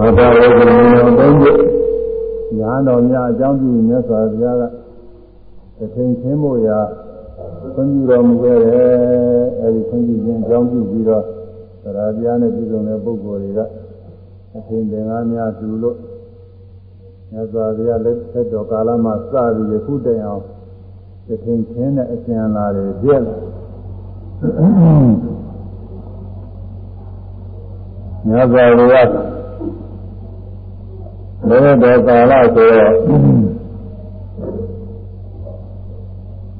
ဘာသာရေးကိုမြင်အောင်သုံးဖို့ညာတော်များအကြောင်းပြုမြတ်စွာဘုရားကတထင်ချင်းမို့ရာခွင့်ပြုတော်မူခဲ့တယ်အဲဒီခွင့်ပြုခြင်းအကြောင်းပြုပြီးတော့သရတရားနဲ့ပြည်စုံတဲ့ပုဂ္ဂိုလ်တွေကအထင်သင်္ကားများတူလို့မြတ်စွာဘုရားလက်ဆက်တော်ကာလမှာစပြီးယခုတိုင်အောင်တထင်ချင်းတဲ့အကျဉ်းလာတွေပြည့်မြတ်စွာဘုရား လည်းတော်ကာလဆိုတော့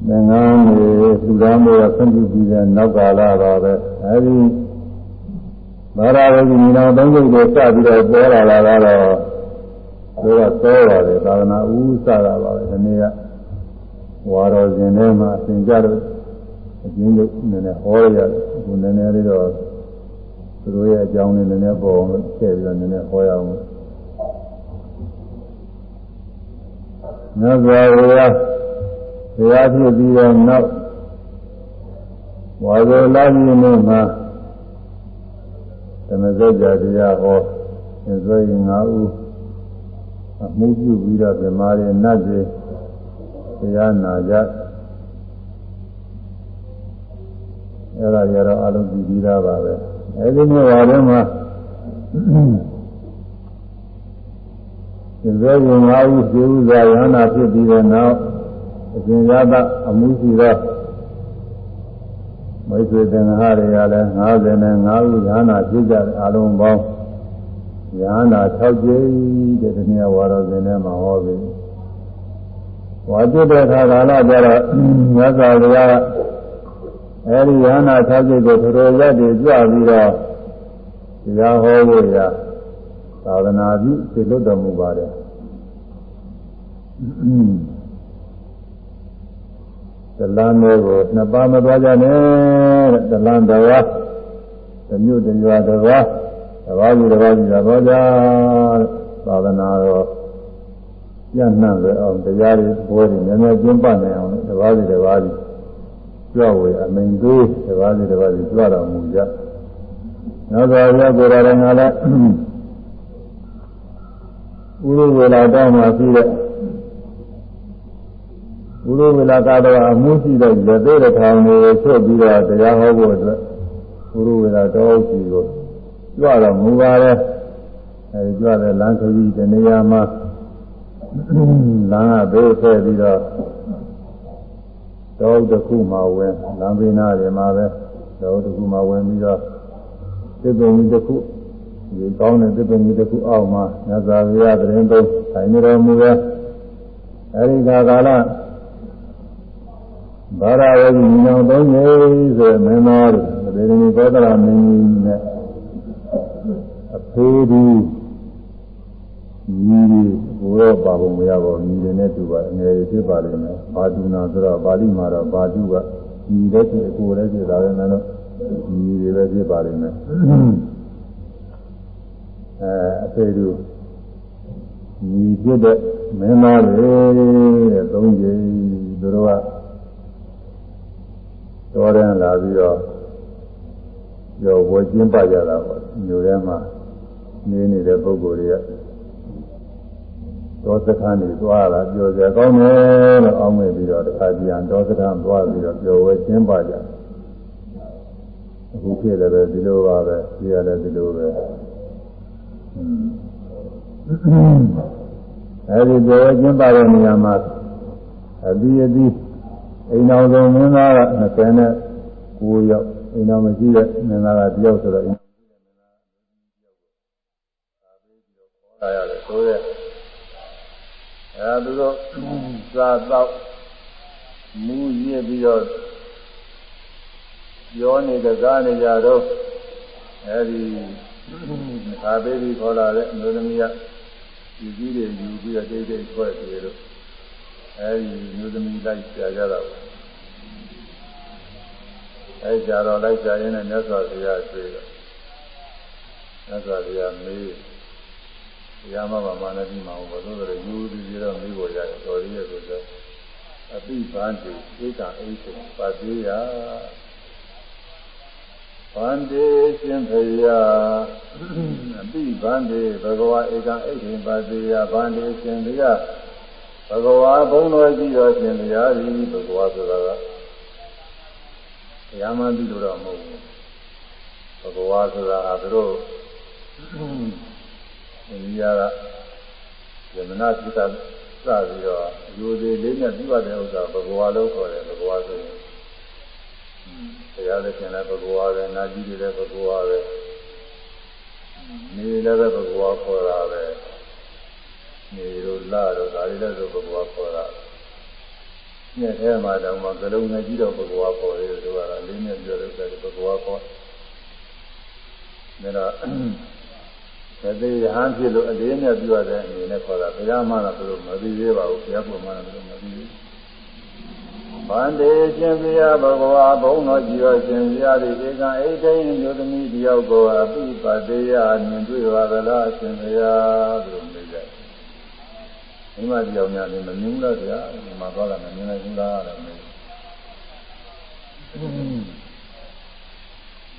သင်္ကန်းတွေသုဒ္ဓမေရဆွံ့ပြုပြီးတဲ့နောက်ကာလပါပဲအဲဒီဘာသာဝိညာဉ်တော်သုံးခုကိုစပြီးတော့ပေါ်လာတာကတော့ဘုရားသောပါတယ်သာသနာဥစတာပါပဲဒီနေ့ကဝါတော်ရှင်ထဲမှာသင်ကြတော့အကျဉ်းချုပ်နည်းနည်းဟောရတယ်အခုနည်းနည်းလေးတော့သူတို့ရဲ့အကြောင်းလေးနည်းနည်းပေါ်အောင်လို့ထည့်ပြီးတော့နည်းနည်းဟောရအောင် မြတ်စွာဘုရားတရားဖြစ်ပြီးတော့နောက်ဝါဇေလာကြီးနဲ့မှာသမဇ္ဇာတရားဟောသင်္ဆွေငါဥအမှုပြုပြီးတော့ဗမာရီနတ်တွေတရားနာကြအဲ့ဒါကြတော့အလုံးကြည့်ပြီးသားပါပဲအဲဒီနေ့ဝါထဲမှာ သင်္ကေယငါးဦးကျေဥစွာယန္တာဖြစ်ပြီးတဲ့နောက်အရှင်ရသအမှုရှိသောမိတ်ဆွေသင်္ဃာတွေကလည်း55ဦးယန္တာဖြစ်ကြတဲ့အလုံးပေါင်းယန္တာ6ကြိမ်တဲ့ဒီနေ့ဝါတော်စဉ်ထဲမှာဟောပြီဝါကျွတ်တဲ့ခါကာလကျတော့မြတ်စွာဘုရားကအဲဒီယန္တာ6ကြိမ်ကိုထိုတော်ရက်တွေကြွပြီးတော့တရားဟောဖို့ရ သာသနာပြုသိလွတ်တော်မူပါတယ်တလန်းလေးကိုနှစ်ပါးမသွားကြနဲ့တဲ့တလန်းတော်ဝါတမျိုးတရွာတော်ဝါတဘာကြီးတဘာကြီးတော်ကြသာသနာတော်ညံ့နှံ့ပဲအောင်တရားတွေပွဲတွေနည်းနည်းကျင်းပနိုင်အောင်တဘာကြီးတဘာကြီးကြွဝေအမိန်သေးတဘာကြီးတဘာကြီးကြွတော်မူကြနောက်တော့ရကိုယ်တော်ငါလည်း ဥရဝေလာတောင်းမှပြီးတဲ့ဥရဝေလာကတော့အမှုရှိတဲ့ရသေးတဲ့ထောင်ကိုချုပ်ပြီးတော့တရားဟောဖို့အတွက်ဥရဝေလာတောရှိကိုကြွတော်မူပါတယ်အဲဒီကြွတဲ့လမ်းခရီးတနေရာမှာလမ်းကဘေးဖဲပြီးတော့တောတစ်ခုမှဝင်လမ်းဘေးနားတွေမှာပဲတောတစ်ခုမှဝင်ပြီးတော့သစ်ပင်ကြီးတစ်ခု ဒီကောင်းတဲ့သစ်ပင်ကြီးတစ်ခုအောက်မှာမြတ်စွာဘုရားတရင်သုံးဆိုင်နေတော်မူရဲ့အဲဒီကာကာလဘာရဝိညာဉ်သုံးကြီးဆိုမင်းသားတွေဒေဝနီသောတရာမင်းကြီးနဲ့အဖေးဒီညီဒီဘိုးရောပါပုံမရပါဘူးညီတွေနဲ့တူပါအငယ်တွေဖြစ်ပါလိမ့်မယ်ဘာဒုနာဆိုတော့ပါဠိမှာတော့ဘာဒုကညီတဲ့ဖြစ်အကိုလည်းဖြစ်တာပဲနော်ညီတွေပဲဖြစ်ပါလိမ့်မယ် အဲအဖေတို့ညီဖြစ်တဲ့မင်းသားတွေတဲ့သုံးကြိမ်သူတို့ကတော်တယ်လာပြီးတော့ရောဝယ်ကျင်းပကြတာပေါ့မြို့ထဲမှာနေနေတဲ့ပုဂ္ဂိုလ်တွေကတောစခန်းတွေသွားတာပြောကြကောင်းတယ်လို့အောင်းမိပြီးတော့တခါပြန်တောစခန်းသွားပြီးတော့ပြောဝဲကျင်းပကြအခုဖြစ်လည်းပဲဒီလိုပါပဲဒီရလည်းဒီလိုပဲ အဲဒီပြောဝဲကျင်းပတဲ့နေရာမှာအပြီးအပြီးအိမ်တော်ဆုံးမင်းသားက20နဲ့9ယောက်အိမ်တော်မရှိတဲ့မင်းသားကတယောက်ဆိုတော့အိမ်တော်ရှိတဲ့မင်းသားကတယောက်ကိုသာပေးပြီးတော့ခေါ်လာရတယ်ဆိုတဲ့အဲသူတို့စားတော့မူရည်ပြီးတော့ပြောနေတဲ့ကားနေကြတော့အဲဒီ သာပေးပြီးခေါ်လာတဲ့အမျိုးသမီးကဒီကြီးတွေယူပြီးတော့တိတ်တိတ်ဆွဲတယ်လို့အဲဒီမျိုးသမီးလိုက်ကြာကြတာပေါ့အဲကြာတော့လိုက်ကြာရင်းနဲ့မြတ်စွာဘုရားတွေ့တော့မြတ်စွာဘုရားမေးတရားမဘာမနဲ့ပြီးမှာဘောသို့တော်ယူပြီးပြီးတော့မေးပေါ်ရတယ်တော်ရည်ရဲ့ဆိုတော့အပိပန်းတိဧကအိတ်ပါသေးရ ဗန္တိရှင်ဖယာအပိဗန္တိဘဂဝါဧကံအိဋ္ဌိပါတိယဗန္တိရှင်ဖယာဘဂဝါဘုံတော်ကြီးတော်ရှင်တရားသည်ဘဂဝါဆိုတာကဘုရားမှပြီးလို့တော့မဟုတ်ဘူးဘဂဝါဆိုတာကသူတို့အိန္ဒိယကယမနာစိတ္တစပြီးတော့ယူသေးလေးနဲ့ပြီးပါတဲ့ဥစ္စာဘဂဝါလို့ခေါ်တယ်ဘဂဝါဆိုရင် တရားလည်းကျင်လည်းဘဂဝါပဲနာကြည့်လည်းဘဂဝါပဲနေလည်းပဲဘဂဝါခေါ်တာပဲနေတို့လာတို့ဒါတွေလည်းဆိုဘဂဝါခေါ်တာညက်ထဲမှာတော့မကလုံးနဲ့ကြီးတော့ဘဂဝါခေါ်တယ်တို့ကတော့လေးနဲ့ပြောလို့ဆိုဘဂဝါခေါ်ဒါတော့သေရဟန်းဖြစ်လို့အလေးနဲ့ပြောတဲ့အနေနဲ့ခေါ်တာဘုရားမှတော့ဘယ်လိုမသိသေးပါဘူးဘုရားကမှလည်းဘယ်လိုမသိဘူး ဗန္တေရှင်ဘုရားဘဂဝါဘုံတော်ကြည်တော်ရှင်ဘုရားသည်ဧကံအိဋ္ဌိမျိုးသမီးတယောက်ကိုအပိပတေယမြင်တွေ့ပါသလားရှင်ဘုရားလို့မေးကြ။မိမတယောက်များလည်းမမြင်ဘူးလားဗျာ။ဒီမှာတော့လည်းမမြင်နိုင်ဘူးလားလို့မေး။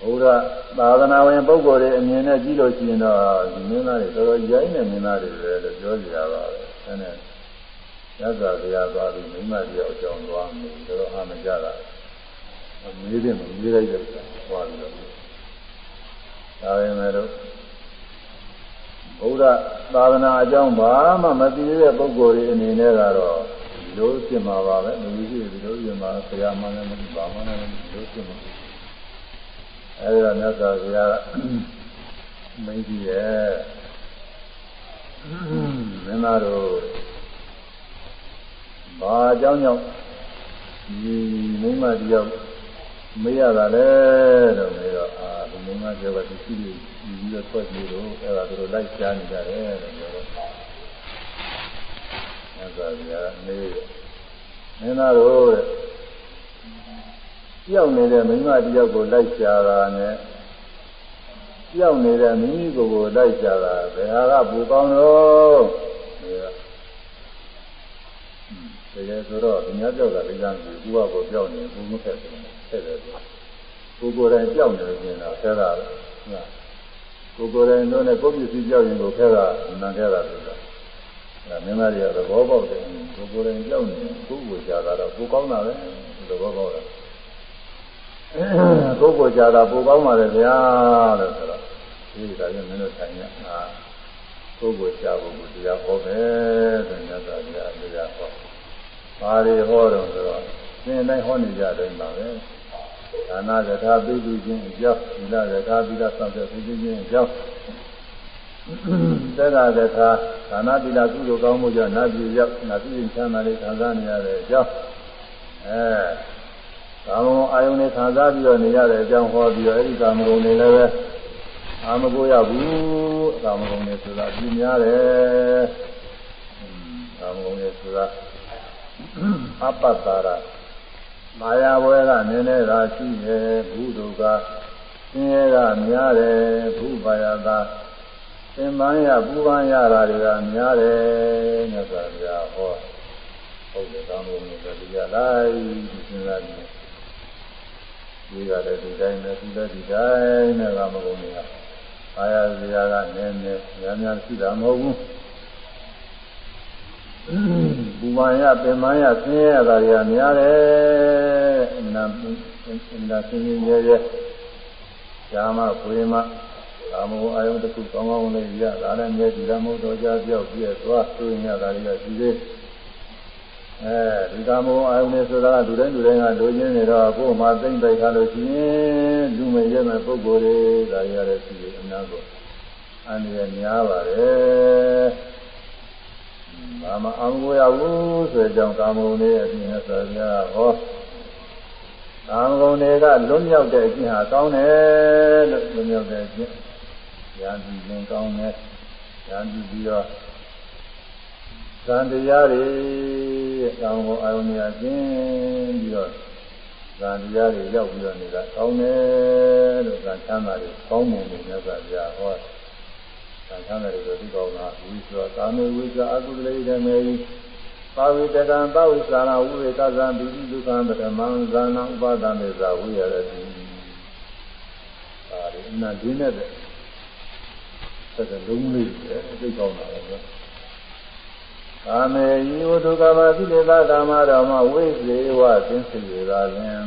ဘုရားသာသနာဝင်ပုဂ္ဂိုလ်တွေအမြင်နဲ့ကြည့်လို့ရှိရင်တော့ဒီမင်းသားတွေတော်တော်ရိုင်းတဲ့မင်းသားတွေပဲလို့ပြောကြရပါပဲ။အဲနဲ့ ရသော်တရားသွားပြီးမိမတယောက်ကြောင်းသွားမယ်တော်တော်အားမကြတာမေးတယ်မမေးလိုက်တဲ့သွားပြီးတော့ဒါပေမဲ့တော့ဘုရားသာသနာအကြောင်းဘာမှမသိတဲ့ပုဂ္ဂိုလ်တွေအနေနဲ့ကတော့ဒီလိုဖြစ်မှာပါပဲမသိသေးဘူးဒီလိုဖြစ်မှာဆရာမှလည်းမသိပါမှလည်းမသိလို့ဖြစ်မှာအဲဒီတော့မြတ်စွာဘုရားမင်းကြီးရဲ့မင်းသားတို့ ဘာအကြောင်းကြောင့်ဒီမိမတယောက်မေးရတာလဲတော့မေးတော့အာဒီမိမတယောက်ကသူရှိပြီးပြီးတော့ထွက်ပြီးတော့အဲ့ဒါတို့လိုက်ရှားနေကြတယ်လို့ပြောတော့အဲ့ဒါကမေးမင်းသားတို့တဲ့ကြောက်နေတဲ့မိမတယောက်ကိုလိုက်ရှားတာနဲ့ကြောက်နေတဲ့မိမိကိုယ်ကိုလိုက်ရှားတာဘယ်ဟာကပူကောင်းတော့ တကယ်ဆိုတော့ဒီများကြောက်တာလေးစားကြည့်ဘူးကကိုကြောက်နေဘူးမခက်ဘူးခက်တယ်ကိုကိုယ်တိုင်ကြောက်နေလို့ပြင်တော့ဆဲတာဟုတ်ကိုကိုယ်တိုင်တို့နဲ့ကိုယ်ပစ္စည်းကြောက်ရင်ကိုခဲတာနန်ခဲတာလို့ဆိုတာအဲမင်းသားတွေကသဘောပေါက်တယ်ကိုကိုယ်တိုင်ကြောက်နေကိုယ်ကိုကြာတာတော့ကိုကောင်းတာပဲသဘောပေါက်တာကိုယ်ကိုကြာတာပိုကောင်းပါလေဗျာလို့ဆိုတော့ဒီကလည်းမင်းတို့ဆိုင်ရအာကိုယ်ကိုကြာဖို့တရားဟောမယ်ဆိုရင်တော့တရားတရားဟော ဘာတွေဟောတော့ဆိုတော့သင်တိုင်းဟောနေကြတယ်ပါပဲဒါနကထာပြုစုခြင်းအကြောင်းသီလကထာသီလစောင့်တဲ့ပြုစုခြင်းအကြောင်းသက်သာကထာဒါနသီလကုသိုလ်ကောင်းမှုကြောင့်နတ်ပြည်ရောက်နတ်ပြည်ချမ်းသာလေးခံစားနေရတဲ့အကြောင်းအဲကာမဂုဏ်အာယုန်နဲ့ခံစားပြီးတော့နေရတဲ့အကြောင်းဟောပြီးတော့အဲဒီကာမဂုဏ်တွေလည်းပဲအာမကိုရဘူးကာမဂုဏ်တွေဆိုတာပြင်းများတယ်ကာမဂုဏ်တွေဆိုတာ အပတ္တာရမာယာဘွယ်ကနည်းနည်းသာရှိတယ်ဘုဒ္ဓကသင်ရဲကများတယ်ဘုဘာယသာသင်ပန်းရပူပန်းရတာတွေကများတယ်မြတ်စွာဘုရားဟောဟုတ်တယ်ကောင်းလို့လည်းတရားလိုက်ဒီစဉ်းစားကြည့်ဒီကလည်းဒီတိုင်းနဲ့ဒီလည်းဒီတိုင်းနဲ့ကမကုန်ဘူးအာရဇရာကနည်းနည်းများများရှိတာမဟုတ်ဘူး ပူမာယပင်မာယဆင်းရဲတာတွေကများတယ်နာနာဆင်းရဲရဲဇာမဖွေမကာမောအာယုန်တစ်ခုကောင်းကောင်းလေးရဒါလည်းမြဲဒီလမဟုတ်တော့ကြပြောက်ပြည့်သွားသိရတာတွေကရှိသေးအဲဒီကာမောအာယုန်လေးဆိုတာလူတိုင်းလူတိုင်းကလိုချင်နေတော့ကိုယ်မှသိမ့်ပိုက်ထားလို့ရှိရင်လူမရဲမဲ့ပုဂ္ဂိုလ်တွေဒါရတဲ့ရှိသေးအများကိုအန္တရာယ်များပါတယ် ဘာမှအောင်ကိုရဘူးဆိုကြောင့်ကာမဂုဏ်တွေအပြင်ဆိုကြဟောကာမဂုဏ်တွေကလွတ်မြောက်တဲ့အကျင့်ဟာကောင်းတယ်လို့လွတ်မြောက်တဲ့အကျင့်ဉာဏ်ကြည့်ရင်ကောင်းတယ်ဉာဏ်ကြည့်ပြီးတော့သံတရားတွေကာမဂုဏ်အာယုန်တွေအကျင့်ပြီးတော့သံတရားတွေရောက်ပြီးတော့နေတာကောင်းတယ်လို့သံချမ်းသာတွေကောင်းတယ်လို့မြတ်စွာဘုရားဟော သံဃာတွေဆိုဒီကောင်းတာဝိသောကာမေဝိဇာအကုသလေဓမ္မေပါဝိတကံပဝိသနာဝိဝေကသံဒုတိဒုက္ခံပထမံဇာနံဥပါဒမေဇာဝိရတိနာဒင်းနဲ့တဲ့ဆက်တဲ့လုံးလေးပဲသိကောင်းတာပဲကာမေယိဝဒုက္ခမသိလေသာကာမတော်မှာဝိသေဝသင်္စေသာလင်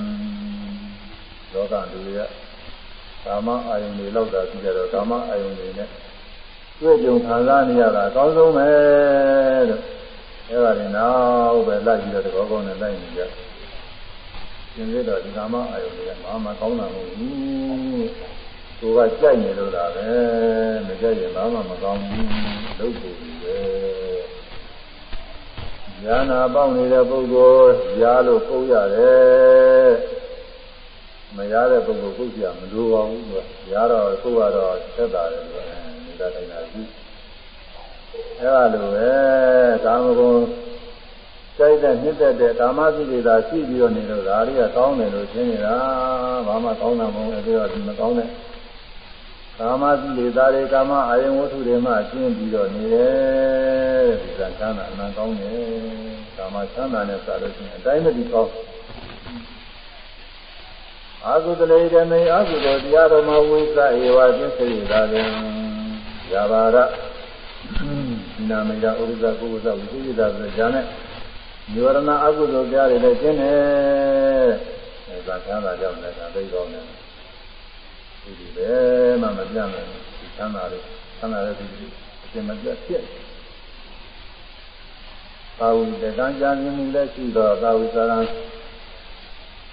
လောကလူရကာမအာယုန်တွေလောက်တာပြီးတော့ကာမအာယုန်တွေနဲ့ တွေ့ကြုံခံစားနေရတာအကောင်းဆုံးပဲလို့အဲဒါရင်တော့ပဲလိုက်ပြီးတော့တကောကောင်းနဲ့လိုက်နေကြရှင်သေးတော့ဒီကာမအာယုန်တွေကဘာမှကောင်းတာမဟုတ်ဘူးကိုကကြိုက်နေလို့တာပဲမကြိုက်ရင်ဘာမှမကောင်းဘူးလုပ်ဖို့ပဲဉာဏ်နာပေါက်နေတဲ့ပုဂ္ဂိုလ်ရားလို့ပုတ်ရတယ်မရတဲ့ပုဂ္ဂိုလ်ပုတ်ကြမလိုပါဘူးသူကရားတော့ကိုယ်ကတော့သက်တာတယ်လို့နေ တာတိုင်းတာကြည့်အဲလိုပဲကာမဂုဏ်ကြိုက်တဲ့နှစ်သက်တဲ့ကာမကိလေသာရှိပြီးတော့နေလို့ဒါတွေကကောင်းတယ်လို့ရှင်းနေတာဘာမှကောင်းတာမဟုတ်ဘူးအဲဒီတော့ဒီမကောင်းတဲ့ကာမကိလေသာတွေကာမအာယုံဝတ္ထုတွေမှကျင်းပြီးတော့နေတယ်ဒီကံချမ်းသာအမှန်ကောင်းတယ်ကာမချမ်းသာနဲ့စလို့ရှိရင်အတိုင်းမဒီကောင်းအာဟုတလေဓမေအာဟုတောတရားတော်မှာဝိသဧဝသင်္စေသာလင် ယာဘာရနာမေယဥရိဇကုဝဇဝိသိတာဆိုကြတဲ့ညဝရဏအကုသိုလ်ကြားတွေလည်းကျင်းတယ်အဲဒါချမ်းသာကြောင့်လည်းဒါသိကောင်းတယ်ဒီဒီပဲမှမပြတ်နိုင်ဘူးချမ်းသာလို့ချမ်းသာတဲ့ဒီအရှင်မပြတ်ဖြစ်သာဝိတကံကြာမြင်မှုလည်းရှိတော့သာဝိသရံ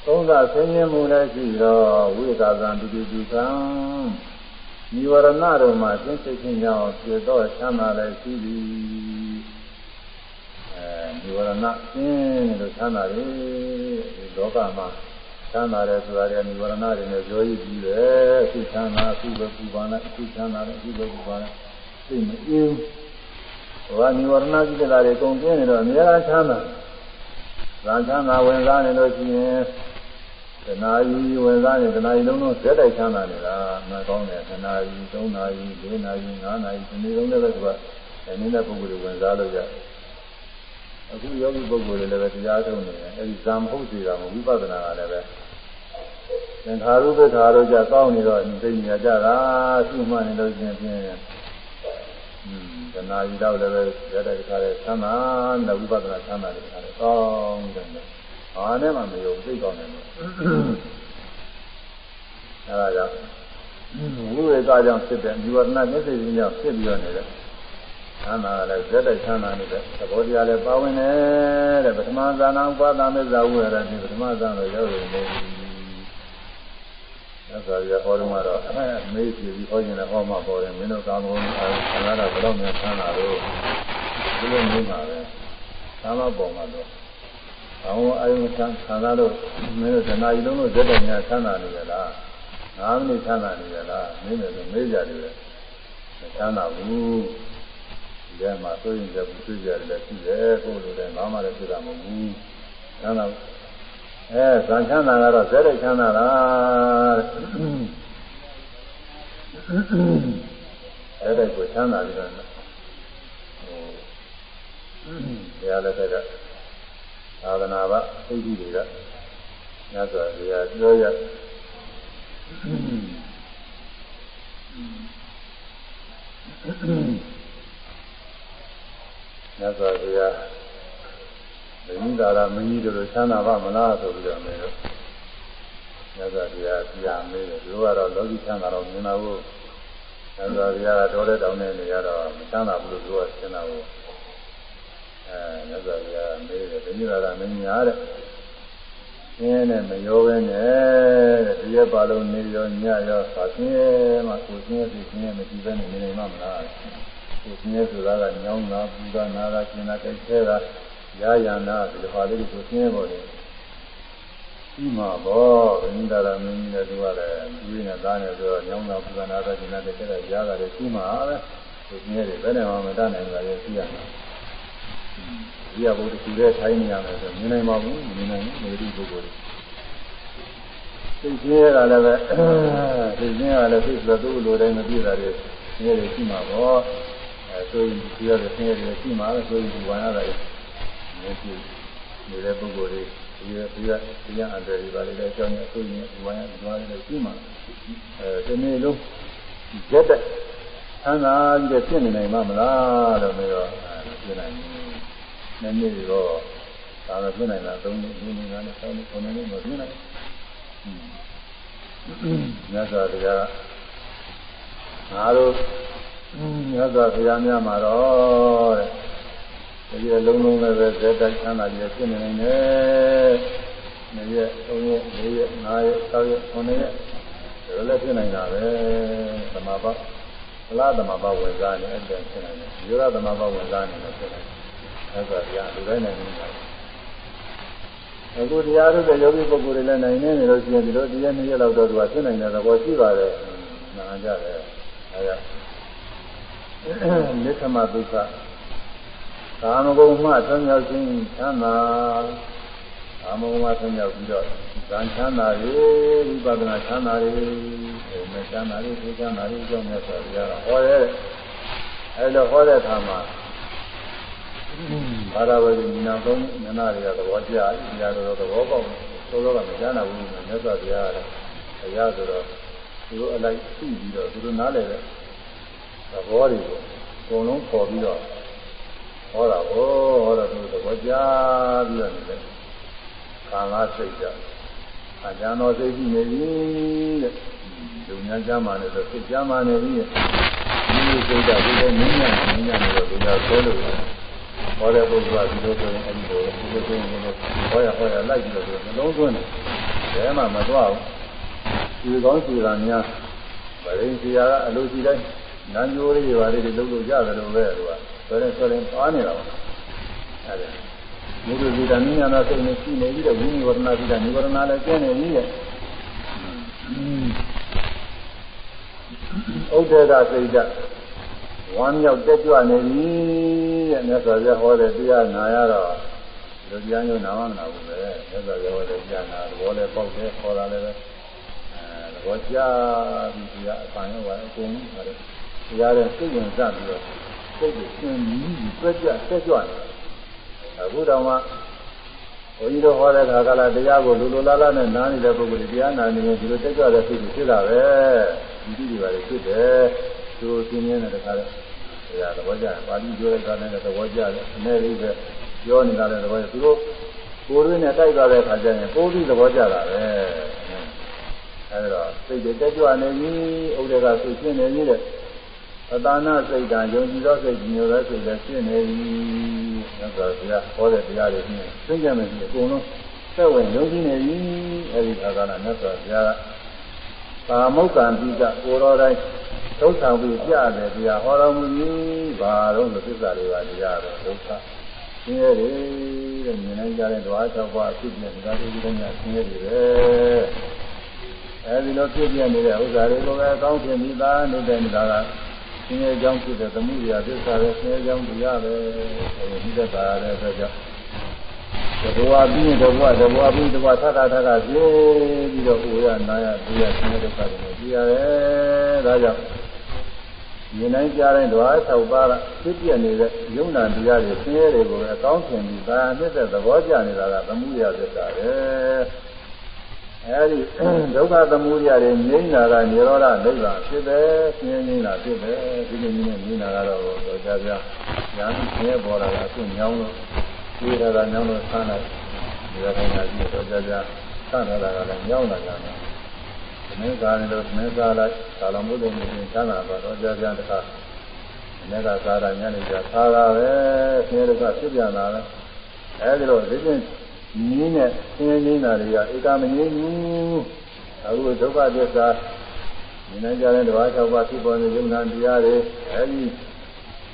သုံးသာဆင်းရဲမှုလည်းရှိတော့ဝိကာသံဒုတိယကံ နိဝရဏတို့မှာသင်္စိတ်ခြင်းကြောင့်ပြတော့ချမ်းသာလည်းရှိသည်အဲနိဝရဏသင်လို့ချမ်းသာတယ်ဒီလောကမှာချမ်းသာတယ်ဆိုတာကနိဝရဏတွေနဲ့ပြောရည်ပြီးတယ်အခုချမ်းသာအခုပဲပူပါနဲ့အခုချမ်းသာတယ်အခုပဲပူပါနဲ့သိမအေးဘာနိဝရဏကြီးတဲ့တွေကုန်ပြင်းနေတော့အများအားချမ်းသာဇာချမ်းသာဝင်စားနေလို့ရှိရင် တဏှာကြီးဝင်စားနေတဏှာကြီးလုံးလုံးဇက်တိုက်ချမ်းသာနေတာမှကောင်းတယ်တဏှာကြီး၃နာရီ၄နာရီ၅နာရီဒီနေ့လုံးလည်းပဲသူကဒီနေ့တဲ့ပုဂ္ဂိုလ်တွေဝင်စားလို့ရတယ်အခုယောဂီပုဂ္ဂိုလ်တွေလည်းပဲတရားထုတ်နေတယ်အဲဒီဇံမဟုတ်သေးတာမဝိပဿနာကလည်းပဲသင်္ခါရုပ္ပခါတို့ကြကောင်းနေတော့သိနေကြတာရှိမှနေလို့ချင်းဖြင့်อืมတဏှာကြီးတော့လည်းပဲဇက်တိုက်ခါတဲ့သမ်းသာနဲ့ဝိပဿနာသမ်းသာတဲ့ခါတဲ့ကောင်းတယ် ဘာနဲ့မှမယုံသိကောင်းတယ်လို့အဲဒါကြောင့်ဝိဝေကကြောင့်ဖြစ်တဲ့ဒီဝရဏမျက်စိကြီးကြောင့်ဖြစ်ပြီးတော့နေတဲ့သမ်းသာလည်းဇက်တိုက်သမ်းသာနေတဲ့သဘောတရားလည်းပါဝင်တယ်တဲ့ပထမဇာနာဥပါဒမေဇာဝိရတိပထမဇာနာရောက်နေတယ်အဲ့ဒါရဟောတော့ကတော့အဲမေးကြည့်ပြီးဟောရင်လည်းဟောမှာပေါ်တယ်မင်းတို့ကာမဂုဏ်အာခန္ဓာတော့ဘယ်တော့မှဆန်းတာတော့ဒီလိုမျိုးပါပဲသာမပေါ်မှာတော့ အောင်းအယုံဆန်းခန္ဓာတော့မင်းတို့ဇနာကြီးလုံးလို့ဇက်တော်များဆန်းတာနေရလားငါးမိနစ်ဆန်းတာနေရလားမင်းတို့မေးကြတယ်ပဲဆန်းတာဘူးဒီထဲမှာသိရင်ကြဘူးသိကြတယ်လည်းရှိတယ်ကိုယ်လိုတယ်ဘာမှလည်းသိတာမဟုတ်ဘူးဆန်းတာအဲဇန်ချမ်းသာကတော့ဇဲတဲ့ချမ်းသာလားတဲ့အဲ့ဒါကိုချမ်းသာပြီးတော့ဟိုဘုရားလက်ထက်က သာသနာ့ဘသိတိတွေကညစွာဘုရားပြောရညစွာဘုရားမင်းသာရမင်းကြီးတို့ချမ်းသာပါမလားဆိုပြီးတော့မေးတော့ညဇာတရားပြာမေးတယ်သူကတော့လောကီချမ်းသာတော့မြင်တာကိုညဇာတရားတော်တဲ့တောင်းတဲ့နေရာတော့မချမ်းသာဘူးလို့သူကရှင်းတာကို အဲညဇာတရားမေးတယ်မင်းသာရမင်းများတဲ့ရှင်းနဲ့မရောပဲနဲ့တဲ့ဒီရက်ပါလုံးနေရောညရောသာရှင်းမှကိုရှင်းပြီးရှင်းမကြည့်ပဲနေနေမှမလားကိုရှင်းဆိုတာကညောင်းတာပူတာနာတာရှင်းတာကြိုက်သေးတာရာယနာဒီလိုပါလေးကိုရှင်းပေါ်တယ်ဒီမှာဘောဗိန္ဒရာမင်းကြီးနဲ့သူကလည်းသူရင်းနဲ့သားနဲ့ဆိုတော့ညောင်းတာပူဇနာတာကျင်တဲ့တဲ့ရာတာလည်းရှိမှာပဲသူရှင်းတယ်ဘယ်နဲ့မှမတတ်နိုင်ဘူးလေသိရမှာ ဒီရဘုဒ္ဓသူတဲ့ထိုင်းနေရမယ်ဆိုမြင်နိုင်ပါဘူးမြင်နိုင်ဘူးဒီပုဂ္ဂိုလ်သိရှင်းရတာလည်းပဲသိရှင်းရလည်းသိဆိုတော့သူ့လိုတိုင်းမပြည့်တာတွေရှင်းရတယ်ရှိမှာပေါ့အဲဆိုရင်ဒီရတဲ့ရှင်းရတယ်ရှိမှာပဲဆိုရင်ဒီဝါရတာတွေမျက်စိနေတဲ့ပုဂ္ဂိုလ်တွေဒီဒီကဒီကအန္တရာယ်ပါလေတဲ့အကြောင်းအဆိုရင်ဒီဝိုင်းကဒီဝိုင်းလည်းရှိမှာအဲဒီနေ့လုံးရက်တဲ့ဆန်းသာပြီးတော့ဖြစ်နေနိုင်မှာမလားလို့ပြောတော့ဖြစ်နိုင်တယ် နည်းနည်းတော့ဒါတော့ဖြစ်နိုင်တာ၃နှစ်၄နှစ်၅နှစ်၆နှစ်9နှစ်မဖြစ်နိုင်ဘူးညဇာတရားငါတို့ညဇာတရားများမှာတော့တဲ့ဒီရလုံးလုံးလည်းပဲဇက်တိုက်ချမ်းသာကြီးဖြစ်နေနိုင်တယ်။နေ့ရက်၃ရက်၄ရက်၅ရက်၆ရက်9ရက်ဒါလည်းဖြစ်နိုင်တာပဲ။သမဘာအလားသမဘာဝင်စားနေအဲ့ဒါဖြစ်နိုင်တယ်။ယောရသမဘာဝင်စားနေလည်းဖြစ်နိုင်တယ်။ အဲ့ဒါတရားလူတိုင်းနိုင်နေတာ။အခုတရားထုတ်တဲ့ယောဂီပုဂ္ဂိုလ်တွေလည်းနိုင်နေတယ်လို့ရှိရင်ဒီလိုတရားနှစ်ရက်လောက်တော့သူကဖြစ်နိုင်တဲ့သဘောရှိပါတယ်။နားကြတယ်။အဲဒါနိသမဒုက္ခကာမဂုဏ်မှသုံးရောက်ခြင်းချမ်းသာကာမဂုဏ်မှသုံးရောက်ပြီးတော့ဇန်ချမ်းသာရေဝိပဿနာချမ်းသာရေအဲမဲ့ချမ်းသာရေဒီချမ်းသာရေကြောင့်မြတ်စွာဘုရားဟောရဲအဲလိုဟောတဲ့အခါမှာ ဘာသာဝေဒီနာသုံးနနာတွေကသဘောကျဒီရတော့သဘောပေါက်သို့တော့ကမကျမ်းသာဘူးမြတ်စွာဘုရားလည်းအရာဆိုတော့သူတို့အလိုက်သိပြီးတော့သူတို့နားလည်တဲ့သဘောတွေကိုအကုန်လုံးပေါ်ပြီးတော့ဟောတာဟောဟောတော့သူသဘောကျပြီးတော့နေတယ်ခံလားစိတ်ကြအကျမ်းတော်စိတ်ကြည့်နေပြီတဲ့လူများကြမ်းပါလေဆိုစိတ်ကြမ်းပါနေပြီဒီစိတ်ကဒီလိုမင်းညာမင်းညာနေတော့လူများဆိုလို့ဟော တဲ့ပုဂ္ဂိုလ်ကဒီလိုဆိုရင်အဲဒီလိုဒီလိုဆိုရင်ဟောရဟောရလိုက်ပြီးတော့နှလုံးသွင်းတယ်ဘယ်မှမသွားဘူးဒီကောင်းစီတာများဗရင်စီယာကအလိုစီတိုင်းနန်းကျိုးလေးတွေပါလေဒီလုပ်လို့ရတယ်လို့ပဲသူကဆိုရင်ဆိုရင်သွားနေတာပါအဲ့ဒါမုဒ္ဒဇိတာနိညာနာစိတ်နဲ့ရှိနေပြီးတော့ဝိနိဝရဏဇိတာနိဝရဏလည်းကျင်းနေပြီရဲ့ဥဒ္ဒေကစိတ်ဓာတ် ဝမ်းမြောက်တက်ကြွနေပြီတဲ့မြတ်စွာဘုရားဟောတဲ့တရားနာရတော့လူကြားညနာမနာဘူးပဲမြတ်စွာဘုရားဟောတဲ့တရားနာသဘောလည်းပေါက်တယ်ခေါ်တာလည်းပဲအဲသဘောကျပြီးတရားအပန်ရောပါအကုန်လုံးပါတယ်တရားရဲ့စိတ်ဝင်စားပြီးတော့စိတ်ကိုရှင်းပြီးပြည့်ကြဆက်ကြွတယ်အခုတော့မှဘုန်းကြီးတို့ဟောတဲ့ခါကလာတရားကိုလူလူလားလားနဲ့နားနေတဲ့ပုဂ္ဂိုလ်တရားနာနေရင်ဒီလိုတက်ကြွတဲ့စိတ်ကိုဖြစ်တာပဲဒီတိတွေပါလေဖြစ်တယ်သူတို့သင်ရင်းတဲ့ခါလဲ တရားသဘောကျတယ်ပါဠိပြောတဲ့ခါနဲ့သဘောကျတယ်အနေလေးပဲပြောနေတာလည်းသဘောကျသူတို့ကိုယ်ရင်းနဲ့တိုက်သွားတဲ့ခါကျရင်ပိုးပြီးသဘောကျတာပဲအဲဒါစိတ်တွေတက်ကြွနေပြီဥဒေကစိတ်ရှင်းနေပြီတဲ့အတာနာစိတ်ဓာတ်ယုံကြည်သောစိတ်ညိုသောစိတ်လည်းရှင်းနေပြီ။သစ္စာတရားဟောတဲ့တရားတွေရှင်းသိကြမယ်ဒီအကုန်လုံးသက်ဝင်ယုံကြည်နေပြီ။အဲဒီအခါကလည်းသစ္စာတရားကကာမုတ်ကံပိကကိုတော်တိုင်း ဒုက္ခပြီးကြတယ်တရားဟောတော်မူပြီးဘာတော့သစ္စာတွေပါတရားတော့ဒုက္ခဆင်းရဲတယ်တဲ့မြင်နိုင်ကြတဲ့ဓဝါ၆ပါးအဖြစ်နဲ့ဒါတွေဒီကနေ့ဆင်းရဲတယ်ပဲ။အဲဒီလိုဖြစ်ပြနေတဲ့ဥစ္စာတွေကိုပဲကောင်းခြင်းမိသားနေတဲ့နေတာကဆင်းရဲကြောင်းဖြစ်တဲ့သမှုရာသစ္စာရဲ့ဆင်းရဲကြောင်းတရားပဲအဲဒီဒီသက်သာရတဲ့အတွက်ကြောင့်တဘဝပြီးရင်တဘဝတဘဝပြီးတဘဝသက္ကသက္ကပြေးပြီးတော့ကိုရနာရသိရဆင်းရဲဒုက္ခတွေကြည့်ရတယ်ဒါကြောင့် မြင်နိုင်ကြတဲ့ဓဝါ၆ပါးကဖြစ်ပြနေတဲ့ယုံနာတရားတွေဆင်းရဲတွေကိုအကောင်းဆုံးပြီးဒါနှစ်သက်သဘောကျနေတာကသမှုရာသစ္စာပဲအဲဒီဒုက္ခသမုဒယတွေငြိမ်းတာကនិရောဓနိဗ္ဗာန်ဖြစ်တယ်ဆင်းရဲငြိမ်းတာဖြစ်တယ်ဒီလိုမျိုးနဲ့ငြိမ်းတာကတော့တော့ကြကြညာပြီးဆင်းရဲပေါ်လာတာအခုညောင်းလို့ဒီရတာညောင်းလို့ဆန်းလိုက်ဒီရခိုင်ညာပြီးတော့ကြကြဆန်းလာတာကလည်းညောင်းလာကြတယ်သ မင်းစားနေလို့သမင်းစားလိုက်ကာလမှုတွေနဲ့ဆန်းလာတော့ကြကြတခါအနေကစားတာညနေကျစားတာပဲဆင်းရဲဒုက္ခဖြစ်ပြန်လာတယ်အဲဒီလိုဒီချင်းညီးနဲ့ဆင်းရဲနေတာတွေကဧကမငြိမ်းဘူးအခုဒုက္ခသစ္စာမြင်နိုင်ကြတဲ့ဓဝါ၆ပါးဖြစ်ပေါ်နေယုံနာတရားတွေအဲဒီ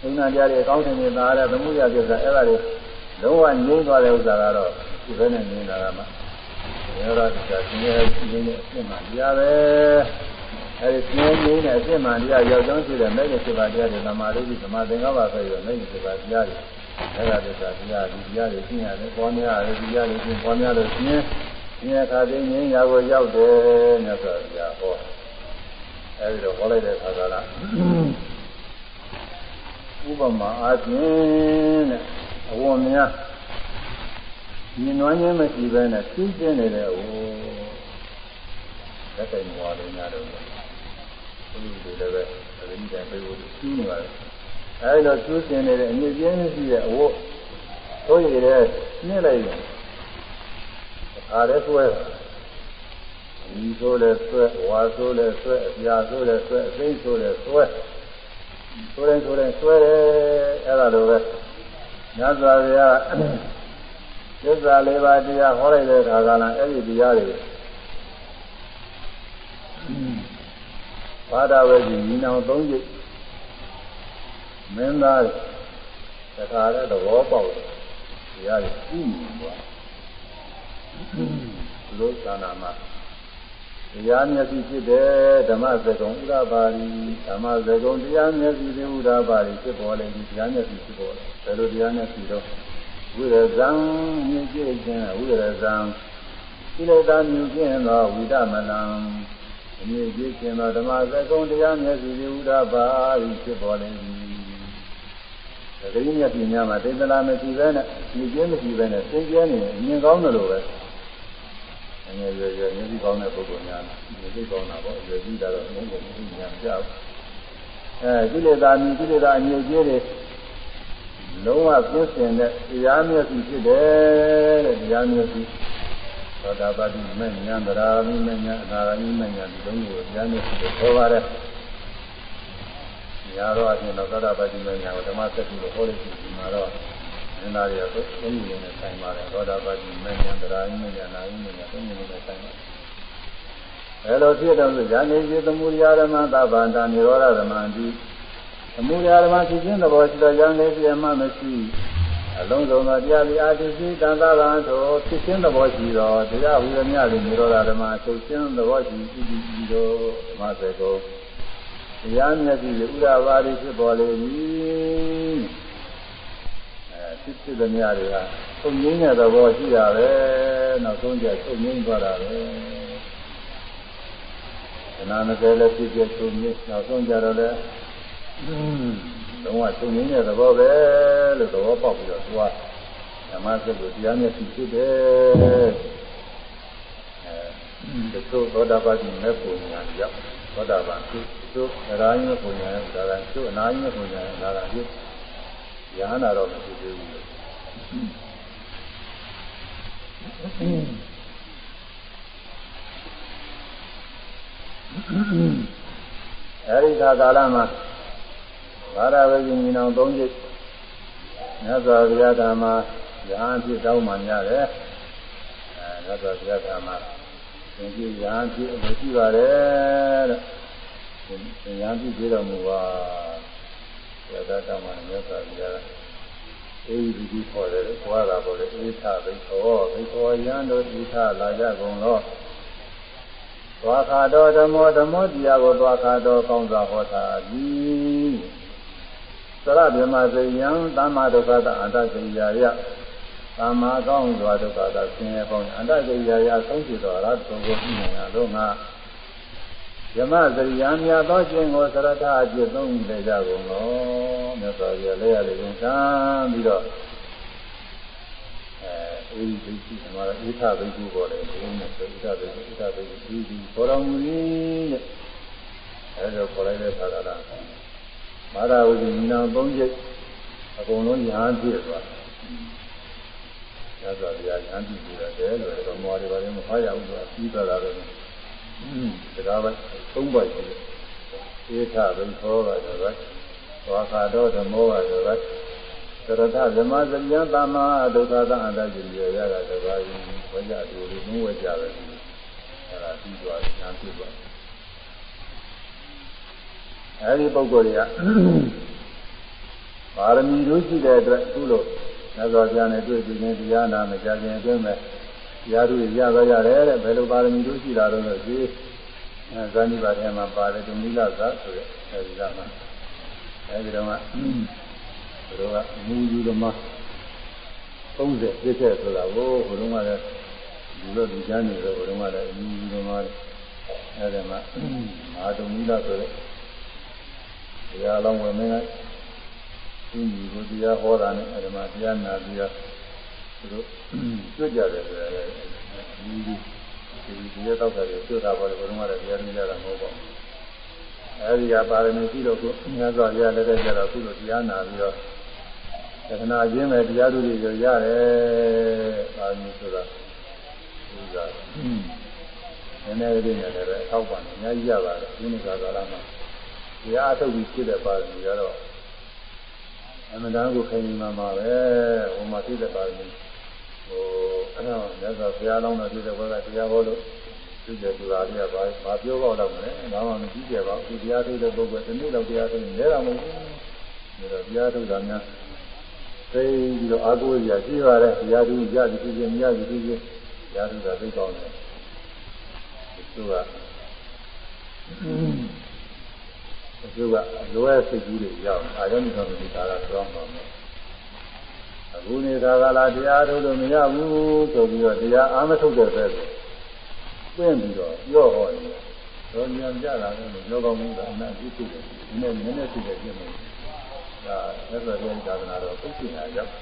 ယုံနာတရားတွေအကောင်းထင်နေတာတဲ့သမှုရသစ္စာအဲ့ဒါတွေလုံးဝငြိမ်းသွားတဲ့ဥစ္စာကတော့ဒီဘက်နဲ့ငြိမ်းတာကမှ ရောရသစ္စာဆင်းရဲခြင်းနဲ့အဖြစ်မှတရားပဲအဲဒီဆင်းရဲခြင်းနဲ့အဖြစ်မှတရားရောက်ကြောင်းရှိတဲ့မဲ့ရစေပါတရားတွေသမာဓိသမာသင်္ကပ္ပဆိုရမဲ့ရစေပါတရားတွေအဲ့ဒါတည်းကတရားဒီတရားတွေရှင်းရတယ်ပေါ်များရတယ်ဒီတရားတွေရှင်းပေါ်များလို့ရှင်းရှင်းရခါသိငင်းရာကိုရောက်တယ်မြတ်စွာဘုရားဟောအဲ့ဒီတော့ဟောလိုက်တဲ့အခါကလားဥပမာအားဖြင့်တဲ့အဝွန်များ မြင်နွမ်းခြင်းမရှိဘဲနဲ့သိကျင်းနေတဲ့ဟိုလက်တိုင်မွာလေးများတော့ဘုရားတွေလည်းပဲအဲဒီတိုင်ပြေဖို့ကျူးနေပါလေအဲဒီတော့ကျူးကျင်နေတဲ့အမြင့်ကျင်းရှိတဲ့အဝတ်သိုးရည်တဲ့နှင်းလိုက်ရင်အားလည်းဆွဲဒီဆိုလဲဆွဲဝါဆိုလဲဆွဲအပြာဆိုလဲဆွဲအသိဆိုလဲဆွဲဆိုရင်ဆိုရင်ဆွဲတယ်အဲ့ဒါလိုပဲညဇာဗျာ သစ္စာလေးပါးတရားဟောလိုက်တဲ့အခါကလည်းအဲ့ဒီတရားတွေဘာသာဝေကြီးညီနောင်သုံးจิตမင်းသားတခါတည်းသဘောပေါက်တယ်တရားတွေဥမြင်သွားလို့သာနာမှာတရားမျက်စိဖြစ်တယ်ဓမ္မစကုံဥဒ္ဒပါရီဓမ္မစကုံတရားမျက်စိတွေဥဒ္ဒပါရီဖြစ်ပေါ်လေဒီတရားမျက်စိဖြစ်ပေါ်တယ်ဘယ်လိုတရားမျက်စိတော့ ဝိရဇံမြင့်ကျခြင်းဝိရဇံကိလေသာမြင့်ခြင်းသောဝိဒမနံအမြင့်ကျခြင်းသောဓမ္မစကုံတရားမျက်စိတွေဥဒ္ဒပါရီဖြစ်ပေါ်လေဒီသတိမျက်စိများမှာသိသလားမရှိပဲနဲ့မြင့်ကျင်းမရှိပဲနဲ့သင်ကျဲနေရင်မြင်ကောင်းတယ်လို့ပဲငယ်ရွယ်ရွယ်မျက်စိကောင်းတဲ့ပုဂ္ဂိုလ်များမျက်စိကောင်းတာပေါ့ရွယ်ပြီးတာတော့ဘုံဘုံမရှိညာကြောက်အဲကိလေသာမြင်ကိလေသာအညစ်အကြေးတွေ လုံးဝပြည့်စင်တဲ့တရားမျက်စိဖြစ်တယ်တဲ့တရားမျက်စိသောတာပတိမဉ္ဇဏ်ဗရာမိမဉ္ဇဏ်အနာဂိမဉ္ဇဏ်ဒီလုံးကိုတရားမျက်စိကိုခေါ်ပါတယ်ညာတော့အပြင်တော့သောတာပတိမဉ္ဇဏ်ကိုဓမ္မစက္ကူကိုဟောလို့ရှိဒီမှာတော့နန္ဒာရီကသုံးမျိုးနဲ့ဆိုင်ပါတယ်သောတာပတိမဉ္ဇဏ်ဗရာမိမဉ္ဇဏ်အနာဂိမဉ္ဇဏ်သုံးမျိုးနဲ့ဆိုင်ပါတယ်အဲလိုဖြစ်တော့ဆိုဇာနေจิตသမုဒိယဓမ္မသဗ္ဗန္တာនិရောဓဓမ္မံတိ သမုဒိယဓမ္မဖြစ်ခြင်းသဘောရှိတော့ဇာနေပြမှမရှိအလုံးစုံသောတရားဒီအာတိစီတန်သာရံတို့ဖြစ်ခြင်းသဘောရှိတော့တရားဝိရမတွေនិရောဓဓမ္မချုပ်ခြင်းသဘောရှိပြီးပြီးတော့ဓမ္မစေကောတရားမျက်စိဥရပါရိဖြစ်ပေါ်လေ၏အဲဖြစ်ဖြစ်သမျှတွေကသုံးငင်းတဲ့သဘောရှိတာပဲနောက်ဆုံးကျသုံးငင်းသွားတာပဲခဏမစဲလည်းဖြစ်ဖြစ်သုံးငင်းနောက်ဆုံးကျတော့လည်း လုံးဝသုံးငင်းတဲ့သဘောပဲလို့သဘောပေါက်ပြီးတော့သွားဓမ္မစက်ကိုတရားမျက်စိဖြစ်တယ်အဲဒီသို့သောတာပတိမေဖို့ညာရောက်သောတာပန်ဖြစ်သို့အရာယင်းပုံညာဒါကသို့အနာယင်းပုံညာဒါကဖြစ်ယဟနာတော့မရှိသေးဘူးအဲဒီခါကာလမှာ ဘာရဝေကြီးညီနောင်၃ချက်မြတ်စွာဘုရားဓမ္မယဟန်ဖြစ်တောင်းမှရတယ်အဲမြတ်စွာဘုရားဓမ္မသင်္ကြန်ယဟန်ဖြစ်အမရှိပါတယ်တဲ့သင်္ရန်ပြုပြီးတော်မူပါရသတ္တမမြတ်စွာဘုရားအေဒီဒီခေါ်တယ်ခေါ်တာပေါ်တယ်အေသဘိခောဘိခောယံတို့ဒီသလာကြကုန်တော့သွားခါတော်ဓမ္မောဓမ္မောတရားကိုသွားခါတော်ကောင်းစွာဟောတာသည်သ ရဗြဟ္မဇယံသမ္မာဒုက္ခတအန္တကိရိယာယသမ္မာကောင်းစွာဒုက္ခတဆင်းရဲပေါင်းအန္တကိရိယာယဆုံးဖြတ်တော်ရတ်သုံးကိုပြနေတာလို့ငါယမစရိယာမြတ်သောခြင်းကိုသရထအကျင့်သုံးနေကြကုန်လို့မြတ်စွာဘုရားလက်ရည်ရင်ကမ်းပြီးတော့အဲအေးဒီရှိမှာအေးထဘိက္ခုပေါ်တယ်ဘုန်းနဲ့ဆိုအေးထဘိက္ခုအေးထဘိက္ခုဒီဒီပေါ်တော်မူ၏တဲ့အဲဒါခေါ်လိုက်တဲ့ခါကလာ မာရဝိဉ္ဇဏသုံးချက်အကုန်လုံးညာပြည့်သွားတယ်။သာသာဗျာညာပြည့်ပြီးတော့တယ်လို့တော့မော်တွေပါလည်းမဖားရဘူးဆိုတော့ပြီးသွားတာပဲ။ဒါကပဲသုံးပါရှိတယ်ဧထဘိခောပါတော့ဝါခါတော်ဓမောပါတော့သရထဓမ္မစဉ္ညာသမ္မာဒုက္ခသအန္တจิตရရတာတပါးကြီးဝကြတူလို့ဘုဝကြပဲအဲ့ဒါပြီးသွားညာပြသွား အဲဒီပုဂ္ဂိုလ်တွေကပါရမီတို့ရှိတဲ့အတွက်အခုလို့သစ္စာပြနဲ့တွေ့ပြီးနေတရားနာမကြခင်အတွင်းမဲ့တရားတို့ရသွားရတယ်တဲ့ဘယ်လိုပါရမီတို့ရှိတာတော့ဆိုဒီအဲဇာတိပါထဲမှာပါတယ်ဒုမိလသာဆိုတဲ့အဲဒီကမှာအဲဒီတော့ကဘုရားကမူယူဓမ္မ30ပြည့်ခဲ့ဆိုတာကိုဘုရားကလည်းဒီလိုဒီကျမ်းနေတော့ဘုရားကလည်းမူယူဓမ္မအဲဒီမှာမာဒုမိလဆိုတဲ့ တရားလုံးဝင်မင်းကဒီကိုတရားဟောတာနဲ့အဲဒီမှာတရားနာပြီးတော့သူတို့ကျွတ်ကြတယ်ဆိုရဲအင်းဒီဒီဒီရတော့တယ်ကျွတ်တာပေါ်တယ်ဘုရားကတရားနည်းလာတာမဟုတ်ပါဘူးအဲဒီကပါရမီရှိတော့ကိုမြတ်စွာဘုရားလက်ထက်ကျတော့ခုလိုတရားနာပြီးတော့သက္ကနာချင်းပဲတရားသူတွေရရတယ်ပါရမီဆိုတာဥစ္စာနည်းနည်းလေးနဲ့လည်းအထောက်ပံ့အများကြီးရပါတယ်ဒီနေ့ကကာလမှာ တရားအထုတ်ပြီးဖြစ်တဲ့ပါရမီကတော့အမှန်တန်ကိုခိုင်နေမှာပဲဟိုမှာဖြစ်တဲ့ပါရမီဟိုအဲ့တော့မြတ်စွာဘုရားလောင်းတော်ဖြစ်တဲ့ဘက်ကတရားဟောလို့သူကျသူလာလေးကဘာဘာပြောတော့တော့မလဲဘာမှမကြည့်ကြပါဘူးတရားထုတ်တဲ့ပုဂ္ဂိုလ်ဒီနေ့တော့တရားထုတ်နေရတာမဟုတ်ဘူးဒါတော့တရားထုတ်တာများသိပြီးတော့အာကိုရရှိပါတယ်တရားထုတ်ရသည်ဖြစ်ခြင်းမရသည်ဖြစ်ခြင်းတရားထုတ်တာသိကောင်းတယ်သူက သူကလိုအပ်စိတ်ကြီးတွေရောက်အာရုံတော်မူတာကကြောင်းပါမယ်အခုနေတာကလာတရားထုတ်လို့မရဘူးဆိုပြီးတော့တရားအာမထုတ်တဲ့ဘက်ကိုပြင့်ပြီးတော့ပြော့ဟောနေတယ်တော့ဉာဏ်ကြတာလည်းလောကောင်းမှုကအနတ်ကြီးဖြစ်တယ်ဒီနေ့နည်းနည်းဖြစ်တဲ့ပြင့်မယ်ဒါသက်သက်ပြန်သာသနာတော်သိချင်တာကြောင့်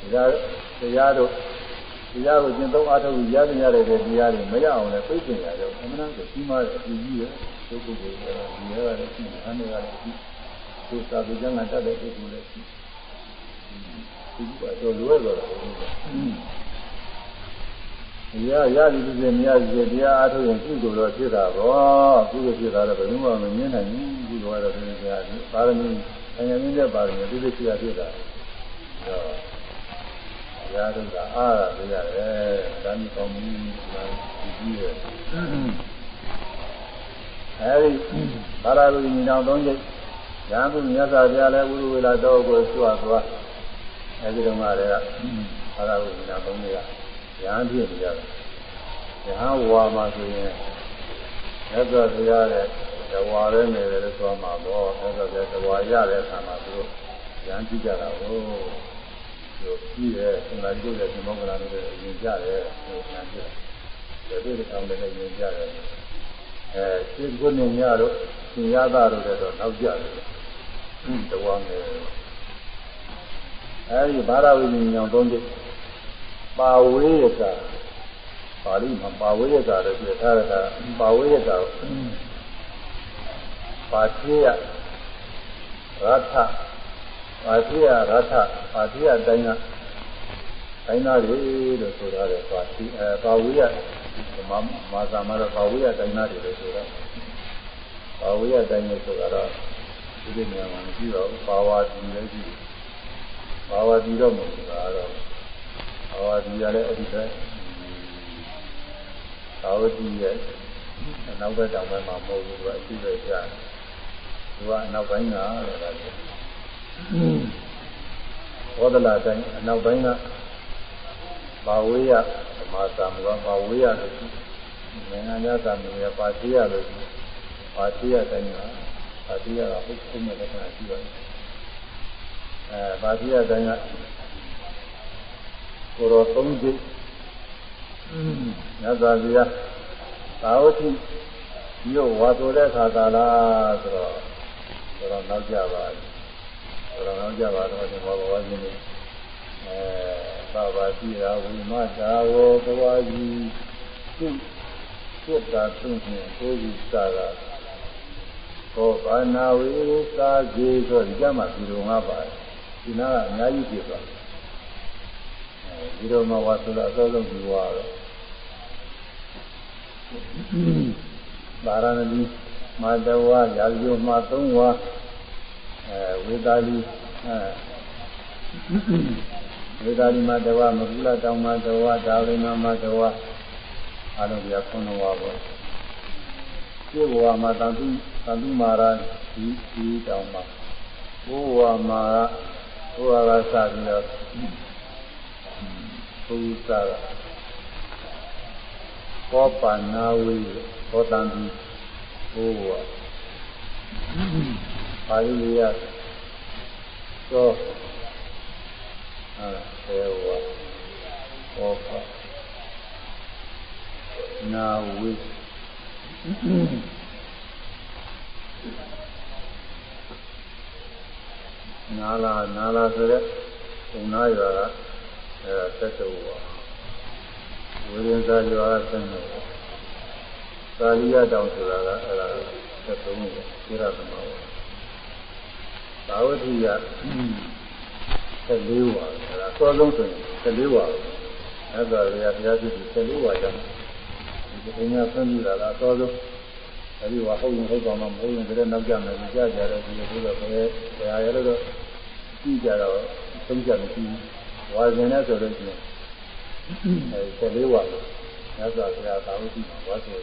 တရားတရား တို့တရားကိုကျင့်သုံးအားထုတ်ရရရတဲ့တရားတွေမရအောင်လည်းသိချင်ရကြောင့်အမှန်တကယ်ကြီးမားတဲ့အကြီးကြီးရဲ့ဒုက္ခကိုဒီရဲကလည်းရှိတယ်အနည်းကလည်းရှိသူသာဝေကျမ်းကတတ်တဲ့ပုဂ္ဂိုလ်လည်းရှိဒီကတော့လွယ်တော့တယ်ရရသည်ဖြစ်စေမရသည်ဖြစ်တရားအားထုတ်ရင်ကုသိုလ်တော့ဖြစ်တာပေါ့ကုသိုလ်ဖြစ်တာတော့ဘယ်မှမမြင်နိုင်ဘူးကုသိုလ်ကတော့ဖြစ်နေတာပါရမီအញ្ញမင်းတဲ့ပါရမီဒီလိုဖြစ်ရဖြစ်တာတော့ ရာတို့ကအားရပြရတယ်ဒါမျိုးကောင်းပြီဒါကြီးရဲ့အဲဒီဘာသာလူညီတော်သုံးချက်ရဟန်းသူမြတ်စွာဘုရားလည်းဝိရဝေလာတော်ကိုစွာသွားအဲဒီတော့မှလည်းဘာသာလူညီတော်သုံးချက်ကရဟန်းဖြစ်နေရတယ်ရဟန်းဝါမှာဆိုရင်မြတ်စွာဘုရားရဲ့တဝါရဲနေတယ်လို့ဆိုမှာပေါ့မြတ်စွာဘုရားတဝါရတဲ့အခါမှာသူတို့ရဟန်းကြည့်ကြတာဟုတ်တို့ ပြီးတယ်သင်္ဃာကြီးတို့ရဲ့သင်္ဘောကလာတို့ရဲ့ရင်ကြတယ်ဆိုခံကြတယ်ဒီလိုတောင်းတဲ့ရင်ကြတယ်အဲစိတ်ကိုနေညတို့သင်ရတာတို့လည်းတော့နောက်ကြတယ်တဝါငယ်အဲဒီဘာသာဝိညာဉ်ကြောင့်သုံးချက်ပါဝေယကပါဠိမှာပါဝေယကလည်းပြထားတာပါဝေယကပါတိယရထ ပါတိယရထပါတိယတိုင်းကတိုင်းသားတွေလို့ဆိုရတယ်ပါတိအဲပါဝေယမမာသာမတော့ပါဝေယတိုင်းသားတွေလို့ဆိုတာပါဝေယတိုင်းလို့ဆိုတာတော့ဒီလိုနေရာမှာမရှိတော့ပါဝါဒီလည်းရှိပါဝါဒီတော့မဟုတ်ဘူးကတော့ပါဝါဒီရလည်းအဲ့ဒီပဲပါဝတိရဲ့အနောက်ဘက်တောင်ဘက်မှာမဟုတ်ဘူးကအရှိပဲကြားသူကအနောက်ပိုင်းကလည်း ဒါဘောဒလာတိုင်းအနောက်ပိုင်းကပါဝေယသမာသာမကပါဝေယလို့နိုင်ငံသားသာမျိုးရပါတိယလို့ပါတိယတိုင်းကပါတိယကဟုတ်ခုမဲ့လက္ခဏာရှိပါတယ်အဲပါတိယတိုင်းကကိုရောသုံးချက်ညသာစီရသာဝတိမြို့ဝါဆိုတဲ့ခါကာလဆိုတော့ဆိုတော့နောက်ကြပါ ဆိုတော့နောက်ကြပါတော့ဒီဘောဘောကြီးနေအဲသာဘာတိရာဝိမတာဝဘဝကြီးသူသစ္စာသုံးဖြင့်ကိုယ်ကြီးစာကဘောဘာနာဝိသာကြီးဆိုဒီကြမှာဒီလိုငါပါဒီနာကအများကြီးပြသွားဒီလိုမှဝါဆိုတာအစောဆုံးဒီဝါတော့ဗာရဏသီမာတဝါရာဇယမှာ၃ဝါ အဲဝေသာလီအဲဝေသာလီမှာတဝါမကုလတောင်မှာတဝါဒါဝိနာမှာတဝါအလုံးပြခုနဝါပေါ့ဒီဘဝမှာတန်သူတန်သူမာရာဒီဒီတောင်မှာဘဝမှာဘဝကစပြီးတော့ဘုရားကောပနာဝေဘောတံဒီဘိုးဘွား ပါဠိရသောအဲဝါဘောပနာဝေနာလာနာလာဆိုတဲ့ုံနာရွာကအဲဒါသက်တော်ပါဝေရင်သာရွာကဆင်းတယ်သာလိယတောင်ဆိုတာကအဲဒါသက်တော်ကိုသိရသမှာပါ သာဝတိက14ဝါအဲဒါအစောဆုံးဆိုရင်14ဝါအဲ့ဒါတွေကဘုရားရှိခိုး14ဝါကြောင့်ဒီပညာဆင်းပြီးတာကအစောဆုံးအဲဒီဝါဟုတ်ရင်ဟုတ်ကောင်းတော့မဟုတ်ရင်တည်းနောက်ကြမယ်ကြားကြတယ်ဒီလိုဆိုတော့ဘယ်ဘယ်ဟာရလို့ကြည့်ကြတော့သုံးကြမရှိဘူးဝါဇင်နဲ့ဆိုလို့ရှိရင်အဲဒီ14ဝါလို့မြတ်စွာဘုရားသာဝတိမှာဝါဆို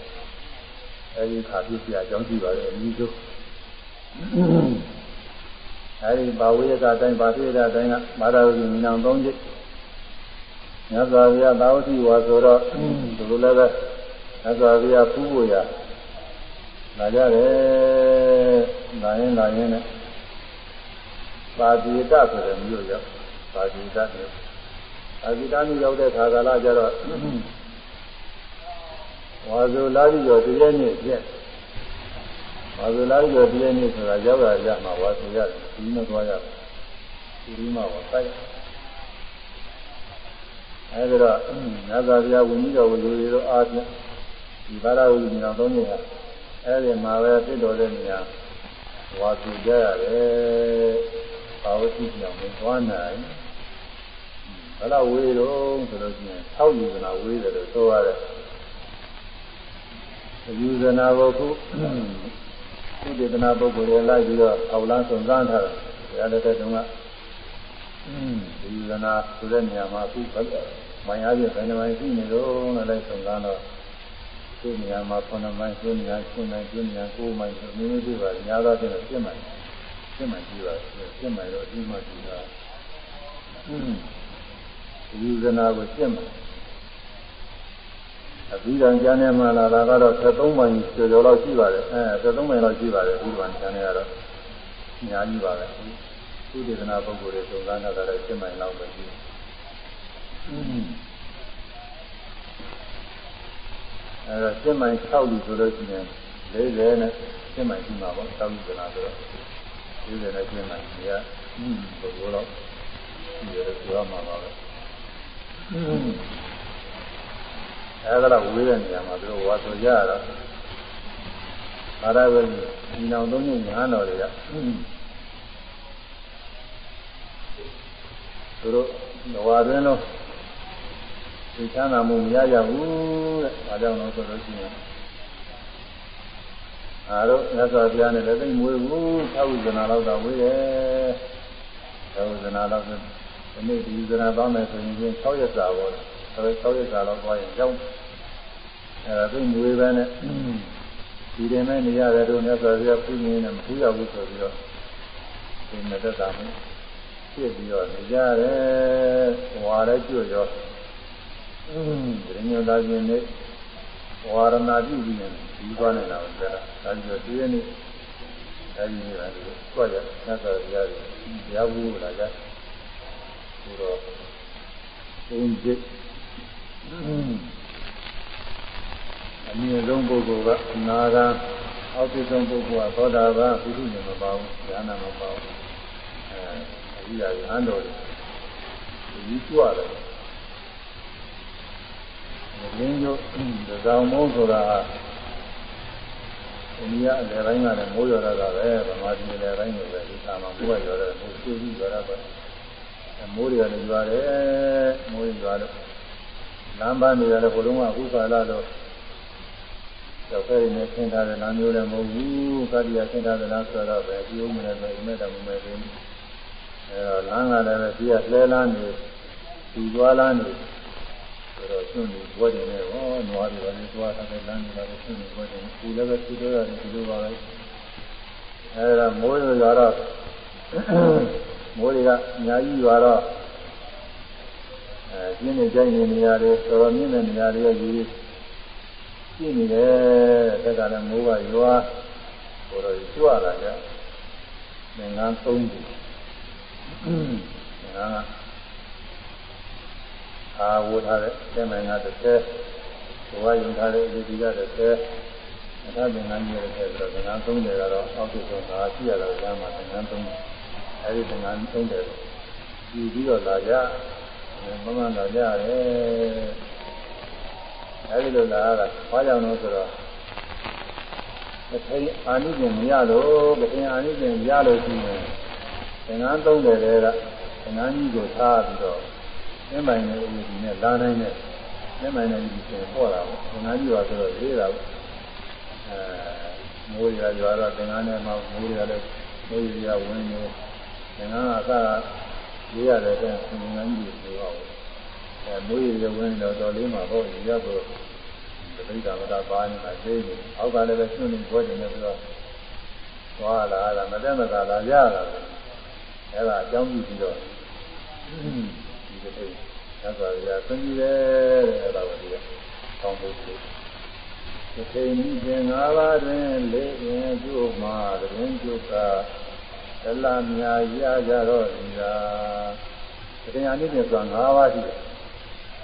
အဲဒီခါပြပြအကြောင်းကြည့်ပါလေအနည်းဆုံး အဲဒီဘာဝိယကအတိုင်းဘာသိတဲ့အတိုင်းကမာရဝိဉာဏ်သုံးချက်မြတ်စွာဘုရားသာဝတိဝါဆိုတော့ဒီလိုလည်းပဲမြတ်စွာဘုရားဖူးဖို့ရလာကြတယ်လာရင်လာရင်နဲ့ပါတိတဆိုတဲ့မြို့ရောက်ပါတိတမြို့ပါတိတမြို့ရောက်တဲ့ခါကာလကျတော့ဝါဇုလာတိကျော်တည်းရဲ့နေ့ပြည့် ဝါဇုလာတိကျော်တည်းရဲ့နေ့ဆိုတာရောက်ရကြမှာဝါဇုရတယ်ဒီမသွားရတယ်ဒီမှာဝါဆိုင်အဲဒီတော့မြတ်စွာဘုရားဝိနည်းတော်ကိုလူတွေတို့အားဖြင့်ဒီဘာသာဝိနည်းတော်သုံးနေတာအဲဒီမှာပဲသိတော်တဲ့နေရာဝါစုကြရတယ်ဘာဝတိပြောင်းမသွားနိုင်ဘယ်တော့ဝေးတော့ဆိုလို့ရှိရင်၆ယူဇနာဝေးတယ်လို့ဆိုရတယ်ယူဇနာကိုခု သုတေသနာပုဂ္ဂိုလ်တွေလိုက်ပြီးတော့အောက်လန်းစုံစမ်းထားတယ်ဘုရားလက်ထက်တုန်းကယူဇနာဆိုတဲ့နေရာမှာအခုမိုင်းအားဖြင့်ဘယ်နှမိုင်းရှိနေတော့လည်းစုံစမ်းတော့ဒီနေရာမှာ9မိုင်9နေရာ10မိုင်10နေရာ9မိုင်ဆိုမျိုးမျိုးပြပါညာတော့ကျတော့10မိုင်10မိုင်ပြပါ10မိုင်တော့အပြီးမှကြည့်တာယူဇနာကို10မိုင် အပြီးတော့ကျန်နေမှလာတာကတော့73မိုင်ကျော်ကျော်လောက်ရှိပါတယ်အဲ73မိုင်လောက်ရှိပါတယ်ဒီမှာကျန်နေရတော့အများကြီးပါပဲသုတေသနာပုဂ္ဂိုလ်တွေစုံစမ်းတာလည်း10မိုင်လောက်ပဲရှိတယ်အဲတော့7မိုင်6လူဆိုလို့ရှိရင်40နဲ့7မိုင်ရှိမှာပေါ့တောင်းကြလားဆိုတော့40နဲ့7မိုင်ကြီးကอืมဘယ်လိုတော့ဒီရပြောမှာပါပဲ အဲဒါတော့ဝေးတဲ့နေရာမှာသူတို့ဝါဆိုကြရတော့အာရဝေဒီနောင်သုံးညညာတော်တွေကသူတို့ဝါတွင်းလုံးဒီချမ်းသာမှုမရကြဘူးတဲ့။ဒါကြောင့်လို့ဆိုလို့ရှိရင်အားတို့မြတ်စွာဘုရားနဲ့လည်းသိမွေးဘူး။သာဝိဇနာတော့တော့ဝေးတယ်။သာဝိဇနာတော့ဒီနေ့ဒီဇနာပေါင်းမယ်ဆိုရင်ချင်း6ရက်စာပေါ့။ အဲ6ရက်စာတော့သွားရင်ကြောင်းအဲဒါသိမွေးပဲနဲ့ဒီတင်မဲ့နေရတယ်တို့မြတ်စွာဘုရားပြုနေတယ်မထူးရဘူးဆိုပြီးတော့ဒီမသက်တာမျိုးဖြစ်ပြီးတော့နေကြတယ်။ဟွာလည်းကျွတ်ရောအင်းဒိညသာခြင်းနဲ့ဝါရဏပြုပြီးနေဒီသွားနေတာပဲဒါဒါကြည့်တော့ဒီနေ့အဲဒီနေ့ကဒီကြွရသတ်တော်ရားကြီးရားဘူးလာကြဆိုတော့ဘုန်းကြီး အမြင့်ဆုံးပုဂ္ဂိုလ်ကအနာဂံအောက်ဆုံးပုဂ္ဂိုလ်ကသောတာပန်ဘုရုနေမပါဘူးဉာဏ်မပါဘူးအဲအရိယာဉာဏ်တော်ကြီးကြွရတယ်ရင်းကျိုးသံဃာမိုးဆိုတာအိန္ဒိယအလယ်ပိုင်းကလည်းမိုးရွာတာပဲဗမာပြည်အလယ်ပိုင်းကပဲဒီသာမှာမိုးရွာတယ်မိုးရှိပြီးရွာတာပဲမိုးတွေကလည်းရွာတယ်မိုးရွာလို့ လမ်းပန်းတွေလည်းဘုလုံးကဥပါလာတော့တော့ဖဲရင်းနဲ့ဆင်းထားတဲ့လမ်းမျိုးလည်းမဟုတ်ဘူးကတိယဆင်းထားတဲ့လမ်းဆိုတော့ပဲဒီဥမနဲ့ပဲအမဲ့တော်မမဲ့ဘူးအဲတော့လမ်းကလည်းပဲဒီကလှဲလမ်းနေဒီသွားလမ်းနေဆိုတော့ကျွန်းတွေဘွက်တွေနဲ့ဟောနွားတွေလည်းသွားတဲ့လမ်းတွေလည်းကျွန်းတွေဘွက်တွေကိုလည်းပဲသူတို့ရတယ်ဒီလိုပါပဲအဲဒါမိုးရွာတော့မိုးတွေကအများကြီးရွာတော့ အဲပြင်းနေကြိုက်နေနေရတယ်တော်တော်မြင့်တဲ့နေရာတွေရဲ့ယူပြင်းနေတယ်တက်ကလည်းမိုးကရွာဟိုတော့ကျွလာကြငငန်းသုံးခုငငန်းအာဝတ်ထားတဲ့ကျမ်းနိုင်ငံတစ်ဆယ်ဘဝယုံထားတဲ့ဒီဒီကတစ်ဆယ်အထာသင်္ကန်းကြီးရဲ့ဆိုတော့သင်္ကန်း30ကတော့အောက်ဆုံးဆုံးသာရှိရတော့ကျမ်းမှာသင်္ကန်း30အဲဒီသင်္ကန်း30ဒီယူပြီးတော့လာကြ မမလာကြတယ်အဲဒီလိုလာတာဘာကြောင့်လဲဆိုတော့ပထိန်အာနိသင်မရလို့ပထိန်အာနိသင်ရလို့ရှိရင်သင်္ကန်းသုံးတယ်လေကသင်္ကန်းကြီးကိုထားပြီးတော့သင်္ပိုင်နဲ့ဥပဒေနဲ့လာနိုင်တဲ့သင်္ပိုင်နဲ့ဒီဆိုပေါ်လာတယ်သင်္ကန်းကြီးပါဆိုတော့လေးတာအဲမိုးရရွာတော့သင်္ကန်းနဲ့မှမိုးရလည်းမိုးရဝင်နေသင်္ကန်းကသာ ရေးရတယ်တဲ့သင်္ကန်းကြီးကိုပြောအောင်အဲမိုးရဝင်တော့တော်လေးမှာပေါ့ရတော့တပိဋကမတာပါနေတာသိနေအောက်ကလည်းပဲညှို့နေပေါ်နေတယ်ဆိုတော့သွားလာတာမတက်မသာလာရတာအဲဒါအကြောင်းပြုပြီးတော့ဒီကိစ္စသစ္စာရဆွံ့ကြည့်တယ်အဲဒါကိုဒီကဆောင်းဖို့လို့သတိမိခြင်း၅ပါးတွင်လေးရင်ကျို့မှာတရင်ကျို့က တလမြာရကြတော့ဒီကတရားနည်းနဲ့ဆိုတာ၅ပါးရှိတယ်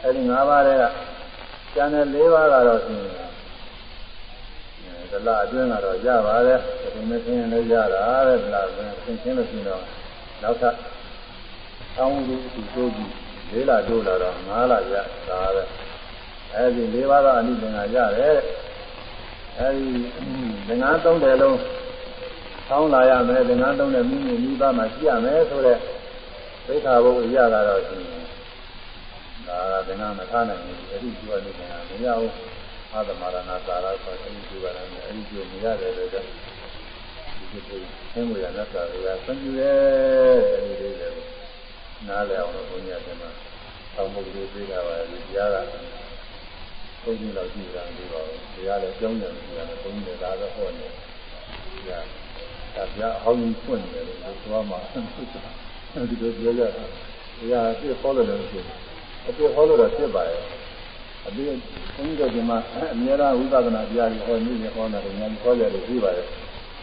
အဲဒီ၅ပါးတွေကကျန်တဲ့၄ပါးကတော့ရှင်ဒလအတွင်းကတော့ရပါတယ်ဒီမင်းလည်းရတာတဲ့ဒလအတွင်းသင်ချင်းလို့ရှိတော့နောက်ထပ်အောင်းလူသူတိုးပြီး၄လတိုးလာတော့၅လရတာပဲအဲဒီ၄ပါးသောအနိသင်္ဂရတယ်အဲဒီသင်္ကန်းသုံးတယ်လုံး ဆောင်းလာရမယ်သင်္ကန်းသုံးတယ်မိမိမိဘမှာရှိရမယ်ဆိုတဲ့သိက္ခာပုဒ်ရတာတော့ရှင်ဒါကသင်္ကန်းမထားနိုင်ဘူးအဲဒီကျွတ်နေတယ်မရဘူးအာသမရဏသာရဆိုအဲဒီကျွတ်ရတယ်အဲဒီကျွတ်မရတယ်လို့ဒီကိစ္စသင်္ဝရဏသာရကဆွံ့ကြည့်တယ်အဲဒီလေးတွေနားလည်အောင်လို့ဘုန်းကြီးကမှဆောင်းမှုလေးပြေးတာပါလေကြားတာဘုန်းကြီးတော့ကြည့်တာဒီပါဘူးတရားလည်းကြောင်းတယ်ကြည့်တာဘုန်းကြီးကဒါတော့ဟောနေတယ် ဒါပြအဟောင်းကြီးဖွင့်တယ်လို့ပြောမှဒီလိုပြောကြတာတရားအပြည့်ဟောလို့လည်းဖြစ်အပြည့်ဟောလို့တော့ဖြစ်ပါရဲ့အပြည့်ဘုန်းကြီးတို့ကမှအများအားဝိပဿနာတရားကြီးဟောနေနေဟောနေတယ်ညာဟောကြတယ်ပြီးပါရဲ့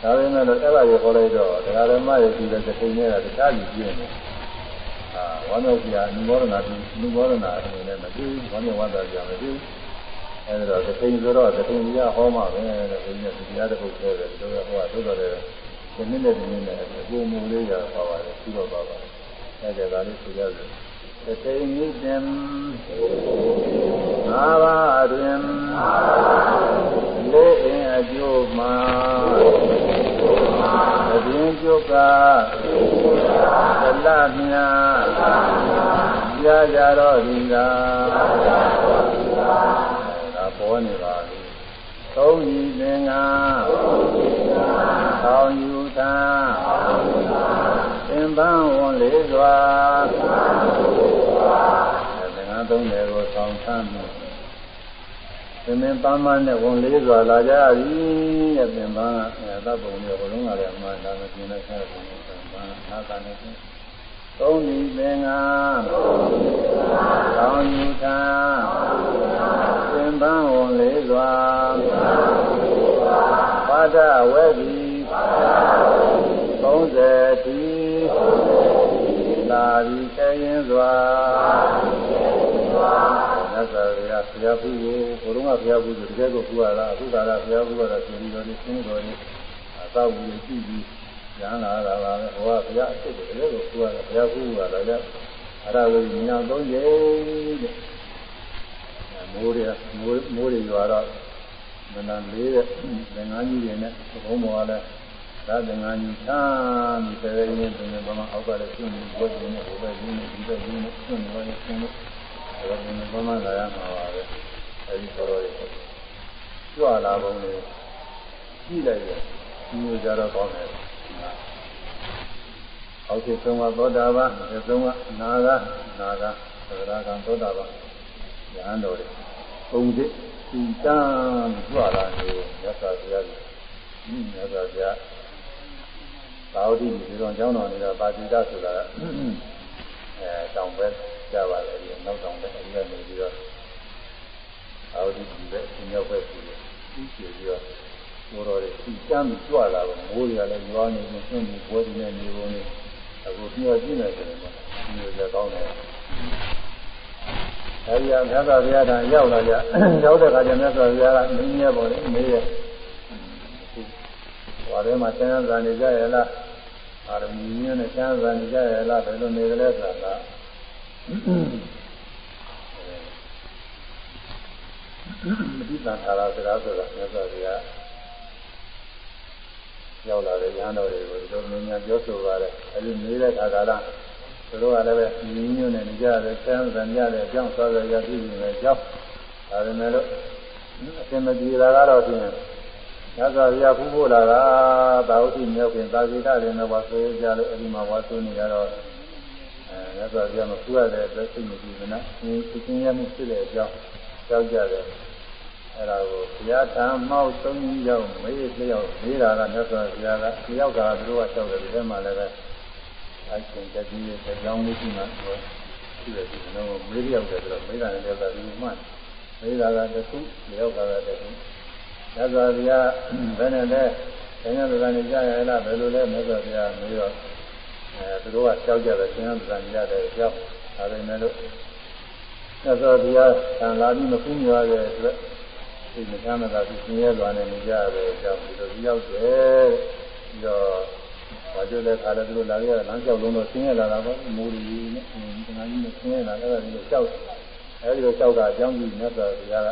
ဒါပေမဲ့လို့အဲ့ဒါကိုဟောလိုက်တော့တရားဓမ္မရဲ့ဒီတဲ့ချိန်နဲ့တခြားကြီးပြင်းတယ်အာဝမ်းတော်ကြီးအနုမောဒနာအနုမောဒနာအနေနဲ့မသိဘူးဝမ်းမြောက်ဝမ်းသာကြမသိဘူးအဲဒါတော့တစ်ချိန်ဆိုတော့တစ်ချိန်ကြီးဟောမှပဲတဲ့ဘုရားတရားတစ်ခုပြောတယ်တို့ကဟောတို့တော့တယ် ဒီနည်းနဲ့ဒီနည်းနဲ့အကုန်မူလေးရပါပါတယ်ပြီးတော့ပါပါတယ်အဲဒါကလေးဆိုရတယ်တစ်ချိန်ကြီးတင်ငါးပါးတွင်လေးအင်အကျိုးမှာအပြင်ကျုပ်ကသလမြာကြာကြတော့ဒီကဒါပေါ်နေပါပြီသုံးဤသင်္ကသောင်းယူ သာသင်္ပန်းဝန်လေးစွာသင်္ကန်းသုံးတယ်ကိုဆောင်းဆမ်းမှုသင်္ပန်းပန်းမနဲ့ဝန်လေးစွာလာကြပြီတဲ့သင်္ပန်းကအဲသဗ္ဗုံတွေဘုလုံးကလည်းအမှန်ဒါမကျင်တဲ့ဆရာကသင်္ပန်းနာကနဲ့သုံးဤသင်္ကန်းသောင်းယူသာသင်္ပန်းဝန်လေးစွာပါဒဝဲပြီ 30တိသာဒီခရင်စွာသစ္စာရဘုရားဘုကိုဘုရုံးကဘုရားဘုဆိုတကယ်ကိုဘုရားလားအခုကလာဘုရားဘုကတော့ရှင်ဒီတော်လေးရှင်းတော်လေးအသောက်ကြီးကြည့်ပြီးရဟန္တာလာပါပဲဟောကဘုရားအစ်စ်တကယ်ကိုဘုရားဘုရားဘုကလာကြအဲ့ဒါကိုညောင်သုံးကြိမ်တဲ့မိုးရမိုးမိုးရရွာတော့မနလေးတဲ့သင်္ကန်းကြီးတွေနဲ့ဘုံဘောကလည်း သာသင်္ကန်းကြီးချမ်းပြီးတကယ်ရင်းတင်ဗမာအောက်ကလည်းရှင်းနေဘုရားကြီးနဲ့ဘုရားကြီးနဲ့ဒီဘက်ကြီးနဲ့ရှင်းနေတော့ရှင်းလို့ဒါကဒီဗမာလာရမှာပါပဲအဲဒီဆိုတော့ကြွလာပုံလေးကြည့်လိုက်ရင်ဒီလိုကြတော့ကောင်းတယ်အောက်ဆုံးကသောတာပန်အဆုံးကနာဂနာဂသရကံသောတာပန်ဉာဏ်တော်တွေပုံသစ်သူတန်းကြွလာနေရသဗျာကြီးရသဗျာ သာဝတိဒီတော်ကျောင်းတော်နေတာပါတိတဆိုတာအဲတောင်ဘက်ကြပါလေဒီနောက်တောင်ဘက်အဲဒီကနေပြီးတော့သာဝတိဒီဘက်ဒီရောက်ဘက်ရှိတယ်သူ့ရှိပြီးတော့ဘောတော်တွေသူတန်းကြွလာတော့မိုးရလည်းရွာနေနေဆွနေဘောဒီနဲ့နေပုံနေအခုပြောကြည့်နေတယ်ကွာဒီလိုလည်းကောင်းတယ်အဲဒီအမြတ်စွာဘုရားထံရောက်လာကြရောက်တဲ့အခါကျမြတ်စွာဘုရားကမင်းရဲ့ပေါ်လေမေးရဲ့ ဟွာထဲမှာဆင်းရဲဇာနေကြရဲ့လားအာရမီညနဲ့ချမ်းသာနေကြရလားဘယ်လိုနေကြလဲဆိုတာမတိတန်ထာရစကားဆိုတာမြတ်စွာဘုရားရောက်လာတဲ့ဉာဏ်တော်တွေကိုဒီလိုမြင်ညာပြောဆိုပါတယ်အဲဒီနေတဲ့ခါကလာသူတို့ကလည်းပဲညီညွတ်နေကြတယ်ဆန်းဆန်းကြတယ်အကြောင်းသွားကြရပြည့်နေတယ်ကြောင်းဒါပေမဲ့လို့အရှင်မကြီးလာတော့ဖြင့် ညဇောရဖူးဖို့လာတာသာဝတိမြောက်ခင်သာဇိတတွေနဲ့ဝါဆိုကြလို့အဲဒီမှာဝါဆိုနေရတော့အဲညဇောရမဖူးရတဲ့အတွက်စိတ်မကြည်မနာဒီသင်ရမှုဖြစ်တဲ့အကြောင်းကြောက်ကြတယ်အဲ့ဒါကိုဘုရားထံမောက်သုံးကြီးရောက်မေးလျောက်မေးတာကမြတ်စွာဘုရားကလျောက်ကသူတို့ကလျှောက်တယ်ဒီထဲမှာလည်းပဲအဲ့ရှင်တတိယကြောင်းလေးရှိမှဆိုရှိတယ်ဒီတော့မေးလျောက်တယ်ဆိုတော့မေးတာလည်းလည်းဒီမှမေးတာကတစ်ခုလျောက်ကလည်းတစ်ခု မြတ်စွာဘုရားဘယ်နဲ့လဲဆင်းရဲဒုက္ခနဲ့ကြားရလားဘယ်လိုလဲမြတ်စွာဘုရားမေးတော့အဲသူတို့ကလျှောက်ကြတယ်ဆင်းရဲဒုက္ခနဲ့ကြားတယ်ကြောက်ဒါပေမဲ့လို့မြတ်စွာဘုရားဆံလာပြီးမကူးမြွားတဲ့အတွက်ဒီမချမ်းသာသူဆင်းရဲသွားနေကြတယ်ကြောက်ပြီးတော့ရောက်တယ်ပြီးတော့ဘာကြောင့်လဲခါလဲသူတို့လာခဲ့လမ်းလျှောက်လုံးတော့ဆင်းရဲလာတာပေါ့မိုးရီနဲ့တနာကြီးနဲ့ဆင်းရဲလာအဲ့ဒါကြီးကိုကြောက်အဲဒီလိုကြောက်တာအကြောင်းကြီးမြတ်စွာဘုရားက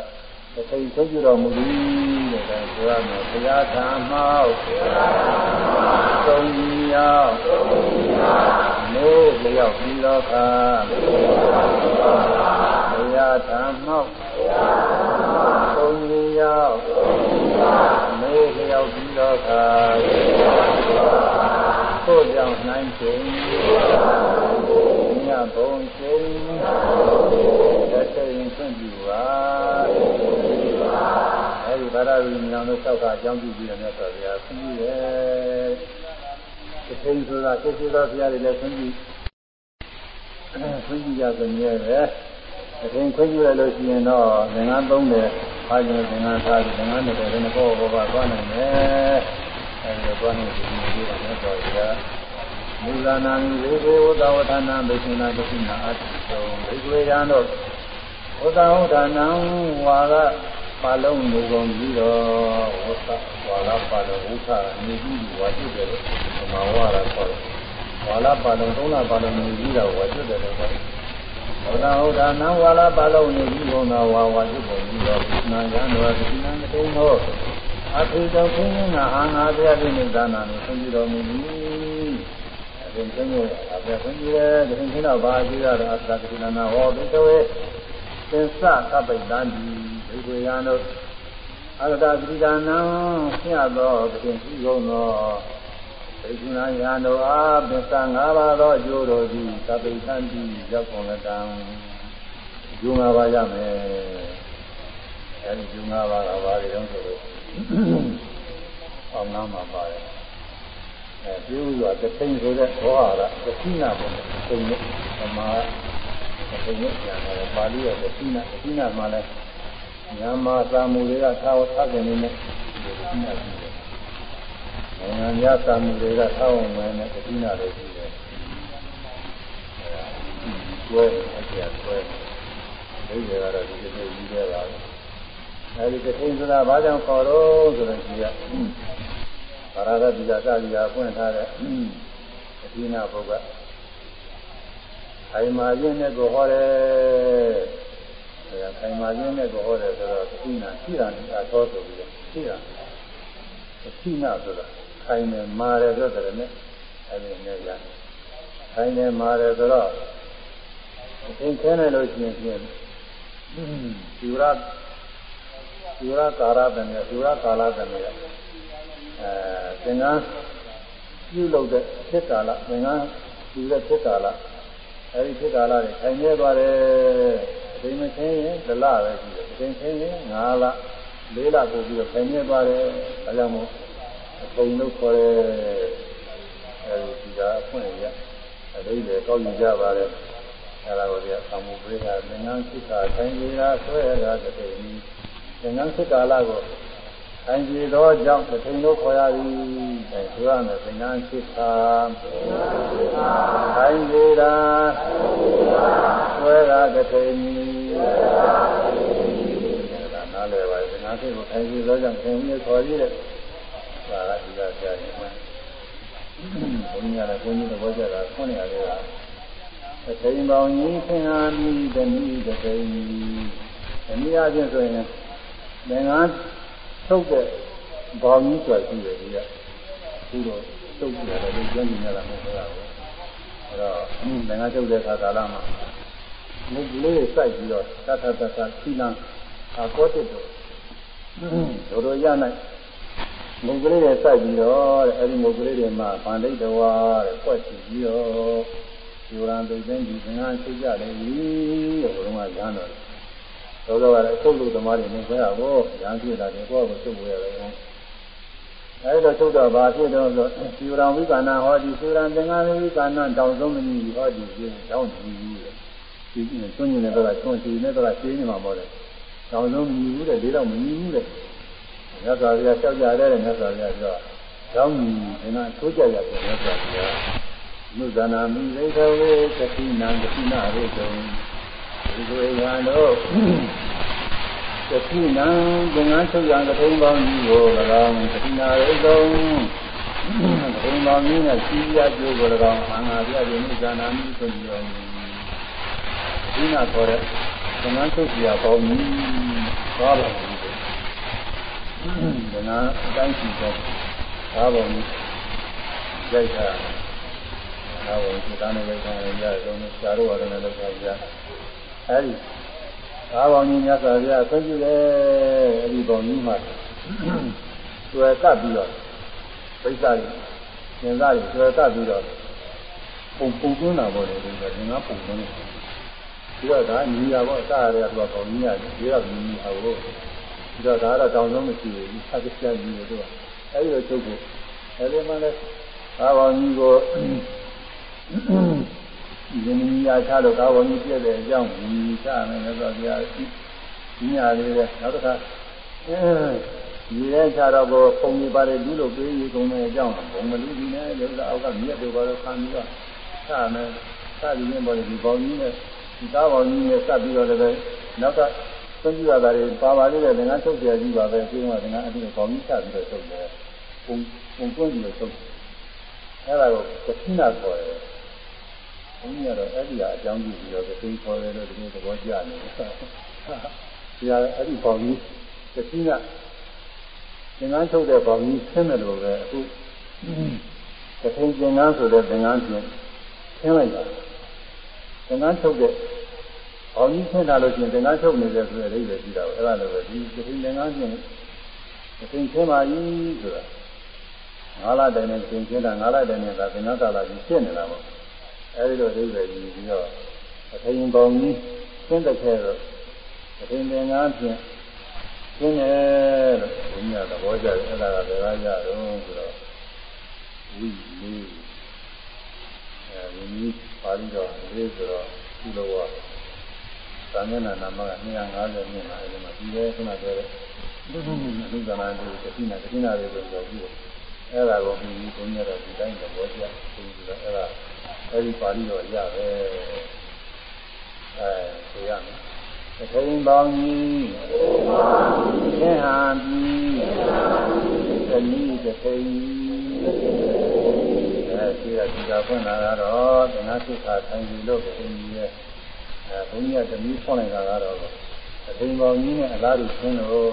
သိသိသိကြတော်မူသည်တဲ့ဒါဆိုရမယ်ဘုရားဓမ္မောဘုရားဓမ္မောသုံးကြီးရောက်သုံးကြီးရောက်မိုးလျောက်ပြီးတော့ခါမိုးလျောက်ပြီးတော့ခါဘုရားဓမ္မောဘုရားဓမ္မောသုံးကြီးရောက်သုံးကြီးရောက်မိုးလျောက်ပြီးတော့ခါမိုးလျောက်ပြီးတော့ခါထို့ကြောင့်နိုင်ခြင်းညဘုံခြင်း အဲဒီဗာရဝိညာဉ်တို့သောက်ကအကြောင်းပြုပြီးတော့ဆိုဗျာဆင်းပြီးတယ်တစ်ချိန်ဆိုတာသိသိသောဘုရားတွေလည်းဆင်းပြီးဆင်းပြီးရဆိုမြဲပဲတစ်ချိန်ခွင့်ပြုရလို့ရှိရင်တော့သင်္ကန်းသုံးတယ်အားကျင်သင်္ကန်းထားပြီးသင်္ကန်းတွေလည်းဘောဘောပါသွားနိုင်တယ်အဲဒီတော့သွားနေပြီဒီလိုနဲ့ဆိုကြမူလနာမိဝေဘေဝတဝဌာနဘိက္ခုနာဒုက္ခနာအတ္တိသောဘိက္ခုယံတို့ဝတ္တဝဌာနံဝါက ပါလုံးမူကုန်ပြီးတော့ဝတ္တဝါကပါလုံးဥစ္စာနေပြီးဝါကျွတ်တယ်လို့ဓမ္မဝါရခေါ်တယ်ဝါလာပါလုံးသုံးလပါလုံးနေပြီးတော့ဝါကျွတ်တယ်လို့ခေါ်တယ်ဝတ္တဝဌာနံဝါလာပါလုံးနေပြီးကုန်တော့ဝါဝါကျွတ်ကုန်ပြီးတော့နာယံတော်ဒီနံမတုံးတော့အထေတော်ခင်းငါအာငါဘုရားပြိဋ္ဌာနာနဲ့ဆင်းပြီးတော်မူသည်အရင်ကင်းရအပြည့်ဆင်းပြီးတယ်ဒီခင်းတော့ဘာကြည့်ရတာအသကတိနာဟောဘိသဝေသင်္စကပိတ္တံဒီ ဘိဝေယံတို့အရတတိဒါနံဆင်းရသောသခင်ရှိကုန်သောဘိက္ခုနာယံတို့အားပစ္စ၅ပါးသောအကျိုးတို့သည်သပိတ္တံဒီရောက်ကုန်လက်တံအကျိုး၅ပါးရမယ်အဲဒီအကျိုး၅ပါးကဘာတွေတုံးဆိုလို့အောင်နာမှာပါတယ်အဲပြုလို့တသိန်းဆိုတဲ့ဘောဟာရသတိနာပေါ့သိနေဓမ္မသတိနဲ့ပြန်တယ်ပါဠိရသတိနာသတိနာမှာလဲမြ န်မာစာမူတွေကသာဝသခင်နေနဲ့သတိနာရှိတယ်နိုင်ငံများစာမူတွေကသာဝဝင်နဲ့သတိနာတွေရှိတယ်အဲကျွဲအကျကျွဲဒိဋ္ဌိကတော့ဒီလိုမျိုးကြီးခဲ့ပါဘူးအဲဒီတသိန်းဆိုတာဘာကြောင့်ခေါ်တော့ဆိုတော့ကြီးကဘာရဒတိကစာလီယာဖွင့်ထားတဲ့အဒီနာဘုရားအိမ်မာရင်းနဲ့ကိုဟောတယ် အဲအိမ်မာရင်းနဲ့ကိုဟောတယ်ဆိုတော့သိနာရှိတာနဲ့အသောဆိုပြီးတော့ရှိတာသိနာဆိုတာခိုင်နေမာတယ်ဆိုတဲ့နဲ့အဲဒီနဲ့ရခိုင်နေမာတယ်ဆိုတော့အသင်ခဲနေလို့ရှိရင်ဖြင့်ဒီရဒီရကာရတမေဒီရကာလတမေအဲသင်္ကန်းပြုလုပ်တဲ့ဖြစ်ကာလသင်္ကန်းပြုတဲ့ဖြစ်ကာလအဲဒီဖြစ်ကာလတွေခိုင်နေသွားတယ် အချိန်မချင်းရင်ဒလပဲရှိတယ်အချိန်ချင်းရင်9လ4လပို့ပြီးတော့ခိုင်နေသွားတယ်အဲကြောင့်မို့အချိန်လို့ခေါ်တယ်အဲဒီဒီကအဖွင့်ရအလေးတွေကောက်ယူကြပါတယ်အဲဒါကိုဒီအမှုပရိသတ်ငန်းစိတ်ကခိုင်နေတာဆွဲတာတည်းသင်္ကန်းစိတ်ကာလကို အင်ကြီးသောကြောင့်တစ်ချိန်လို့ခေါ်ရသည်အဲဆိုရမယ်သင်္ကန်းစိတ်ကာခိုင်နေတာဆွဲတာတစ်ချိန်ဒါနားလည်ပါသင်္ကန်းစိတ်ကိုအင်ကြီးသောကြောင့်သင်ကြီးခေါ်ရည်တဲ့ဒါကဒီကကြားရင်ဘုန်းကြီးကလည်းဘုန်းကြီးသဘောကျတာခွင့်ရတယ်ကအချိန်ပေါင်းကြီးခင်ဟာမိတနည်းတစ်သိန်းတနည်းအားဖြင့်ဆိုရင်ငငန်း ထုတ်တဲ့ဘောင်ကြီးဆိုတာရှိတယ်ဒီကဒီတော့ထုတ်ကြတယ်လို့ပြောနေကြတာမဟုတ်ဘူးအဲတော့ငငန်းထုတ်တဲ့ခါကာလမှာမုတ်လေးစိုက်ပြီးတော့သတ်သတ်သတ်သတ်ခီလန်းအကောတက်တော့တို့တို့ရနိုင်မုတ်ကလေးတွေစိုက်ပြီးတော့တဲ့အဲဒီမုတ်ကလေးတွေမှာဗန္ဒိတဝါတဲ့ဖွက်ချပြီးတော့ဒီရန်သိသိဒီငါချိကြတယ်ကြီးတဲ့ဘုရားကရမ်းတော် သောသောကလည်းအထုတ်လို့သမားတွေနေခွဲရဖို့ရမ်းပြတာတွေကိုယ့်ကိုထုတ်ဝဲရတယ်အဲဒီတော့ထုတ်တော့ဘာဖြစ်တော့ဆိုဒီရန်ဝိကနာဟောဒီသုရန်သင်္ဃာဝိကနာတောင်ဆုံးမနည်းဟောဒီကျင်းတောင်းကြည့်ဘူးတဲ့ဒီကျွန်းကျင်တဲ့ကကျွန်းချီနေတဲ့ကရှင်းနေမှာပေါ့လေတောင်ဆုံးမနည်းဘူးတဲ့ဒီတော့မနည်းဘူးတဲ့မြတ်စွာဘုရားလျှောက်ကြတဲ့မြတ်စွာဘုရားပြောကောင်းပြီဒီကထိုးကြရတယ်မြတ်စွာဘုရားနုဇနာမိဝိသဝေသတိနံသတိနာရေတုံ ဒီလိုရန်တို့သတိနံသင်္ကန်းချုပ်ရန်သုံးပေါင်းကြီးကို၎င်းသတိနာရေတုံသုံးပေါင်းကြီးနဲ့စီးရကျိုးကို၎င်းအာငါပြည့်နုဇနာမိဆိုပြီးတော့ဒီနာခေါ်တဲ့သင်္ကန်းချုပ်ရပေါင်းကြီးသွားပါဘူးဒနာအတိုင်းရှိတော့သာဘုံရိုက်တာသာဘုံဒီသားနဲ့ရိုက်တာလည်းရတယ်တော့ဆရာတို့ရတယ်လည်းလောက်ပါကြ အဲဒီသာဘုံကြီးမြတ်စွာဘုရားဆွကြည့်တယ်အဲဒီဘုံကြီးမှာကျွယ်ကပ်ပြီးတော့ပိဿာကြီးသင်္သာကြီးကျွယ်ကပ်ပြီးတော့ပုံပုံသွင်းတာပေါ့လေဒီကငါပုံသွင်းတယ်ဒီတော့ဒါညီရပေါ့အစားရတဲ့ကတော့ဘုံကြီးရတယ်ဒီတော့ညီညီအောင်လို့ဒီတော့ဒါကတော့တောင်းဆုံးမရှိဘူးဒီဆက်ကြကြီးတယ်သူကအဲဒီလိုချုပ်ကိုအဲဒီမှာလဲဘာဝကြီးကို ဒီနည်းအားချလို့ဘာဝကြီးပြည့်တဲ့အကြောင်းဒီချမယ်လို့ဆိုပြဒီညာလေးပဲနောက်တစ်ခါအဲဒီရဲချတော့ကိုပုံကြီးပါတယ်လူလို့ပေးရကုန်တဲ့အကြောင်းဘုံမလူကြီးနဲ့လောကအောက်ကမြက်တွေပါတော့ခံပြီးတော့ချမယ်စသည်နဲ့ပေါ်ဒီပေါင်းကြီးနဲ့ဒီသားပေါင်းကြီးနဲ့စပ်ပြီးတော့လည်းနောက်ကသုံးကြည့်ရတာတွေပါပါလေးတဲ့ငါထုတ်ကြကြီးပါပဲကျင်းကငါအတူပေါင်းချပြီးတော့ထုတ်တယ်ပုံပုံတွန်းပြီးတော့ထုတ်အဲ့ဒါကိုကတိနာခေါ်တယ် ဘုန်းကြီးကတော့အဲ့ဒီအကြောင်းကြည့်ပြီးတော့ကတိခေါ်တယ်လို့ဒီလိုသဘောကျနေတယ်ဒီဟာအဲ့ဒီပေါင်းကြီးကတိနာသင်္ကန်းထုတ်တဲ့ပေါင်းကြီးဆင်းတယ်လို့ပဲအခုကတိသင်္ကန်းဆိုတဲ့သင်္ကန်းပြင်ဆင်းလိုက်တာသင်္ကန်းထုတ်တဲ့။အောင်ကြီးဆင်းလာလို့ရှိရင်သင်္ကန်းချုပ်နေတယ်ဆိုတဲ့အိဗယ်ရှိတာပဲ။အဲ့ဒါလည်းပဲဒီသင်္ကန်းချင်းသင်္ဆင်းပါကြီးဆိုတာငါးလတိုင်နဲ့သင်္ဆင်းတာငါးလတိုင်နဲ့သာသင်္ကန်းသာလာကြီးဖြစ်နေတာပေါ့။ အဲဒီလိုအိဗယ်ကြီးပြီးတော့အထင်ပေါင်းကြီးဆင်းတဲ့ခဲတော့အထင်သင်္ကန်းဖြင့်ရှင်းတယ်လို့ဘုရားသဘောကျတယ်အဲ့ဒါကဘယ်ကရတော့ဆိုတော့ဝိလေးအဲဒီပါဠိတော်လေးဆိုတော့ဒီလိုကသာမျက်နှာနာမက250မြင့်လာအဲဒီမှာဒီလေခုနပြောတဲ့ဒုက္ခမှုအနုဒနာတွေတတိနာတတိနာတွေဆိုတော့ပြီးအဲ့ဒါကိုပြီးပြီးဘုန်းကြီးတော့ဒီတိုင်းသဘောကျပြီးပြီးတော့အဲ့ဒါ အဲ့ဒီပါဠိတော်ရပဲအဲဆိုရမယ်သထုံပေါင်းကြီးသင်ဟာပြီးသတိသတိအဲဒီကဒီကဖွင့်လာတော့သင်္ဃသုခဆိုင်ပြီလို့ဘုန်းကြီးရဲ့အဲဘုန်းကြီးကတမီးဖွင့်လိုက်တာကတော့အသိပေါင်းကြီးနဲ့အလားတူရှင်းလို့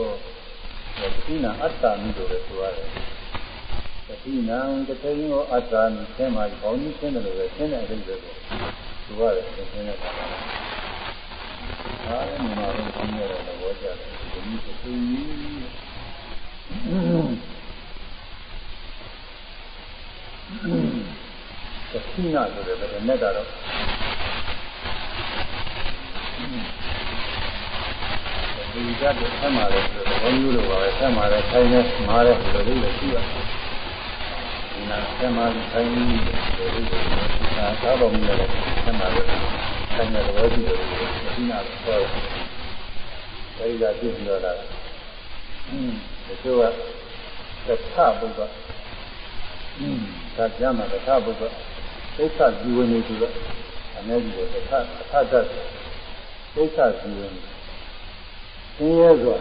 သတိနာအတ္တမိလို့လည်းဆိုရတယ် သတိနာတသိန်းကိုအတ္တမိရှင်းမှဘောင်းကြီးရှင်းတယ်လို့လည်းရှင်းတဲ့အဓိပ္ပာယ်ကိုဆိုရတယ်ရှင်းတဲ့အခါဒါလည်းမြန်မာလိုရှင်းရတဲ့သဘောကျတယ်ဒီနည်းသတိသတိနာဆိုတဲ့ဗဒနဲ့ကတော့ဒီကတည်းကဆက်မှာလဲဆိုတော့ဘုန်းကြီးတို့ပါပဲဆက်မှာလဲခိုင်းနေမှာလဲဆိုတော့ဒီလိုရှိရတယ်ဒီ နာဆက်မှာခိုင်းနေတယ်ဒီလိုသာသာပေါ်မြင်တယ်ဆက်မှာလဲခိုင်းနေတော့ဒီလိုဒီနာတော့အဲဒီကပြည့်ပြီးတော့လာအင်းဒီလိုကသထဘုရားအင်းဒါကြမ်းမှာသထဘုရားသိက္ခာဇီဝနေဆိုတော့အနေကြီးကိုသထအထတတ်ဒိဋ္ဌဇီဝင်သင်ရဲစွာ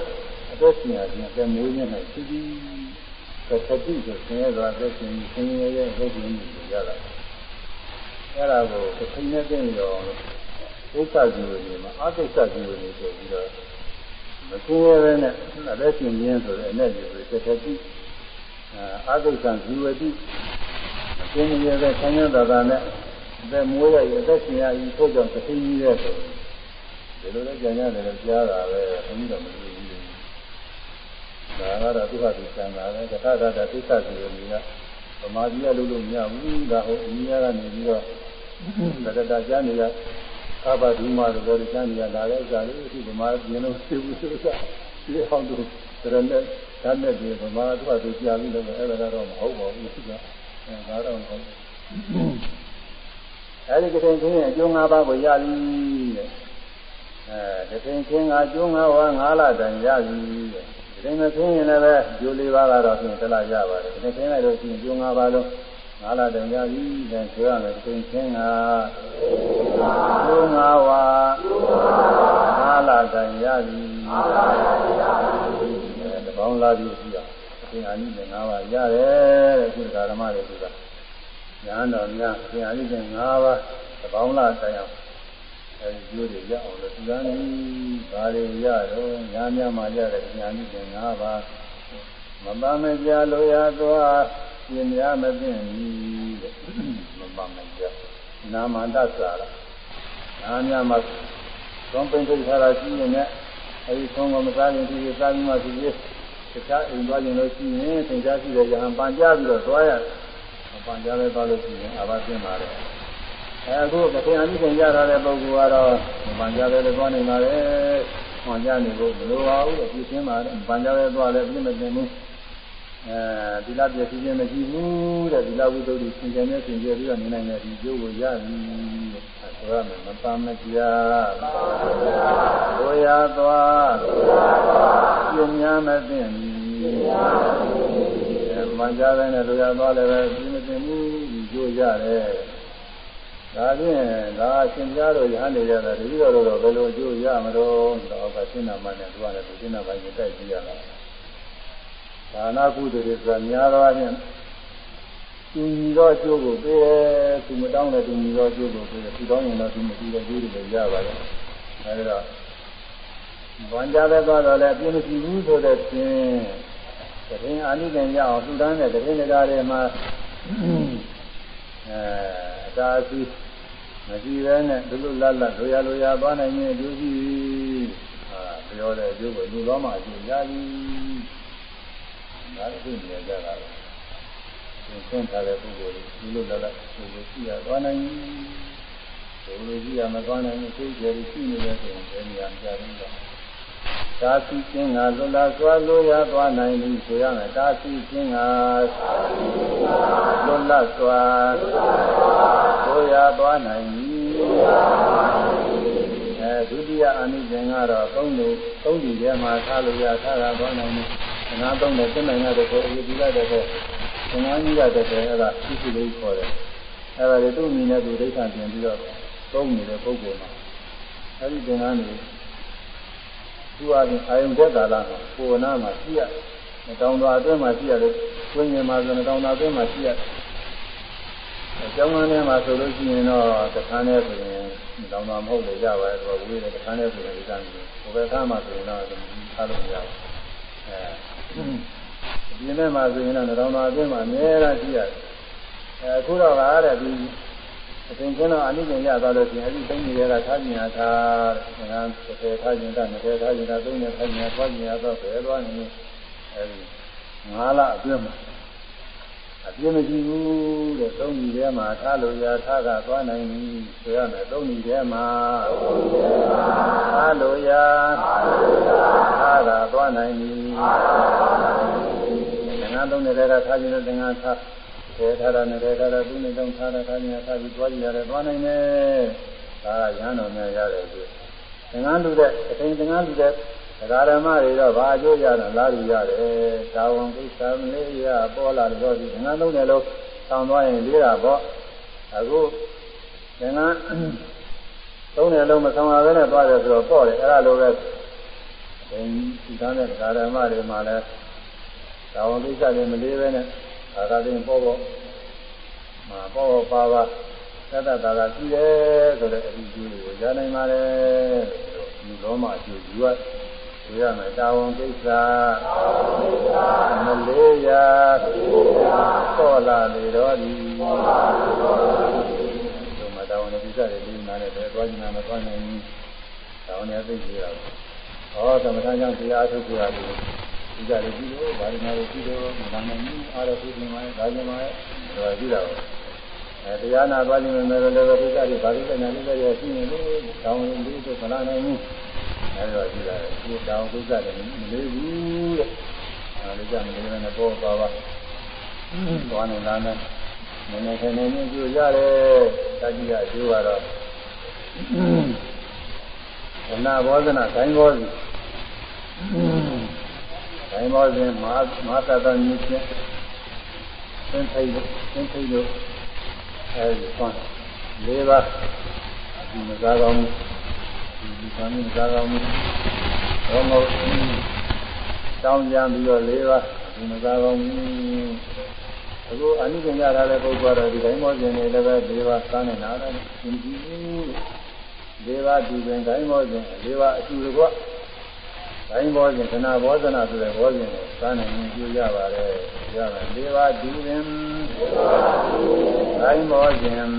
အသက်ရှင်ရခြင်းအသက်မွေးမြတ်၌ရှိသည် သတိကိုဆင်းရဲသွားတဲ့ရှင်ဆင်းရဲရဲ့ဟုတ်တယ်လို့ရတာအဲ့ဒါကိုတစ်ချိန်နဲ့သိရောဥစ္စာကြီးတွေမှာအကိစ္စကြီးတွေဆိုပြီးတော့မဆင်းရဲပဲနဲ့လက်ရှင်ရင်းဆိုတဲ့အနဲ့ကြီးတွေသတိအာကိစ္စဇီဝတိအကျဉ်းရတဲ့ဆင်းရဲတာနဲ့အသက်မွေးရရဲ့အသက်ရှင်ရည်ထို့ကြောင့်တစ်ချိန်ကြီးတဲ့ဆိုဒီလိုလည်းကြံရတယ်ကြားတာပဲဘုန်းကြီးတော်မသိဘူး ဒါကတော့သူ့ဟာသူစံတာပဲတခါတည်းသိစ္စာစီလို့ကဗမာပြည်ကလို့လို့မရဘူးဒါဟုတ်အင်းရကနေပြီးတော့တတကျမ်းတွေကအဘဒုမတို့ပြောတဲ့ကျမ်းတွေကလာတဲ့ဥစ္စာလေးအခုဗမာပြည်လုံးသိဘူးဆိုတော့ဒီဟောင်းတို့တရနဲ့ဓာတ်နဲ့ဒီဗမာသူ့ဟာသူကြာပြီးတော့အဲ့ဒါတော့မဟုတ်ပါဘူးသူကအဲဒါတော့မဟုတ်ဘူးအဲဒီကတင်ချင်းအကျိုး၅ပါးကိုရပြီတဲ့အဲတတင်ချင်းကအကျိုး၅ပါး၅လတန်ရပြီတဲ့ သင်မသိရင်လည်းပဲကျိုးလေးပါးကတော့ဖြင့်တလားရပါတယ်သင်သိလိုက်လို့ရှိရင်ကျိုး၅ပါးလုံးငါးလတည်းရပြီတဲ့ဆိုရမယ်သင်ချင်းကကျိုး၅ဝါငါးလတည်းရပြီတပေါင်းလာပြီရှိရသင်အာနိသင်၅ပါးရတယ်တဲ့ခုဓမ္မတွေကညာတော်များသင်အာနိသင်၅ပါးတပေါင်းလာတိုင်အောင် အဲဒီကျိုးတွေရအောင်လို့သူကလည်းဘာတွေရတော့ညာများမှရတဲ့ဉာဏ်ကြီးငါးပါးမပမကြလိုရသွားပြင်များမသိဘူးတဲ့မပမကြနာမန္တစာရနာများမှာသွန်ပင်ထိထားတာရှိနေနဲ့အဲဒီသုံးကမစားရင်ဒီစားပြီးမှဒီတခြားအိမ်သွားရင်လို့ရှိရင်သင်ကြားရှိတဲ့ယဟန်ပန်ကြားပြီးတော့သွားရပန်ကြားလဲသွားလို့ရှိရင်အာဘသိမှာတယ် အခုမခင်အမိခင်ကြရတဲ့ပုဂ္ဂိုလ်ကတော့ပန်ကြတယ်လည်းသွားနိုင်ပါလေ။ဟောကြနေဖို့မလိုပါဘူးလို့ပြင်းပါတယ်။ပန်ကြတယ်သွားလည်းပြင်းမတင်ဘူး။အဲဒီလားပြည့်စည်ခြင်းမရှိဘူးတဲ့ဒီလားဝိသုဒ္ဓိသင်္ကြန်နဲ့သင်ကြပြီးတော့နေနိုင်တဲ့ဒီကျိုးကိုရပြီ။ဆိုရမယ်မပမကြား။ဘုရားသွားပြင်းများမသိဘူး။ပန်ကြတယ်နဲ့လိုရသွားလည်းပဲပြင်းမတင်ဘူးဒီကျိုးရတယ်။ ဒါဖြင့်ဒါအရှင်ပြားတို့ရဟန်းနေကြတာတတိတော်တို့ဘယ်လိုအကျိုးရမလို့တော့ကရှင်းနာမှနဲ့သူကလည်းသူရှင်းနာပိုင်းကိုတိုက်ကြည့်ရတာဒါနာကုသိုလ်တွေဆိုတာများသောအားဖြင့်သူညီသောအကျိုးကိုပေးတယ်သူမတောင်းတဲ့သူညီသောအကျိုးကိုပေးတယ်သူတောင်းရင်တော့သူမပြီးတဲ့ကျိုးတွေရပါတယ်အဲဒီတော့ဘဝကြတဲ့သွားတော့လည်းအပြည့်မရှိဘူးဆိုတဲ့ဖြင့်တရင်အာနိသင်ရအောင်သူတန်းတဲ့တရင်တရားတွေမှာအဲအသာအစီ မရှိပဲနဲ့ဒုလူလတ်လတ်လိုရလိုရသွားနိုင်ရင်အကျိုးရှိဟာပြောတဲ့အကျိုးကိုလူတော်မှာအကျိုးရပြီဒါသိနေကြတာပဲသင်ခွင့်ထားတဲ့ပုဂ္ဂိုလ်ဒုလူလတ်လတ်ကိုယ်ရှိရသွားနိုင်ဒီလိုကြည့်ရမသွားနိုင်ဘူးသိကြရရှိနေတယ်ဆိုရင်ဘယ်နေရာကြားရင်းတော့ သာသိခြင်းကလွတ်လာစွာလိုရသွားနိုင်ပြီဆိုရမယ်သာသိခြင်းကလွတ်လပ်စွာလိုရသွားနိုင်ပြီအဲဒုတိယအနိသင်ကတော့သုံးနေသုံးဒီထဲမှာထားလို့ရထားတာသွားနိုင်တယ်ငါသုံးတယ်သိနိုင်ရတဲ့ကိုအရေးကြီးတဲ့ကိုငါကြီးရတဲ့အဲ့ဒါသိစိလေးခေါ်တယ်အဲ့ဒါလေသူ့အမိနဲ့သူဒိဋ္ဌာပြင်ပြီးတော့သုံးနေတဲ့ပုဂ္ဂိုလ်မှာအဲ့ဒီသင်္ကန်းတွေ သူအရင်အာယုန်သက်တာလားကိုယ်နာမှာရှိရတောင်တော်အတွင်းမှာရှိရတယ်ဝိညာဉ်မှာဆိုတောင်တော်အတွင်းမှာရှိရအကြောင်းထဲမှာဆိုလို့ရှိရင်တော့တခါနဲ့ဆိုရင်တောင်တော်မဟုတ်လေရပါတယ်သူကဝေးတယ်တခါနဲ့ဆိုရင်ဒီကံကြီးဘယ်ဘက်ကမှဆိုရင်တော့ထားလို့မရဘူးအဲဒီနေ့မှာဆိုရင်တော့တောင်တော်အတွင်းမှာအများအားရှိရတယ်အဲအခုတော့ကားတဲ့ဒီ အရှင်ကျင်းတော့အနိစ္စရသွားလို့ရှိရင်အဲ့ဒီသိနေရတာထားကျင်ရတာတဲ့ငါတစ်ထည်ထားကျင်တာနှစ်ထည်ထားကျင်တာသုံးထည်ထားကျင်တာသွားကျင်ရတော့ဘယ်သွားနေအဲ့ဒီငါးလအတွင်းမှာအပြည့်မရှိဘူးတဲ့သုံးကြီးထဲမှာထားလို့ရထားကသွားနိုင်ပြီဆိုရမယ်သုံးကြီးထဲမှာထားလို့ရထားကသွားနိုင်ပြီငါသုံးတဲ့ကထားကျင်တဲ့ငါထား သေထားတာနဲ့သေထားတာသူနဲ့တောင်းထားတာခါညာထားပြီးသွားကြရတယ်သွားနိုင်တယ်ဒါကရဟန်းတော်များရတယ်သူသင်္ကန်းလူတဲ့အချိန်သင်္ကန်းလူတဲ့ဒကာဓမ္မတွေတော့ဘာအကျိုးရတာလားလူရတယ်ဒါဝန်ကိစ္စမလေးရပေါ်လာတော့ဒီသင်္ကန်းလုံးနဲ့လို့ဆောင်းသွားရင်လေးတာပေါ့အခုသင်္ကန်းသုံးတယ်လုံးမဆောင်ရဘဲနဲ့သွားတယ်ဆိုတော့ပေါ့တယ်အဲ့ဒါလိုပဲဒီဒီသားတဲ့ဒကာဓမ္မတွေမှာလည်းတာဝန်ကိစ္စတွေမလေးပဲနဲ့ အာသာတင်ပေါ်ပေါ်မှာပေါ်ပေါ်ပါပါသတ္တတာကရှိတယ်ဆိုတဲ့အဒီကျိုးကိုရနိုင်ပါလေဒီလောမှာကျိုးယူရယူရမယ်တာဝန်ကိစ္စမလေးရပေါ်လာလေတော့ဒီပေါ်လာလေတော့ဒီတို့မှာတာဝန်ကိစ္စတွေပြီးနားနဲ့ပဲသွားကြည့်နာမသွားနိုင်ဘူးတာဝန်နဲ့သိကြရအောင်ဟောသမထကြောင့်တရားထုတ်ကြရတယ် ဒီကြရည်ပြီးတော့ဗာရဏတွေပြီးတော့မနာနိုင်ဘူးအားရဖို့ဒီမှာဒါကြမှာဒါကြည့်တာအဲတရားနာသွားခြင်းနဲ့လည်းလည်းဒီကြရည်ဗာရိကညာလေးလည်းရှိနေလို့တောင်းရင်ဒီတော့မလာနိုင်ဘူးအဲဒါကြည့်တာဒီတောင်းကိစ္စတွေမလေးဘူးတဲ့အဲဒီကြမလေးနဲ့ပေါ်ပါပါသွားနေလားနဲ့နည်းနည်းခင်းနေနေကြည့်ရတယ်တာကြည့်ရအကျိုးကတော့ဝနာဘောဇနာခိုင်းဘောစီ ခိုင်းဘောစဉ်မဟာမဟာတတမြင့်ချင်းသင်္ထိတ်သင်္ထိတ်တို့အဲဒီဆွမ်းလေးပါးဒီမစားကောင်းဒီသံမစားကောင်းတော့မဟုတ်တောင်းကြပြီးတော့လေးပါးဒီမစားကောင်းအခုအနိကညထားတဲ့ပုဂ္ဂိုလ်ကတော့ဒီတိုင်းမောခြင်းတွေလည်းပဲလေးပါးစားနေတာတော့သင်ကြည့်ဘူးလေးပါးဒီပင်တိုင်းမောခြင်းလေးပါးအတူတကွ တိုင်းဘောခြင်းခဏဘောဇနာဆိုတဲ့ဘောခြင်းကိုစားနိုင်ရင်ပြုရပါတယ်ရမယ်လေးပါးဒီပင်တိုင်းဘောခြင်း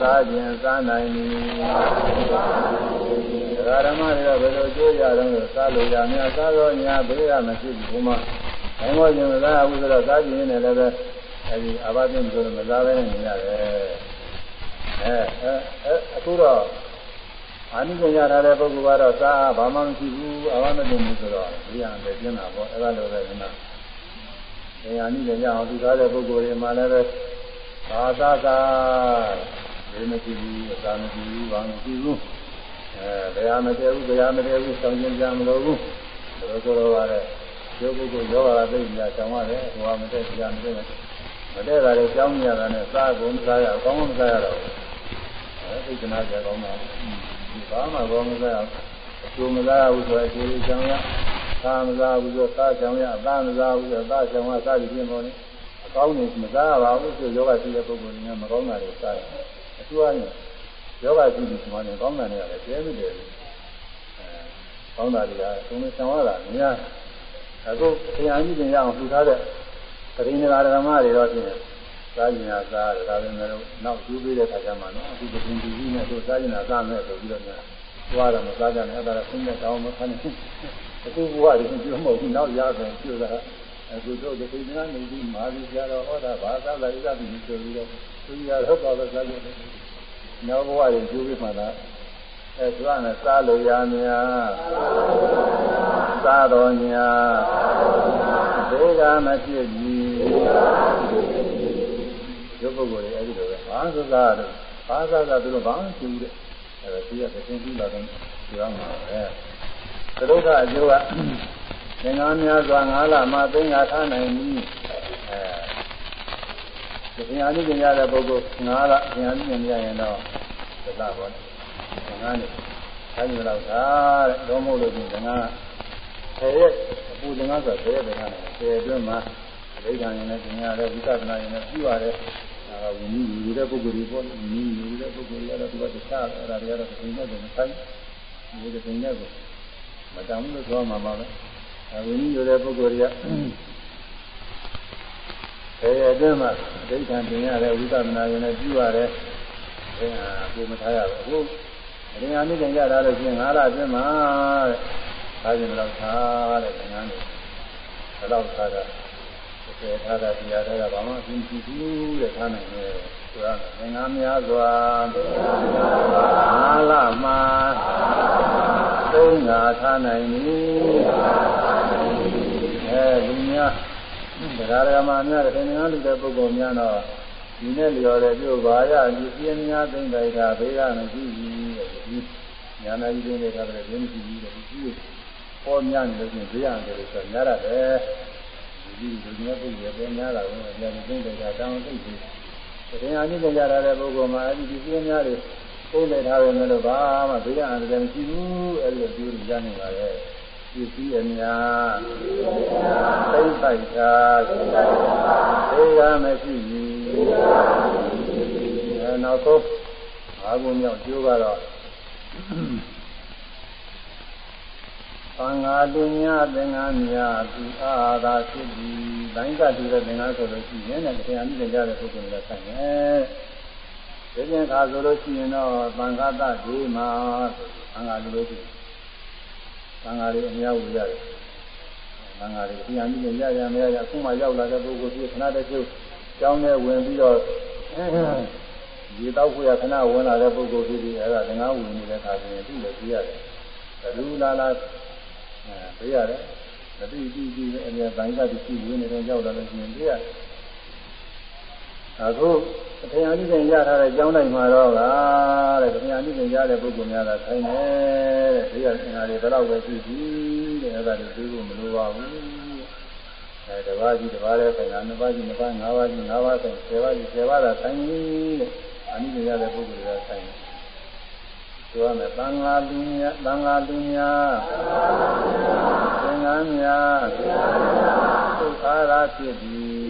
စားခြင်းစားနိုင်ပြီဓမ္မတွေကဘယ်လိုကြိုးရတော့လို့စားလို့ရများစားတော့ညာဘေးရမရှိဘူးဘုမတိုင်းဘောခြင်းမစားဘူးဆိုတော့စားခြင်းနဲ့လည်းပဲအဲဒီအဘသိဆိုတော့မစားဘဲနဲ့နေရတယ်အဲအဲအခုတော့ အာနိကရထားတဲ့ပုဂ္ဂိုလ်ကတော့သာဘာမှမရှိဘူးအဝမတင်ဘူးဆိုတော့ဒီဟာလည်းပြင်းတာပေါ့အဲ့ဒါလိုပဲကနာ။ဉာဏ်နည်းနဲ့ရအောင်သူထားတဲ့ပုဂ္ဂိုလ်တွေမှလည်းပဲဘာသာသာဒီမရှိဘူးအသာမရှိဘူးဘာမရှိဘူးအဲဘယ်ဟာမတည့်ဘူးဘယ်ဟာမတည့်ဘူးစောင့်ကြည့်ကြမလို့ဘူးဘယ်လိုဆိုတော့ပါလဲယောပုဂ္ဂိုလ်ယောဂါသိညာတောင်းရတယ်ဟိုဟာမတည့်တရားမတည့်မတည့်တာလည်းကြောင်းရတာနဲ့စားကုန်မစားရအောင်ကောင်းမစားရတော့အဲသိက္ခာကြကောင်းတာ ဘာမှကောင်းမစားအောင်အကျိုးမစားဘူးဆိုတော့အကျိုးကြောင်းရသာမစားဘူးဆိုသာကြောင်းရအသာမစားဘူးဆိုသာကြောင်းရစသည်ဖြင့်ပေါ်နေအကောင်းနေမစားပါဘူးဆိုယောဂရှိတဲ့ပုဂ္ဂိုလ်တွေကမကောင်းတာတွေစားတယ်အကျိုးအရင်ယောဂရှိပြီးဒီမှာနေကောင်းတာတွေလည်းကျဲမတယ်အဲကောင်းတာတွေကသုံးနေဆောင်ရတာများအခုဆရာကြီးတင်ရအောင်လှူထားတဲ့ပရိနိဗ္ဗာန်ဓမ္မတွေတော့ပြင် စားကျင်တာစားတယ်ဒါပေမဲ့နောက်ကျူးပေးတဲ့ခါကျမှနော်အခုပင်ဒီကြီးနဲ့တို့စားကျင်တာစားမယ်ဆိုပြီးတော့ညာသွားတယ်မစားကြနဲ့အဲ့ဒါကဆင်းတဲ့တောင်းမခံဘူးအခုဘဝတွေကျိုးမဟုတ်ဘူးနောက်ရတယ်ကျိုးတာအခုတို့ဒီကိစ္စနေပြီးမာပြီးကြတော့ဟောတာဘာသာလာရပြီဆိုပြီးတော့သူရတော့တော့စားကြတယ်နောက်ဘဝတွေကျိုးပြီးမှသာအဲသူကလည်းစားလို့ရများစားတော်ညာဒေဂာမဖြစ်ကြီး ရုပ်ပုဂ္ဂိုလ်တွေအဲဒီလိုပဲဘာသာသာတော့ဘာသာသာသူတို့ဘာမှမသိဘူးတဲ့အဲဒါသိရတဲ့သင်္ကြန်လာတော့ပြောမှာပဲသရုပ်ကအကျိုးကသင်္ကန်းများစွာ၅လမှသိငါထားနိုင်ပြီအဲသင်္ဃာနိကျင်ရတဲ့ပုဂ္ဂိုလ်၅လသင်္ဃာနိကျင်ရရင်တော့သစ္စာပေါ်တယ်သင်္ဃာနိဆိုင်ရတော့ဒါတဲ့တော့မဟုတ်လို့ဒီသင်္ဃာဆယ်ရက်အပူသင်္ဃာဆိုဆယ်ရက်သင်္ဃာနဲ့ဆယ်အတွင်းမှာအဋ္ဌာရင်နဲ့သင်္ဃာလည်းဝိသဒနာရင်နဲ့ပြီးပါတယ် ဝိနည်းယူတဲ့ပုဂ္ဂိုလ်တွေပေါ့ဝိနည်းယူတဲ့ပုဂ္ဂိုလ်တွေကတော့သူကတခြားအဲ့ဒါတွေကတော့သင်္ကြန်ကိုမဆိုင်ဒီသင်္ကြန်ကိုမတမ်းလို့ပြောမှာပါပဲဝိနည်းယူတဲ့ပုဂ္ဂိုလ်တွေကအဲအတွင်းမှာဒိဋ္ဌံတင်ရတဲ့ဝိသဒနာရင်နဲ့ပြုရတယ်အဲဟာကိုမထားရဘူးအခုအရင်အနည်းတင်ကြတာလို့ရှိရင်၅လအတွင်းမှာတဲ့ဒါကြင်တော့ထားတဲ့ငန်းတွေဘယ်တော့ထားတာ ကျေထားတာတရားတွေကဘာမှအင်းကြည့်ဘူးတဲ့ထားနိုင်တယ်ဆိုတာငင်္ဂမ်းများစွာမာလမှာသုံးငါထားနိုင်ပြီအဲလူများတရားဓမ္မများတဲ့ငင်္ဂမ်းလူတဲ့ပုဂ္ဂိုလ်များတော့ဒီနဲ့လျော်တဲ့ပြုဘာရဒီပြင်းများသိမ့်တိုက်တာဘေးကမရှိဘူးတဲ့ဒီညာနာကြီးတွေထားတယ်ပြင်းမရှိဘူးတဲ့ဒီကြီးပေါ်များနေလို့ရှိရင်ဘေးရတယ်လို့ဆိုညာရတယ် ဒီလူမျိုးပုဂ္ဂိုလ်ပြန်များလာတော့ပြန်သိတဲ့ကတောင်းသိပြီ။တရားအနည်းကြရတဲ့ပုဂ္ဂိုလ်မှာအဲဒီဒီစည်းများတွေပုံနေထားတယ်လို့ဘာမှဘေးရန်တယ်မရှိဘူးအဲဒီလိုပြောရနေပါလေ။ဒပစ္စည်းအများသိမ့်ပိုက်တာသေကမရှိဘူးအဲနောက်ဆုံးအာဟုမြောက်ကျိုးကတော့ သံဃာလူများသင်္ကန်းများသူအာသာဖြစ်ပြီးတိုင်းကတူတဲ့သင်္ကန်းဆိုလို့ရှိရင်လည်းတရားနည်းကြတဲ့ပုဂ္ဂိုလ်တွေဆိုင်တယ်။ဒီပြန်ခါဆိုလို့ရှိရင်တော့သံဃာတဒီမှာသံဃာလူလို့ရှိရင်သံဃာတွေအများကြီးရတယ်။သံဃာတွေတရားနည်းရရမရရအခုမှရောက်လာတဲ့ပုဂ္ဂိုလ်ကြီးခဏတည်းကျုပ်ကျောင်းထဲဝင်ပြီးတော့ဒီတော့ကိုရခဏဝင်လာတဲ့ပုဂ္ဂိုလ်ကြီးတွေအဲ့ဒါသင်္ဃာဝင်နေတဲ့ခါကျရင်သူ့လည်းကြည့်ရတယ်။ဘယ်လိုလာလာ အဲပြရတယ်မသိကြည့်ကြည့်အများပိုင်းကတည်းကဝင်နေတော့ရောက်လာလို့ရှိရင်ပြရအခုအထင်အလိစဉ်ရထားတဲ့ကျောင်းတိုင်းမှာတော့ကတဲ့ခင်ဗျာလိစဉ်ရတဲ့ပုဂ္ဂိုလ်များကဆိုင်တယ်တဲ့ဒီကအင်္ဂါတွေဘယ်တော့ပဲကြည့်ကြည့်တဲ့အဲ့ဒါတွေသိဖို့မလိုပါဘူးအဲတပါးကြီးတပါးလည်းဆိုင်တာနှစ်ပါးကြီးနှစ်ပါးငါးပါးကြီးငါးပါးဆိုင်ဆယ်ပါးကြီးဆယ်ပါးသာဆိုင်တဲ့အနိစ္စရတဲ့ပုဂ္ဂိုလ်တွေကဆိုင်တယ် ဆိုရမယ်သံဃာလူများသံဃာလူများသင်္ကန်းများသုခါရဖြစ်သည်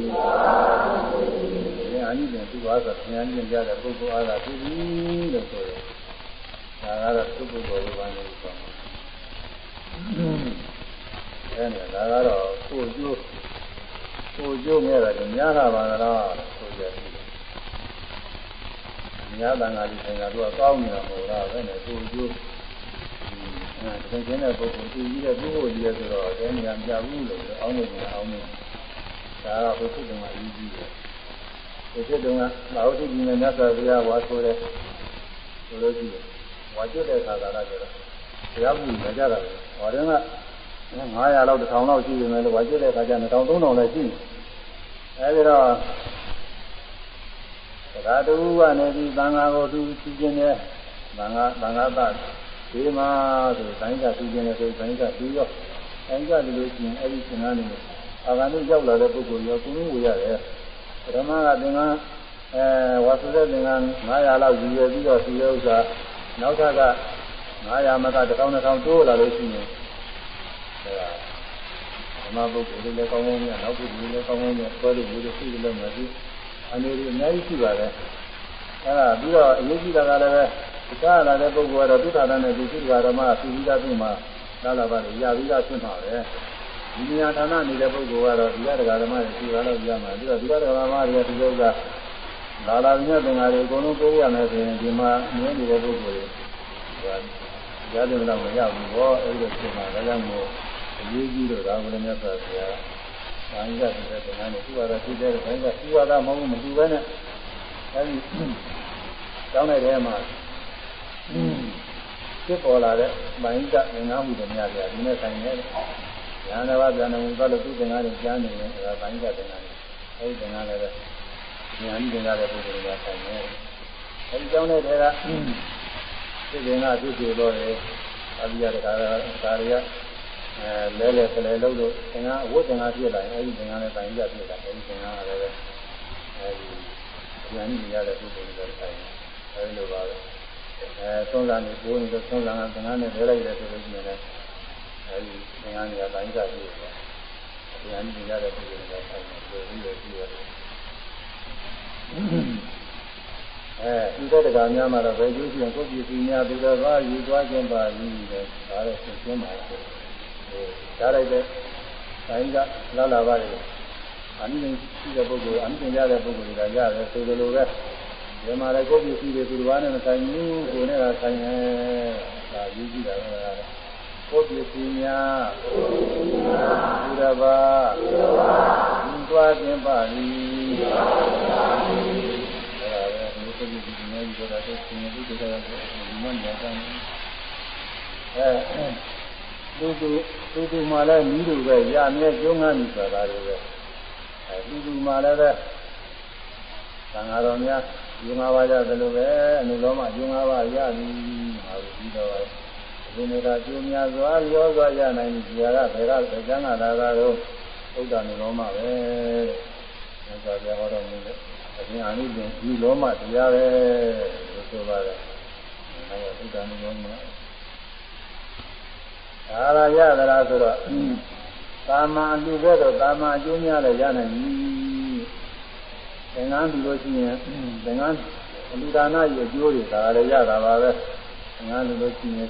ဒီအနိစ္စသူပါဆိုသင်္ကန်းမြင်ကြတဲ့ပုဂ္ဂိုလ်အားသာဖြစ်သည်လို့ဆိုတယ်ဒါကတော့သူ့ပုဂ္ဂိုလ်လိုပါနေဆိုအဲဒါကတော့ကိုကျိုးကိုကျိုးမဲ့တယ်များတာပါတော့ဆိုကြတယ် များတန်ခါကြီးဆိုင်တာသူကကောင်းနေတာမဟုတ်လားပဲနဲ့ကိုကျိုးအဲဒီကျင်းတဲ့ပုဂ္ဂိုလ်သူကြီးတဲ့ပုဂ္ဂိုလ်ကြီးရဲ့ဆိုတော့အဲနေရာပြဘူးလို့အောင်းနေတယ်အောင်းနေဒါကဘုသူ့တုံးကအရေးကြီးတယ်ဒီဖြစ်တုံးကသာဝတိကြီးနဲ့မြတ်စွာဘုရားဝါဆိုတဲ့ဆိုလို့ရှိရင်ဝါကျွတ်တဲ့ခါကာလကျတော့ဘုရားဘူးမကြတာပဲဟောတယ်က900လောက်1000လောက်ရှိနေတယ်လို့ဝါကျွတ်တဲ့ခါကျ2000 3000လည်းရှိတယ်အဲဒီတော့ ဒါတူကနေပြီးသံဃာကိုသူသူကျင်တယ်သံဃာသံဃာသဒီမှာဆိုတိုင်းကသူကျင်တယ်ဆိုတိုင်းကသူရောတိုင်းကဒီလိုကျင်အဲ့ဒီသင်္ကန်းတွေအာဂန္တုရောက်လာတဲ့ပုဂ္ဂိုလ်ရောကုလို့ဝေရတယ်ပထမကသင်္ကန်းအဲဝါစုတဲ့သင်္ကန်း900လောက်ယူရပြီးတော့သူရဲ့ဥစ္စာနောက်ထပ်က900မက1000 2000တိုးလာလို့ရှိရင်အဲဓမ္မပုဂ္ဂိုလ်တွေလည်းကောင်းကောင်းနဲ့နောက်ပုဂ္ဂိုလ်တွေလည်းကောင်းကောင်းနဲ့ပြောလို့ဒီလိုရှိလို့မသိ အနေနဲ့အများကြီးရှိပါတယ်အဲဒါပြီးတော့အရေးကြီးတာကလည်းပဲကြားလာတဲ့ပုဂ္ဂိုလ်ကတော့သုဒ္ဓတာနဲ့ဒီသုဒ္ဓဓမ္မသူပြီးသားသူ့မှာလာလာပါလေရပြီးသားဖြစ်မှာပဲဒီနေရာဌာနနေတဲ့ပုဂ္ဂိုလ်ကတော့ဒီရဒဂဓမ္မတွေသူလာလို့ရမှာပြီးတော့ဒီရဒဂဓမ္မတွေကဒီလိုကလာလာမြတ်သင်္ဃာတွေအကုန်လုံးကိုးရမယ်ဆိုရင်ဒီမှာမြင်နေတဲ့ပုဂ္ဂိုလ်တွေရတယ်တော့မရဘူးဟောအဲ့လိုဖြစ်မှာဒါကြောင့်မို့အရေးကြီးတော့ဒါကလည်းမြတ်စွာဘုရား။ ဘာကြီးကတည်းကသင်္ကန်းနဲ့သူ့ဝါဒသိတဲ့ဘိုင်းကသူ့ဝါဒမဟုတ်ဘူးမတူပဲနဲ့အဲဒီတောင်းလိုက်တဲ့မှာဖြစ်ပေါ်လာတဲ့ဘိုင်းကသင်္ကန်းမှုတွေများပြဒီနဲ့ဆိုင်နေတယ်။ညာနာဘပြန်နေသွားလို့သူ့သင်္ကန်းတွေကြားနေရင်ဒါဘိုင်းကသင်္ကန်းတွေအဲဒီသင်္ကန်းလည်းပဲညာနိသင်္ကန်းတဲ့ပုဂ္ဂိုလ်တွေကဆိုင်နေတယ်။အဲဒီကြောင့်လည်းတဲ့ကသိတဲ့ကသူ့ပြေတော့တယ်အဘိယတကာကာရယ အဲလဲလဲဆလဲလို့လို့သင်္ကန်းအဝတ်သင်္ကန်းပြည့်လာရင်အဲဒီသင်္ကန်းလည်းတိုင်းပြပြည့်လာအဲဒီသင်္ကန်းကလည်းအဲဒီဉာဏ်ကြီးရတဲ့ပုဂ္ဂိုလ်တွေဆိုင်အဲဒီလိုပါပဲအဲသုံးလာနေပိုးနေတော့သုံးလာကသင်္ကန်းနဲ့လဲလိုက်တယ်ဆိုလို့ရှိရင်လည်းအဲဒီသင်္ကန်းကတိုင်းပြပြည့်လာဉာဏ်ကြီးရတဲ့ပုဂ္ဂိုလ်တွေဆိုင်တယ်ပြီးတော့ပြီးတော့အဲဒီတဲ့တကာများမှာတော့ဘယ်ကျိုးရှိရင်ကိုယ်ပြည်စီများပြီးတော့ဘာယူသွားခြင်းပါလိမ့်တယ်ဒါလည်းသိချင်းပါပဲ ကြားလိုက်တဲ့တိုင်းကလာလာပါလေအနည်းရှိတဲ့ပုဂ္ဂိုလ်အနည်းရတဲ့ပုဂ္ဂိုလ်တွေကရတယ်ဆိုလိုလိုပဲဒီမှာလည်းကိုယ်ပစ္စည်းတွေသူတစ်ပါးနဲ့မဆိုင်ဘူးကိုယ်နဲ့ကဆိုင်တယ်ဒါယူကြည့်တာပဲကိုယ်ပစ္စည်းများသူတစ်ပါးဒီသွားခြင်းပါလိအဲ့ဒါပဲဒီကိုယ်ပစ္စည်းများကြီးတော့တဲ့ရှင်လူတွေကဒီမှာညတာအဲ သူသူသူသူမှလည်းမိလူပဲရမြဲကျုံးငန်းပြီဆိုတာတွေပဲအဲသူသူမှလည်းပဲသံဃာတော်များဒီမှာပါကြသလိုပဲအနုလောမဒီမှာပါရပြီဟာပြီးတော့ဒီနေ့ကကျိုးများစွာရောစွာရနိုင်ပြီဇာကဘယ်ကကျမ်းဂါသာကတော့ဥဒ္ဒနုလောမပဲတဲ့ဒါကြဟောတော်မူတယ်အရင်အနည်းချင်းဒီလောမတရားပဲလို့ဆိုပါတယ်အဲဒါဥဒ္ဒနုလောမ ဒါရရသလားဆိုတော့ကာမအလူပဲတော့ကာမအကျိုးများလည်းရနိုင်ပြီသင်္ကန်းပြီးလို့ရှိရင်သင်္ကန်းအလူဒါနရဲ့အကျိုးတွေဒါလည်းရတာပါပဲသင်္ကန်းလို့လို့ရှိရင်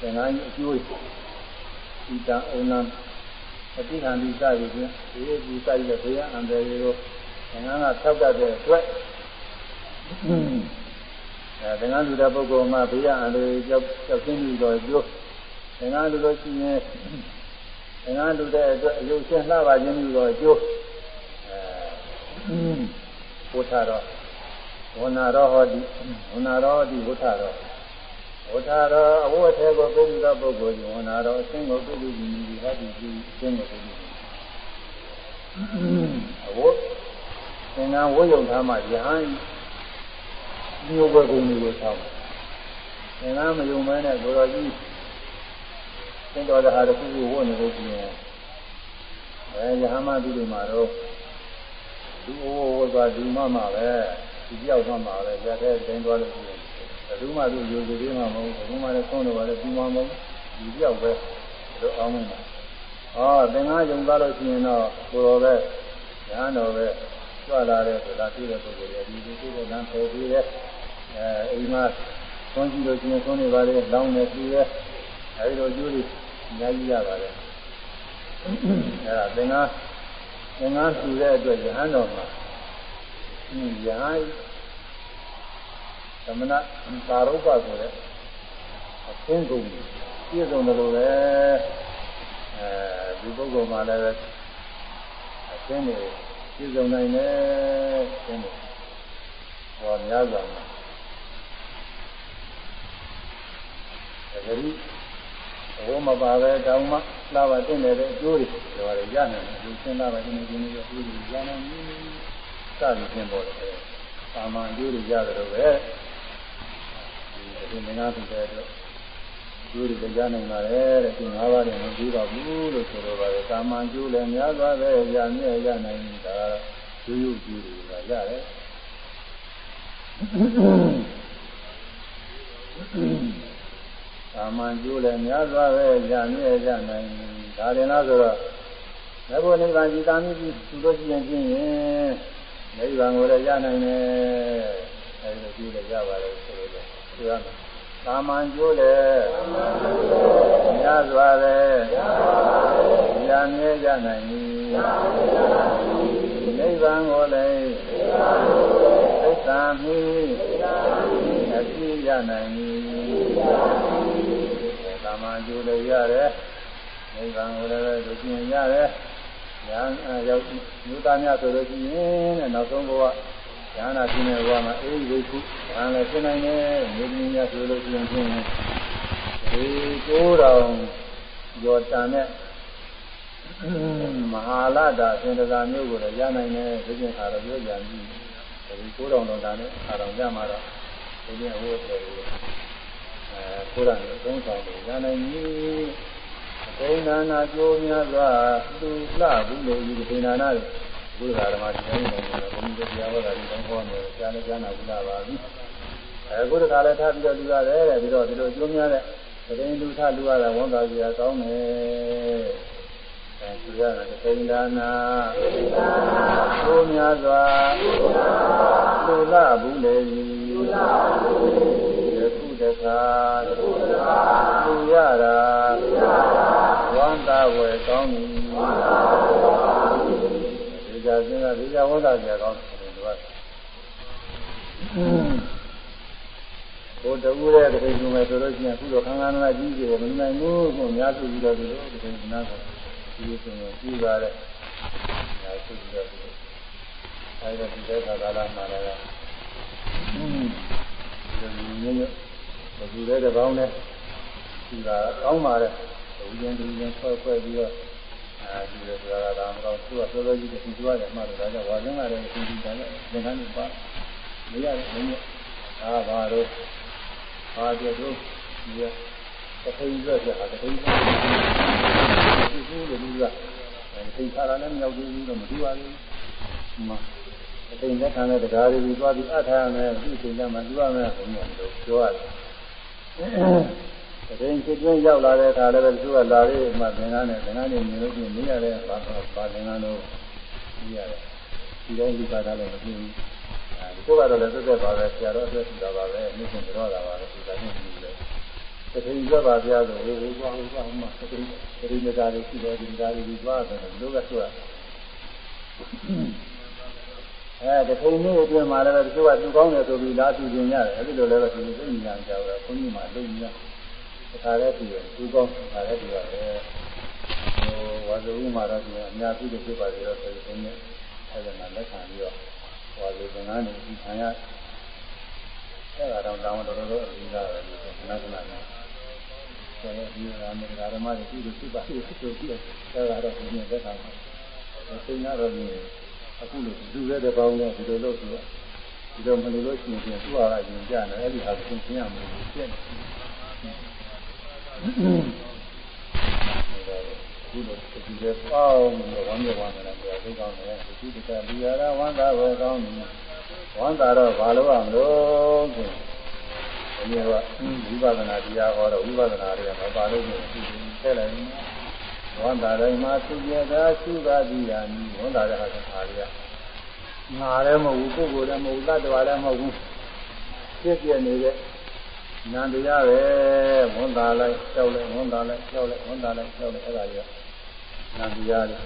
သင်္ကန်းအကျိုးဤတံအုံနံအတိခံဒီစရည်ဖြင့်ဒီဒီစရည်ရဲ့ဘေးအန္တရာယ်ကိုသင်္ကန်းကထောက်တတ်တဲ့အတွက်အဲသင်္ကန်းလူတဲ့ပုဂ္ဂိုလ်မှာဘေးအန္တရာယ်ကြောက်ကြောက်သိပြီးတော့ကျိုးသ င်္ကန်းလူလို့ရှိရင်သင်္ကန်းလူတဲ့အတွက်အယုတ်ရှင်းလှပါခြင်းပြီးတော့ကျိုးအဲဘုထာတော်ဝဏရောဟောတိဝဏရောဟောတိဝုထာတော်ဝုထာတော်အဝတ်ထဲကိုပြုပြီးသောပုဂ္ဂိုလ်ဝဏရောအရှင်းကိုပြုပြီးဒီဟောတိဒီအရှင်းကိုပြုပြီးအဝတ်သင်္ကန်းဝတ်ယုံထားမှယဟန်မျိုးဘက်ကုန်းကိုဆောင်းသင်္ကန်းမယုံမဲနဲ့ကိုတော်ကြီး သင်တော်တဲ့ဟာတစ်ခုခုဝတ်နေလို့ရှိရင်အဲယဟမတိတွေမှာတော့ဒီအိုးဝတ်သွားဒီမှမှပဲဒီပြောက်မှမှပဲကြတဲ့တင်သွားလို့ရှိရင်ဘယ်သူမှသူယူစီသေးမှမဟုတ်ဘူးဘယ်သူမှလည်းဆုံးတော့လည်းပြီးမှမဟုတ်ဒီပြောက်ပဲတို့အောင်မင်းပါဟောသင်္ကန်းယုံသွားလို့ရှိရင်တော့ကိုတော်ပဲညာတော်ပဲကြွလာတဲ့ဆိုတာပြည့်တဲ့ပုဂ္ဂိုလ်ရဲ့ဒီဒီပြည့်တဲ့လမ်းဖယ်ပြီးတဲ့အဲအိမ်မှာသွန်ကြည့်လို့ရှိရင်သွန်နေပါလေလောင်းနေပြီးတဲ့အဲဒီလိုကျိုးတွေအ များကြီးရပါတယ်အဲဒါသင်္ကန်းသင်္ကန်းပြတဲ့အတွက်ယဟန်တော်မှာဒီယဟန်သမဏသာရုပ္ပဆိုတဲ့အသင်းကုန်ပြည့်စုံတယ်လို့ပဲအဲဒီပုဂ္ဂိုလ်မှာလည်းအသင်းတွေပြည့်စုံနိုင်တယ်သင်းတွေဟောများစွာမှာအဲဒီ ဘုမပါပဲတောင်းမှလာပါတင်နေတဲ့အကျိုးတွေပြောရတယ်ရနိုင်တယ်ဒီရှင်းလာပါတင်နေခြင်းတွေအကျိုးတွေရနိုင်ပြီစသည်ဖြင့်ပေါ်တယ်။သာမန်အကျိုးတွေရတယ်လို့ပဲဒီဒီမင်းသားသူတဲ့အတွက်အကျိုးတွေကြားနိုင်ပါလေတဲ့ဒီ၅ပါးတွေမပြီးပါဘူးလို့ဆိုတော့ပါတယ်။သာမန်ကျိုးလည်းများစွာပဲရမြဲရနိုင်တာရိုးရိုးကျိုးတွေကရတယ်။ သာမန်ကျိုးလည်းများစွာပဲရမြဲရနိုင်ဒါရင်လားဆိုတော့မေဖို့နိဗ္ဗာန်ကြည်သာမိပြီးသူတို့ကြည့်ရင်ချင်းရင်နိဗ္ဗာန်ကိုလည်းရနိုင်တယ်အဲဒီလိုကြည့်လည်းရပါတယ်ဆိုတော့ဆိုရမယ်သာမန်ကျိုးလည်းများစွာပဲရမြဲရနိုင်ပြီနိဗ္ဗာန်ကိုလည်းသိက္ခာမိအပြည့်ရနိုင်ပြီကာမကျိုး လည်းရတယ်နိဗ္ဗာန်ကိုလည်းဒုက္ခရတယ်ညာရောက်လူသားများဆိုလို့ရှိရင်တဲ့နောက်ဆုံးဘဝဉာဏ်နာခြင်းတဲ့ဘဝမှာအေးဝိခုဉာဏ်လည်းဖြစ်နိုင်တယ်မြေကြီးများဆိုလို့ရှိရင်ဖြင့်ဒီကိုယ်တော်ရောတန်တဲ့မဟာလာတာသင်္ကာမျိုးကိုလည်းရနိုင်တယ်ဒီကျင်အားတော့ပြောကြပြီဒီကိုယ်တော်တော်တာနဲ့အားတော်ကြမှာတော့ဒီကျင်ဟိုတယ်အဲ ကိုယ်တိုင်သုံးဆောင်လို့ဉာဏ်နဲ့ကြီးအသိဉာဏကျိုးများစွာသူလှဘူးလို့ဒီသိဉာဏတွေဘုရားဓမ္မကြီးတိုင်းတိုင်းဘုန်းကြီးတရားဟောတာဒီတိုင်းဟောနေတယ်ကြားလည်းကြားနာဘူးလားပါပြီအဲကိုယ်တခါလည်းထားပြီးတော့လူရတယ်တဲ့ပြီးတော့ဒီလိုကျိုးများတဲ့သတင်းလူထလူရတာဝန်သာကြီးရကောင်းတယ်အဲသူရတယ်သိဉာဏကျိုးများစွာလူလှဘူးလေလူလှဘူးလေ တခါသူရတာဝန္တာဝယ်ကောင်းပြီဒီကြစဉ်းကဒီကြဝန္တာကြကောင်းတယ်သူကဘုဒ္ဓဦးရဲ့တခင်ယူမယ်ဆိုလို့ရှိရင်အခုတော့ခန္ဓာနာကြီးကြီးတယ်မနိုင်ဘူးကိုများစုပြီးတော့ဒီလိုတခင်နာကိုဒီလိုဆိုရင်ပြီးပါတယ်များစုပြီးတော့အဲဒီဒီတဲ့ခါကာလမှာလည်းဒီလိုမျိုး ဘယ်သူလဲတပေါင်းလဲဒီကကောင်းပါတဲ့ဒီရင်ဒီရင်ဆွဲဆွဲပြီးတော့အဲဒီလိုဆိုတာကဒါမှမဟုတ်သူကစောစောကြီးကသူကြွားတယ်မှတော့ဒါကြောင့်ဝါရင်းလာတယ်သူဒီတယ်သင်္ကန်းတွေပါမရတယ်မင်းအာဘာတော့အာကျတော့ဒီကတခိန်ရက်ရတာတခိန်ဒီကူလို့ဒီကအဲဒီခါရနဲ့မြောက်ပြီးတော့မတူပါဘူးမှအတိန်လက်ခံတဲ့တရားတွေပြီးသွားပြီးအထားရမယ်ဒီအချိန်ကျမှတူရမယ်ဘုံမျိုးတို့ပြောရတယ် တရင်ဖြစ်ချင်းရောက်လာတဲ့အခါလည်းသူကလာလေးမှသင်္ကန်းနဲ့သင်္ကန်းနဲ့မြင်လို့ရှိရင်နေရတဲ့ဘာဘာသင်္ကန်းတို့နေရတယ်ဒီတိုင်းဒီပါတာလည်းမပြင်းဘူးအဲဒီကတော့လည်းသက်သက်ပါပဲဆရာတော်အတွက်ရှိတာပါပဲမြင့်ရှင်ကြောတာပါပဲဒီတိုင်းနဲ့ပြီးတယ်တတိယပါဗျာဆိုဝေဝေကွာဝေကွာမှတတိတတိမြတာလေးရှိတယ်ဒီဒါလေးဒီသွားတယ်လို့ကဆိုတာ အဲတခုံမျိုးအတွင်းမှာလည်းတချို့ကသူကောင်းတယ်ဆိုပြီးလာသူကျင်ရတယ်အဲဒီလိုလည်းပဲသူသိဉာဏ်ကြောက်တယ်ခွန်ကြီးမှသိဉာဏ်တခါတည်းပြီးတယ်သူကောင်းတခါတည်းပြီးရတယ်ဟိုဝါဇုမှာတော့ဒီအများကြီးတွေဖြစ်ပါလေတော့ဆိုရင်အဲဒီမှာလက်ခံပြီးတော့ဝါဇုကငန်းနေဒီခံရအဲ့ဒါတော့တောင်းတော်တော်အပြီးသားပဲဒီခဏခဏနဲ့ဆိုတော့ဒီအမေရိကန်ဓမ္မတွေသူ့ကိုသူ့ပါသူ့ကိုသူ့ကိုအဲ့ဒါတော့ဒီနေ့လက်ခံပါသိနေတော့ဒီ အခုလိုလူရဲတဲ့ပေါင်းနဲ့ဒီလိုလုပ်ပြီးတော့ဒီလိုမလို့လို့ရှိရင်သူ့ဟာကရင်ကြတယ်အဲ့ဒီဟာကိုသင်ရမယ်ပြည့်တယ်ဒီလိုဒီလိုပေါင်းပြီးဝမ်းမြောက်ဝမ်းသာတယ်ပြောသိကောင်းတယ်ဒီဒီကလူရတာဝမ်းသာပဲကောင်းတယ်ဝမ်းသာတော့ဘာလို့အောင်လို့ဆိုဒီနေ့ကဝိပဿနာတရားဟောတော့ဝိပဿနာတွေကမပါလို့မရှိဘူးထဲလိုက် ဝန်တာတိုင်းမှာသူရတာရှိပါသည်ယာနီဝန်တာတဲ့ဟာကအားရငါလည်းမဟုတ်ဘူးပုဂ္ဂိုလ်လည်းမဟုတ်ဘူးတ attva လည်းမဟုတ်ဘူးဖြစ်ပြနေတဲ့နန္တရားပဲဝန်တာလိုက်ကြောက်လိုက်ဝန်တာလိုက်ကြောက်လိုက်ဝန်တာလိုက်ကြောက်လိုက်အဲ့ဒါကြီးနန္တရားလေ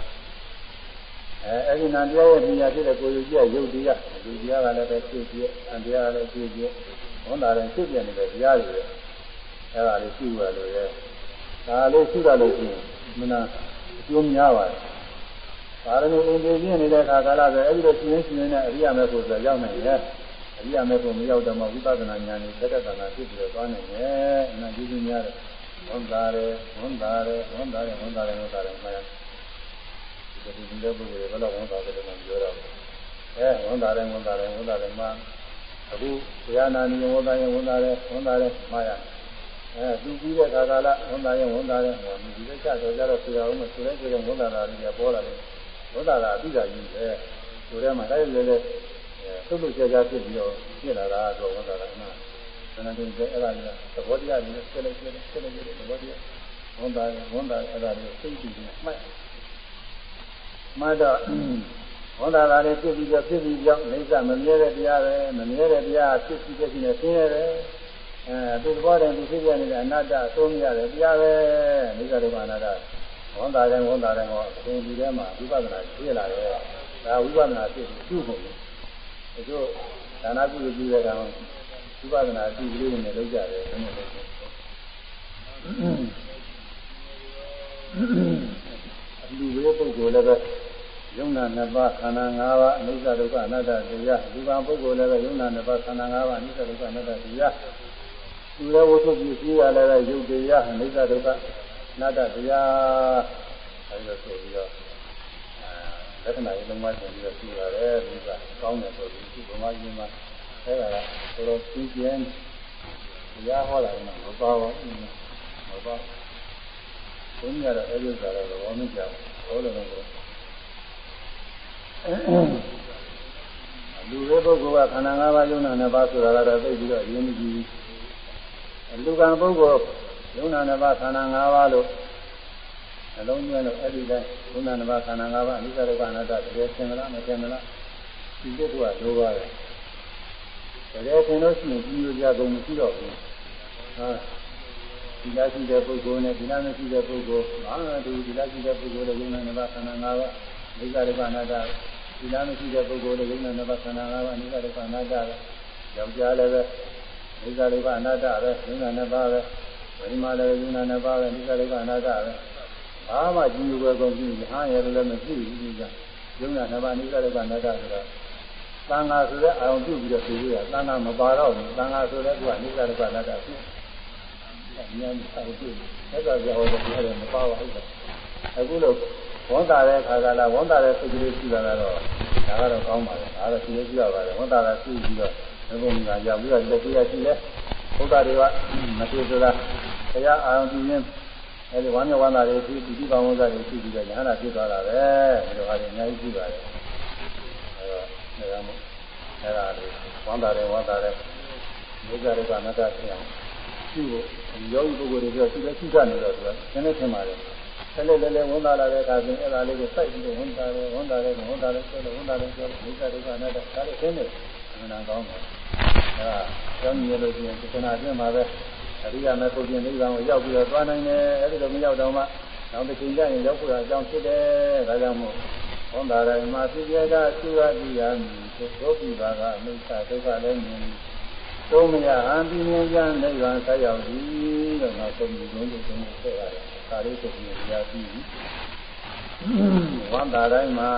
အဲအဲ့ဒီနန္တရားရဲ့ဉာဏ်ဖြစ်တဲ့ကိုယ်ယူကြီးရုပ်တရားဒီတရားကလည်းပဲဖြစ်ပြအန္တရားလည်းဖြစ်ပြဝန်တာလည်းဖြစ်ပြနေတဲ့တရားတွေအဲ့ဒါလေးရှိရလို့ရဲ့ဒါလေးရှိတာလို့ရှိရင် မနာအကျိုးများပါတယ်။ပါရမီအင်းကြီးပြင်းနေတဲ့အခါကာလဆိုအဲ့ဒီလိုရှင်ရှင်နဲ့အရိယာမေဖို့ဆိုရောက်နိုင်တယ်။အရိယာမေဖို့မရောက်တော့မှဝိပဿနာဉာဏ်နဲ့သက်သက်သာသာဖြစ်ပြီးတော့သွားနိုင်တယ်။အနာကြည့်ကြများတယ်။ဝန်တာတယ်ဝန်တာတယ်ဝန်တာတယ်ဝန်တာတယ်ဝန်တာတယ်မှန်တယ်။ဒီလိုဒီလိုပုဂ္ဂိုလ်တွေဘယ်တော့ဝန်တာတယ်လို့ပြောတော့အဲဝန်တာတယ်ဝန်တာတယ်ဝန်တာတယ်မှအခုဘုရားနာနေဝန်တာရင်ဝန်တာတယ်ဝန်တာတယ်မှားရတယ် အဲသူပြီးတဲ့ခါကာလဝန်တာရင်ဝန်တာရင်ဟောဒီလိုချက်တော့ကြတော့ဆရာဦးမဆိုတဲ့ဆိုတဲ့ဝန်တာလာတွေပေါ်လာတယ်ဝန်တာလာအပြီးတာကြီးပဲဆိုတဲ့မှာတိုက်လေလေသုတ်လို့ကြာကြာဖြစ်ပြီးတော့ဖြစ်လာတာတော့ဝန်တာလာနာသနတုကျအဲ့ဒါကြီးသဘောတရားကြီးဆက်လိုက်ဆက်လိုက်ဆက်လိုက်သဘောတရားဝန်တာဝန်တာအဲ့ဒါကြီးစိတ်ကြည့်နေမှတ်မှတ်တော့ဝန်တာလာတွေဖြစ်ပြီးတော့ဖြစ်ပြီးကြောင်းအိဋ္ဌမမြဲတဲ့တရားပဲမမြဲတဲ့တရားဖြစ်ပြီးဖြစ်နေဆင်းရဲတယ် အဲသူသဘောတည်းသူဖြစ်ပြနေတဲ့အနတ္တအဆုံးမရတယ်တရားပဲမိစ္ဆာဒုက္ခအနတ္တဝန်တာတယ်ဝန်တာတယ်ဟောအရှင်ဒီထဲမှာဝိပဿနာဖြစ်လာတယ်ဒါဝိပဿနာဖြစ်ပြီးပြုဖို့ဒီလိုဒါနကုသိုလ်ပြုတဲ့ကောင်ဝိပဿနာပြုကလေးနဲ့လုပ်ကြတယ်ဘယ်နဲ့လုပ်လဲလူဝေပုဂ္ဂိုလ်လည်းပဲယုံနာနှစ်ပါးခန္ဓာ၅ပါးအနိစ္စဒုက္ခအနတ္တတရားဒီပါပုဂ္ဂိုလ်လည်းပဲယုံနာနှစ်ပါးခန္ဓာ၅ပါးအနိစ္စဒုက္ခအနတ္တတရား သူလည်းဝိသုပ္ပစ္စည်းရလည်းရုပ်တရားအနိစ္စဒုက္ခအနတ္တတရားအဲဒီလိုဆိုပြီးတော့လက္ခဏာရေးလုံးဝသင်ပြီးတော့ပြီးရတယ်ဒီကကောင်းတယ်ဆိုပြီးဒီဘုရားကြီးမှာအဲဒါကတော်တော်သိကျင်းတရားဟောလာရင်မပါဘူးမပါဘုန်းကြီးကတော့အဲဒီဥစ္စာတော့ဘောမကြဘူးဟောတယ်တော့လူရဲ့ပုဂ္ဂိုလ်ကခန္ဓာ၅ပါးယုံနာနဲ့ပါဆိုတာကတော့သိပြီးတော့ရင်းမကြည့်ဘူး လူကံပုဂ္ဂိုလ်ယုံနာနဲ့ပါခန္ဓာ၅ပါးလို့အလုံးမြဲလို့အဲ့ဒီတိုင်းယုံနာနဲ့ပါခန္ဓာ၅ပါးအနိစ္စဒုက္ခအနတ္တတကယ်သင်္ကလားမသင်္ကလားဒီလိုကလိုပါတယ်တကယ်သင်လို့ရှိရင်ကြီးရကြကုန်မရှိတော့ဘူးဟာဒီလားရှိတဲ့ပုဂ္ဂိုလ်နဲ့ဒီလားမရှိတဲ့ပုဂ္ဂိုလ်ဘာမှတူဒီလားရှိတဲ့ပုဂ္ဂိုလ်လည်းယုံနာနဲ့ပါခန္ဓာ၅ပါးဒုက္ခဒုက္ခအနတ္တဒီလားမရှိတဲ့ပုဂ္ဂိုလ်လည်းယုံနာနဲ့ပါခန္ဓာ၅ပါးအနိစ္စဒုက္ခအနတ္တပဲယောက်ျားလည်းပဲ ဒုက္ခဒုက္ခအနတ္တပဲယုံနာနဲ့ပါပဲဝိမာလည်းယုံနာနဲ့ပါပဲဒုက္ခဒုက္ခအနတ္တပဲဘာမှကြည့်ရွယ်ကုန်ပြီဟာရလည်းမရှိဘူးကြီးကယုံနာနဲ့ပါဒုက္ခဒုက္ခအနတ္တဆိုတော့သံဃာဆိုတဲ့အာရုံပြုပြီးတော့သိရတာသံဃာမပါတော့ဘူးသံဃာဆိုတဲ့ကနိစ္စဒုက္ခအနတ္တဖြစ်ဉာဏ်အာရုံပြုသက်သာကြောတဲ့ဒီဟာမပါပါဘူးအခုလို့ဝန်တာတဲ့ခါကလာဝန်တာတဲ့စိတ်ကလေးရှိလာတော့ဒါကတော့ကောင်းပါလေဒါတော့ရှိရကြည့်ရပါတယ်ဝန်တာကရှိပြီးတော့ ဘုရားကရောက်ပြီးတော့လက်ကြည့်ရရှိလဲဘုရားတွေကမသိသလားတရားအာရုံပြုရင်းအဲဒီဝမ်းမြောက်ဝမ်းသာတွေဖြစ်ပြီးဒီပါဝန်စားတွေဖြစ်ပြီးတော့ညာနာဖြစ်သွားတာပဲဒီလိုဟာတွေအများကြီးရှိပါတယ်အဲတော့ဒါမှမဟုတ်အဲဒါလေးဝမ်းသာတယ်ဝမ်းသာတယ်ဘုရားတွေကနတ္တဖြစ်အောင်ရှိဖို့ယောဂီပုဂ္ဂိုလ်တွေပြောရှိတယ်ရှိတတ်နေတော့ဆိုတာနည်းနည်းထင်ပါတယ်ဆက်လက်လည်းလည်းဝန်တာလာတဲ့အခါကျရင်အဲ့ဒါလေးကိုစိုက်ပြီးတော့ဝန်တာတယ်ဝန်တာတယ်ဝန်တာတယ်ဆိုတော့ဝန်တာတယ်ဆိုတော့မိစ္ဆာဒုက္ခနဲ့ဒါလည်းသိနေအ မှန်တန်ကောင်းတယ်အဲဒါကျောင်းကြီးလို့ရှိရင်သနာအတွင်းမှာပဲအရိယာမေပုဂ္ဂိုလ်နိဗ္ဗာန်ကိုရောက်ပြီးတော့သွားနိုင်တယ်အဲ့ဒီလိုမရောက်တော့မှနောက်တစ်ချိန်ကျရင်ရောက်ဖို့အကြောင်းဖြစ်တယ်ဒါကြောင့်မို့ဝန်တာတယ်မှာသိကြတာသုရတိယမိသောပိပါကမိစ္ဆာဒုက္ခလည်းမြင်သုံးမရဟံပြင်းပြင်းကြနိဗ္ဗာန်ဆက်ရောက်သည်လို့ငါဆုံးပြီးလုံးလုံးဆုံးဆက်ရတယ်။ဒါလေးဆိုပြီးကြာပြီး ဝန္တာတိုင်းမှာ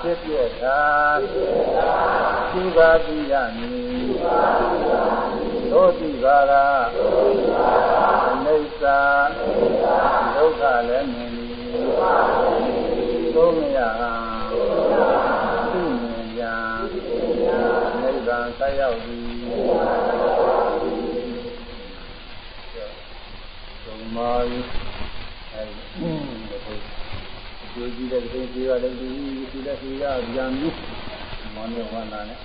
ဖြစ်ပြတာသုဘာတိယမည်သောတိဘာကအနိစ္စဒုက္ခလည်းမြင်သည်သုံးမရဟံသိမြင်ကြနိဗ္ဗာန်ဆက်ရောက်သည်သုံးပါးအဲဒီဒီ ကြည့်တဲ့ဒီကြည့်ရတဲ့ဒီဒီလက်ရှိရပြန်ပြီးမောင်ဝန္နာနဲ့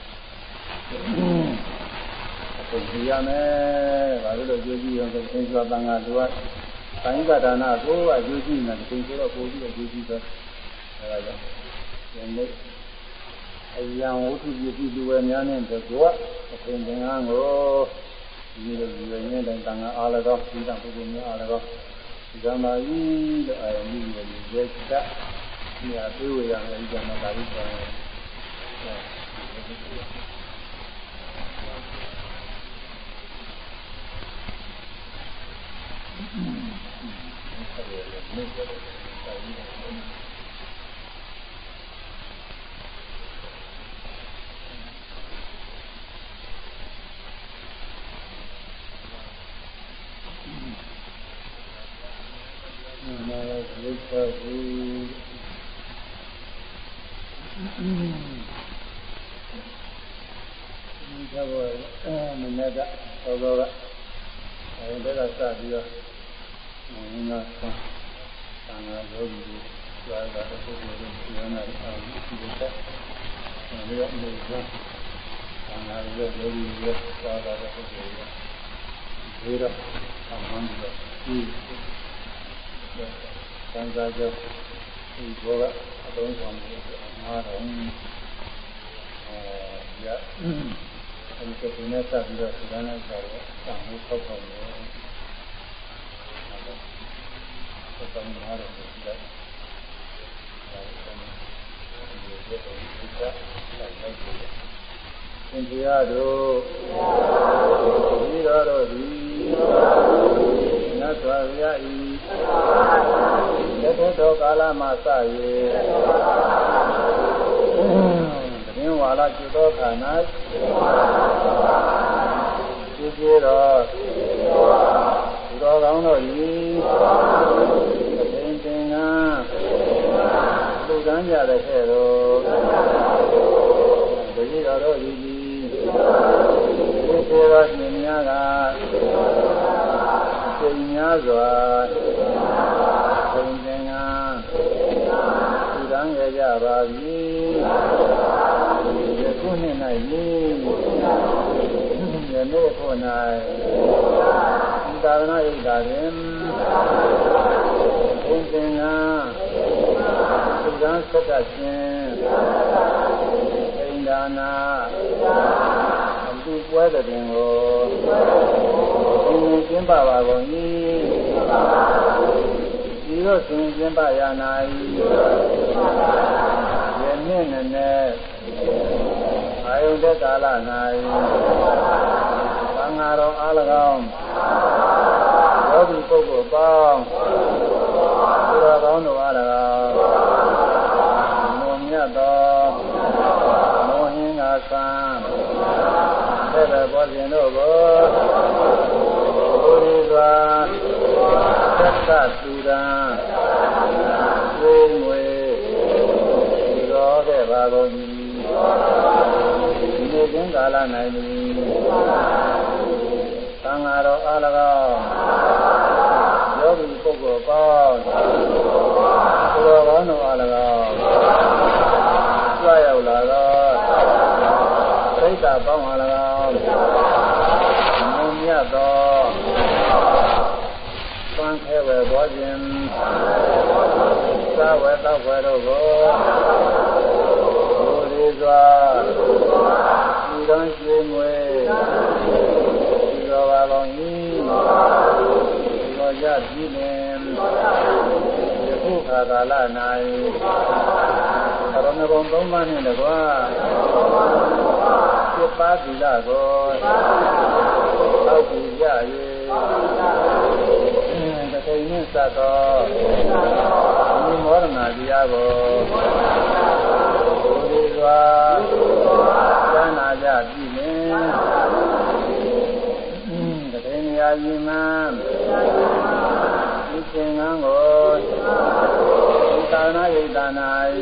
အခုကြည့်ရမယ်ဘာလို့လဲကြည့်ကြည့်ရောသင်္ချာတန်ခါသူကဆိုင်ကဒါနာကိုကကြည့်ကြည့်နေတယ်သင်္ချာတော့ပို့ပြီးတော့ကြည့်ကြည့်တော့အဲဒါကြောင့်ဒီနေ့အယံဝတ္ထုပစ္စည်းလူဝဲများနဲ့တကွအခင်သင်္ကန်းကိုဒီလိုဒီလိုနဲ့တန်ခါအားလည်းတော့ဒီကပုဂ္ဂိုလ်များအားလည်းတော့ ဒီကမာကြီးတဲ့အာယုန်ကြီးရဲ့ရေစက်ဒီဟာပြေဝရမယ်ဒီကမှာဒါလေးပြောတယ်နာရဝိသဟုဒီကတော့ အဲမနေ့က သောသောကအဲဒီကစပြီးတော့ငင်းကဆန်းသံဃာယောဂီတွေကြွားတာပုဂ္ဂိုလ်တွေပြောနေတယ်အဲဒီလိုတက်အဲဒီတော့ဒီကသံဃာယောဂီတွေကြွားတာပုဂ္ဂိုလ်တွေဒီတော့အမှန်တော့ဒီသံဃာကျော်ဒီဘောကအလုံးစုံကိုအားတော့အဲရအဲဒီကနေ့စပြီးတော့ဒီကနေ့ဆိုတော့သံဃာထောက်ဆောင်တယ်ဆက်ဆောင်ရတော့ဒီကသင်တရားတို့ဒီတော်တို့သည်မြ တ်စွာဘုရားဤသက်သောကာလမှစ၍တရင်ဝါလာကျွသောခန္ဓာကျေကျေတော်သူတော်ကောင်းတို့ဤအသိသင်္ကန်းလူကမ်းကြတဲ့ခဲ့တော်တတိတော်တို့ဤဒီကျေကျေတော်ရှင်များကစိတ် များစွာစိတ်သင်္ကန်းသူတန်းရကြပါပြီယခုနှစ်၌ဤယနေ့ခု၌ဒီသာသနာ့ဣဒ္ဓတွင်ဘုသင်္ကန်းသူတန်းဆက်တတ်ခြင်းဣန္ဒာနာအ မှုပွဲတဲ့တွင်ကိုသင်ကျင်းပါပါကုန်၏ဒီတော့သင်ကျင်းပါရနာ၏ယနေ့နဲ့နဲ့အာယုန်တဲ့ကာလ၌သံဃာတော်အား၎င်းယောဂီပုဂ္ဂိုလ်ပေါင်းသူတော်ကောင်းတို့အား၎င်းမုံမြတ်သောမုံဟင်းကသံ တဲ့တဲ့ဘောဇင်တို့ကိုဘုရားစွာသက်သသူရန်ကိုယ်ငွေရောတဲ့ပါကုန်၏ဒီနေ့ကင်းကာလ၌သံဃာတော်အား၎င်းယောဂီပုဂ္ဂိုလ်ပေါင်းသူတော်ကောင်းတို့အား၎င်းကြွရောက်လာသောသိက္ခာပေါင်းအား၎င်း မုံမြတ်သောသံခဲဝဲဘောခြင်းသာဝဲတောက်ဝဲတို့ကိုဘုရားစွာဒီတော်ကျွေးမွေဒီတော်ပါတော်ဤဒီတော်ရပြည်လင်ယခုခါကာလ၌ရဏဂုံသုံးပါးနှင့်တကားဖြစ် ပါသီလကိုသောက်ကြည့်ကြ၍တခိန်နှင့်စသောဒီမောရဏတရားကိုဘုရားစွာသံနာကြပြီလင်တခိန်ရာယိမံဒီသင်္ကန်းကိုသာနာယိတနာယ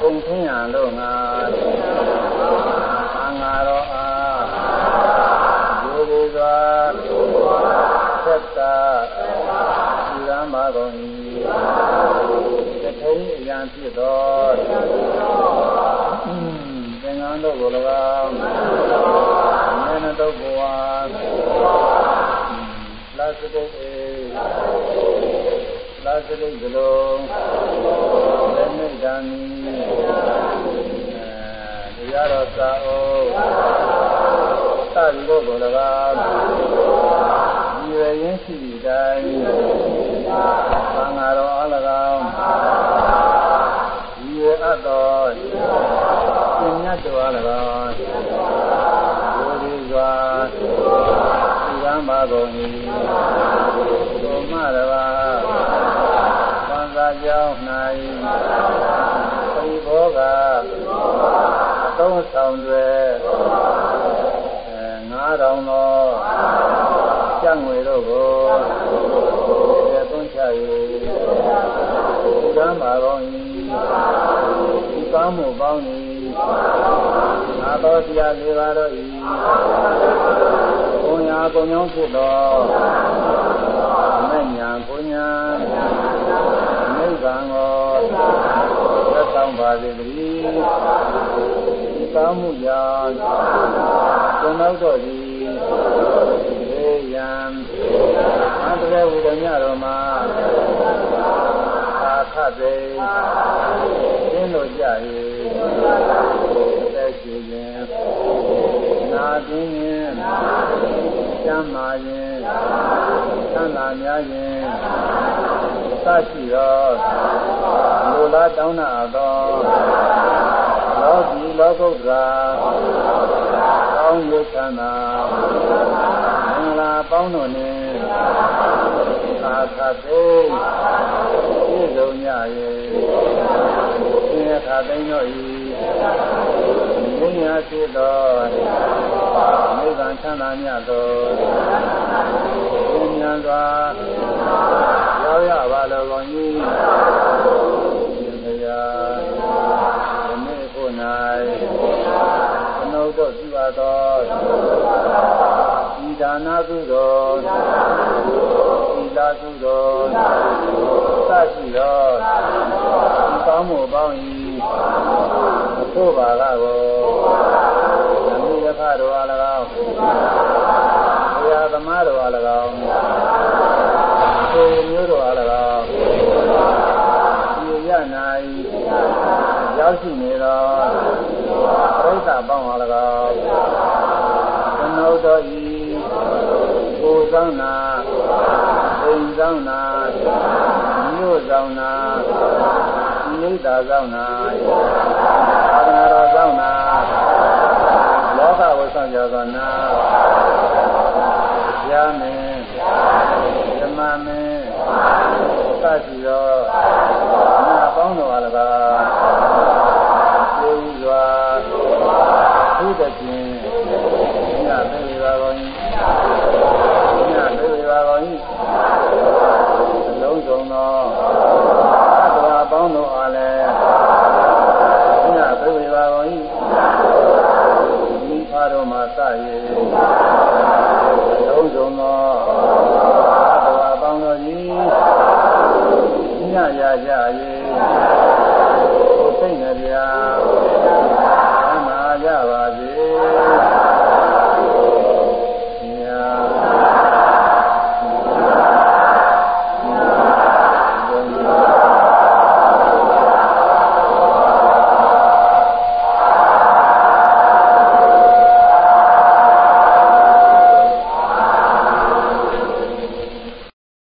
ကုံထင်းရလို့ငါ သက်သာဒီရမ်းပါကုန်၏တထုံးအရန်ဖြစ်သောသင်္ကန်းတို့ကို၎င်းအမြဲတမ်းဘဝလာစကုတ်အေလာစကုတ်ကလုံးလက်နေတန်တရားတော်သာအိုသတိတို့ကို၎င်း ဒီရရင်ရှိသည့်တိုင်သံဃာတော်အား၎င်းဒီရအပ်တော်ရှင်မြတ်တော်အား၎င်းဘုရားစွာဒီကံပါကုန်၏ဘုမရပါသံဃာကြောင်း၌ဒီဘောကအသုံးဆောင်တွေအဲ9000သောကျပ် ငွေတို့ကိုကျေသွန်းချ၍ဒီကံပါကုန်၏ဒီကောင်းမှုပေါင်း၏သာတော်တရားလေးပါတော့၏ဘုံညာဘုံကြောင့်ဖြစ်သောမဲ့ညာဘုံညာနိဗ္ဗာန်ကိုသက်ဆောင်ပါစေတည်းဒီကောင်းမှုကြောင့်ကျွန်တော်တို့သည်ေယံ အတရေဝိဒညတော်မှာသာခတ်သိင်းလို့ကြ၍သက်ရှိခြင်းနာကျင်ခြင်းကျမ်းမာခြင်းသံသာများခြင်းသရှိသောလူလားတောင်းနာသောလောကီလောကုတ္တရာကောင်းရုပ်ချမ်းသာမင်္ဂလာပေါင်းတို့နှင့် သာသတိပြည့်စုံကြ၍သင်္ခါသိမ့်တို့၏မြင့်ညာဖြစ်သောနိဗ္ဗာန်ချမ်းသာမြတ်သောဉာဏ်စွာရောက်ရပါလောကောင်းကြီးရှင်ဘုရားဒီနေ့ကို၌ကျွန်ုပ်တို့ပြုအပ်သောဤ ဒါနာကုသိုလ်ဤလာကုသိုလ်သရှိသောဒီကောင်းမှုပေါင်း၏အဖို့ပါကကိုအမှုယခတော်အား၎င်းဘုရားသမားတော်အား၎င်းကိုမျိုးတော်အား၎င်းဒီရနာ၏ရောက်ရှိနေသောပရိသတ်ပေါင်းအား၎င်းကျွန်ုပ်တို့ဤ ကိုယ်ဆောင်နာအိမ်ဆောင်နာမြို့ဆောင်နာနိဒာဆောင်နာသာသနာတော်ဆောင်နာလောကဝိဆောင်ကြသောနာရမင်းဓမ္မမင်းသတိသောနာပေါင်းတော်အား၎င်းသေဥစွာသုတဖြင့် မှစ၍သုံးဆုံးသောဘဝပေါင်းတို့၏ညရာကြ၏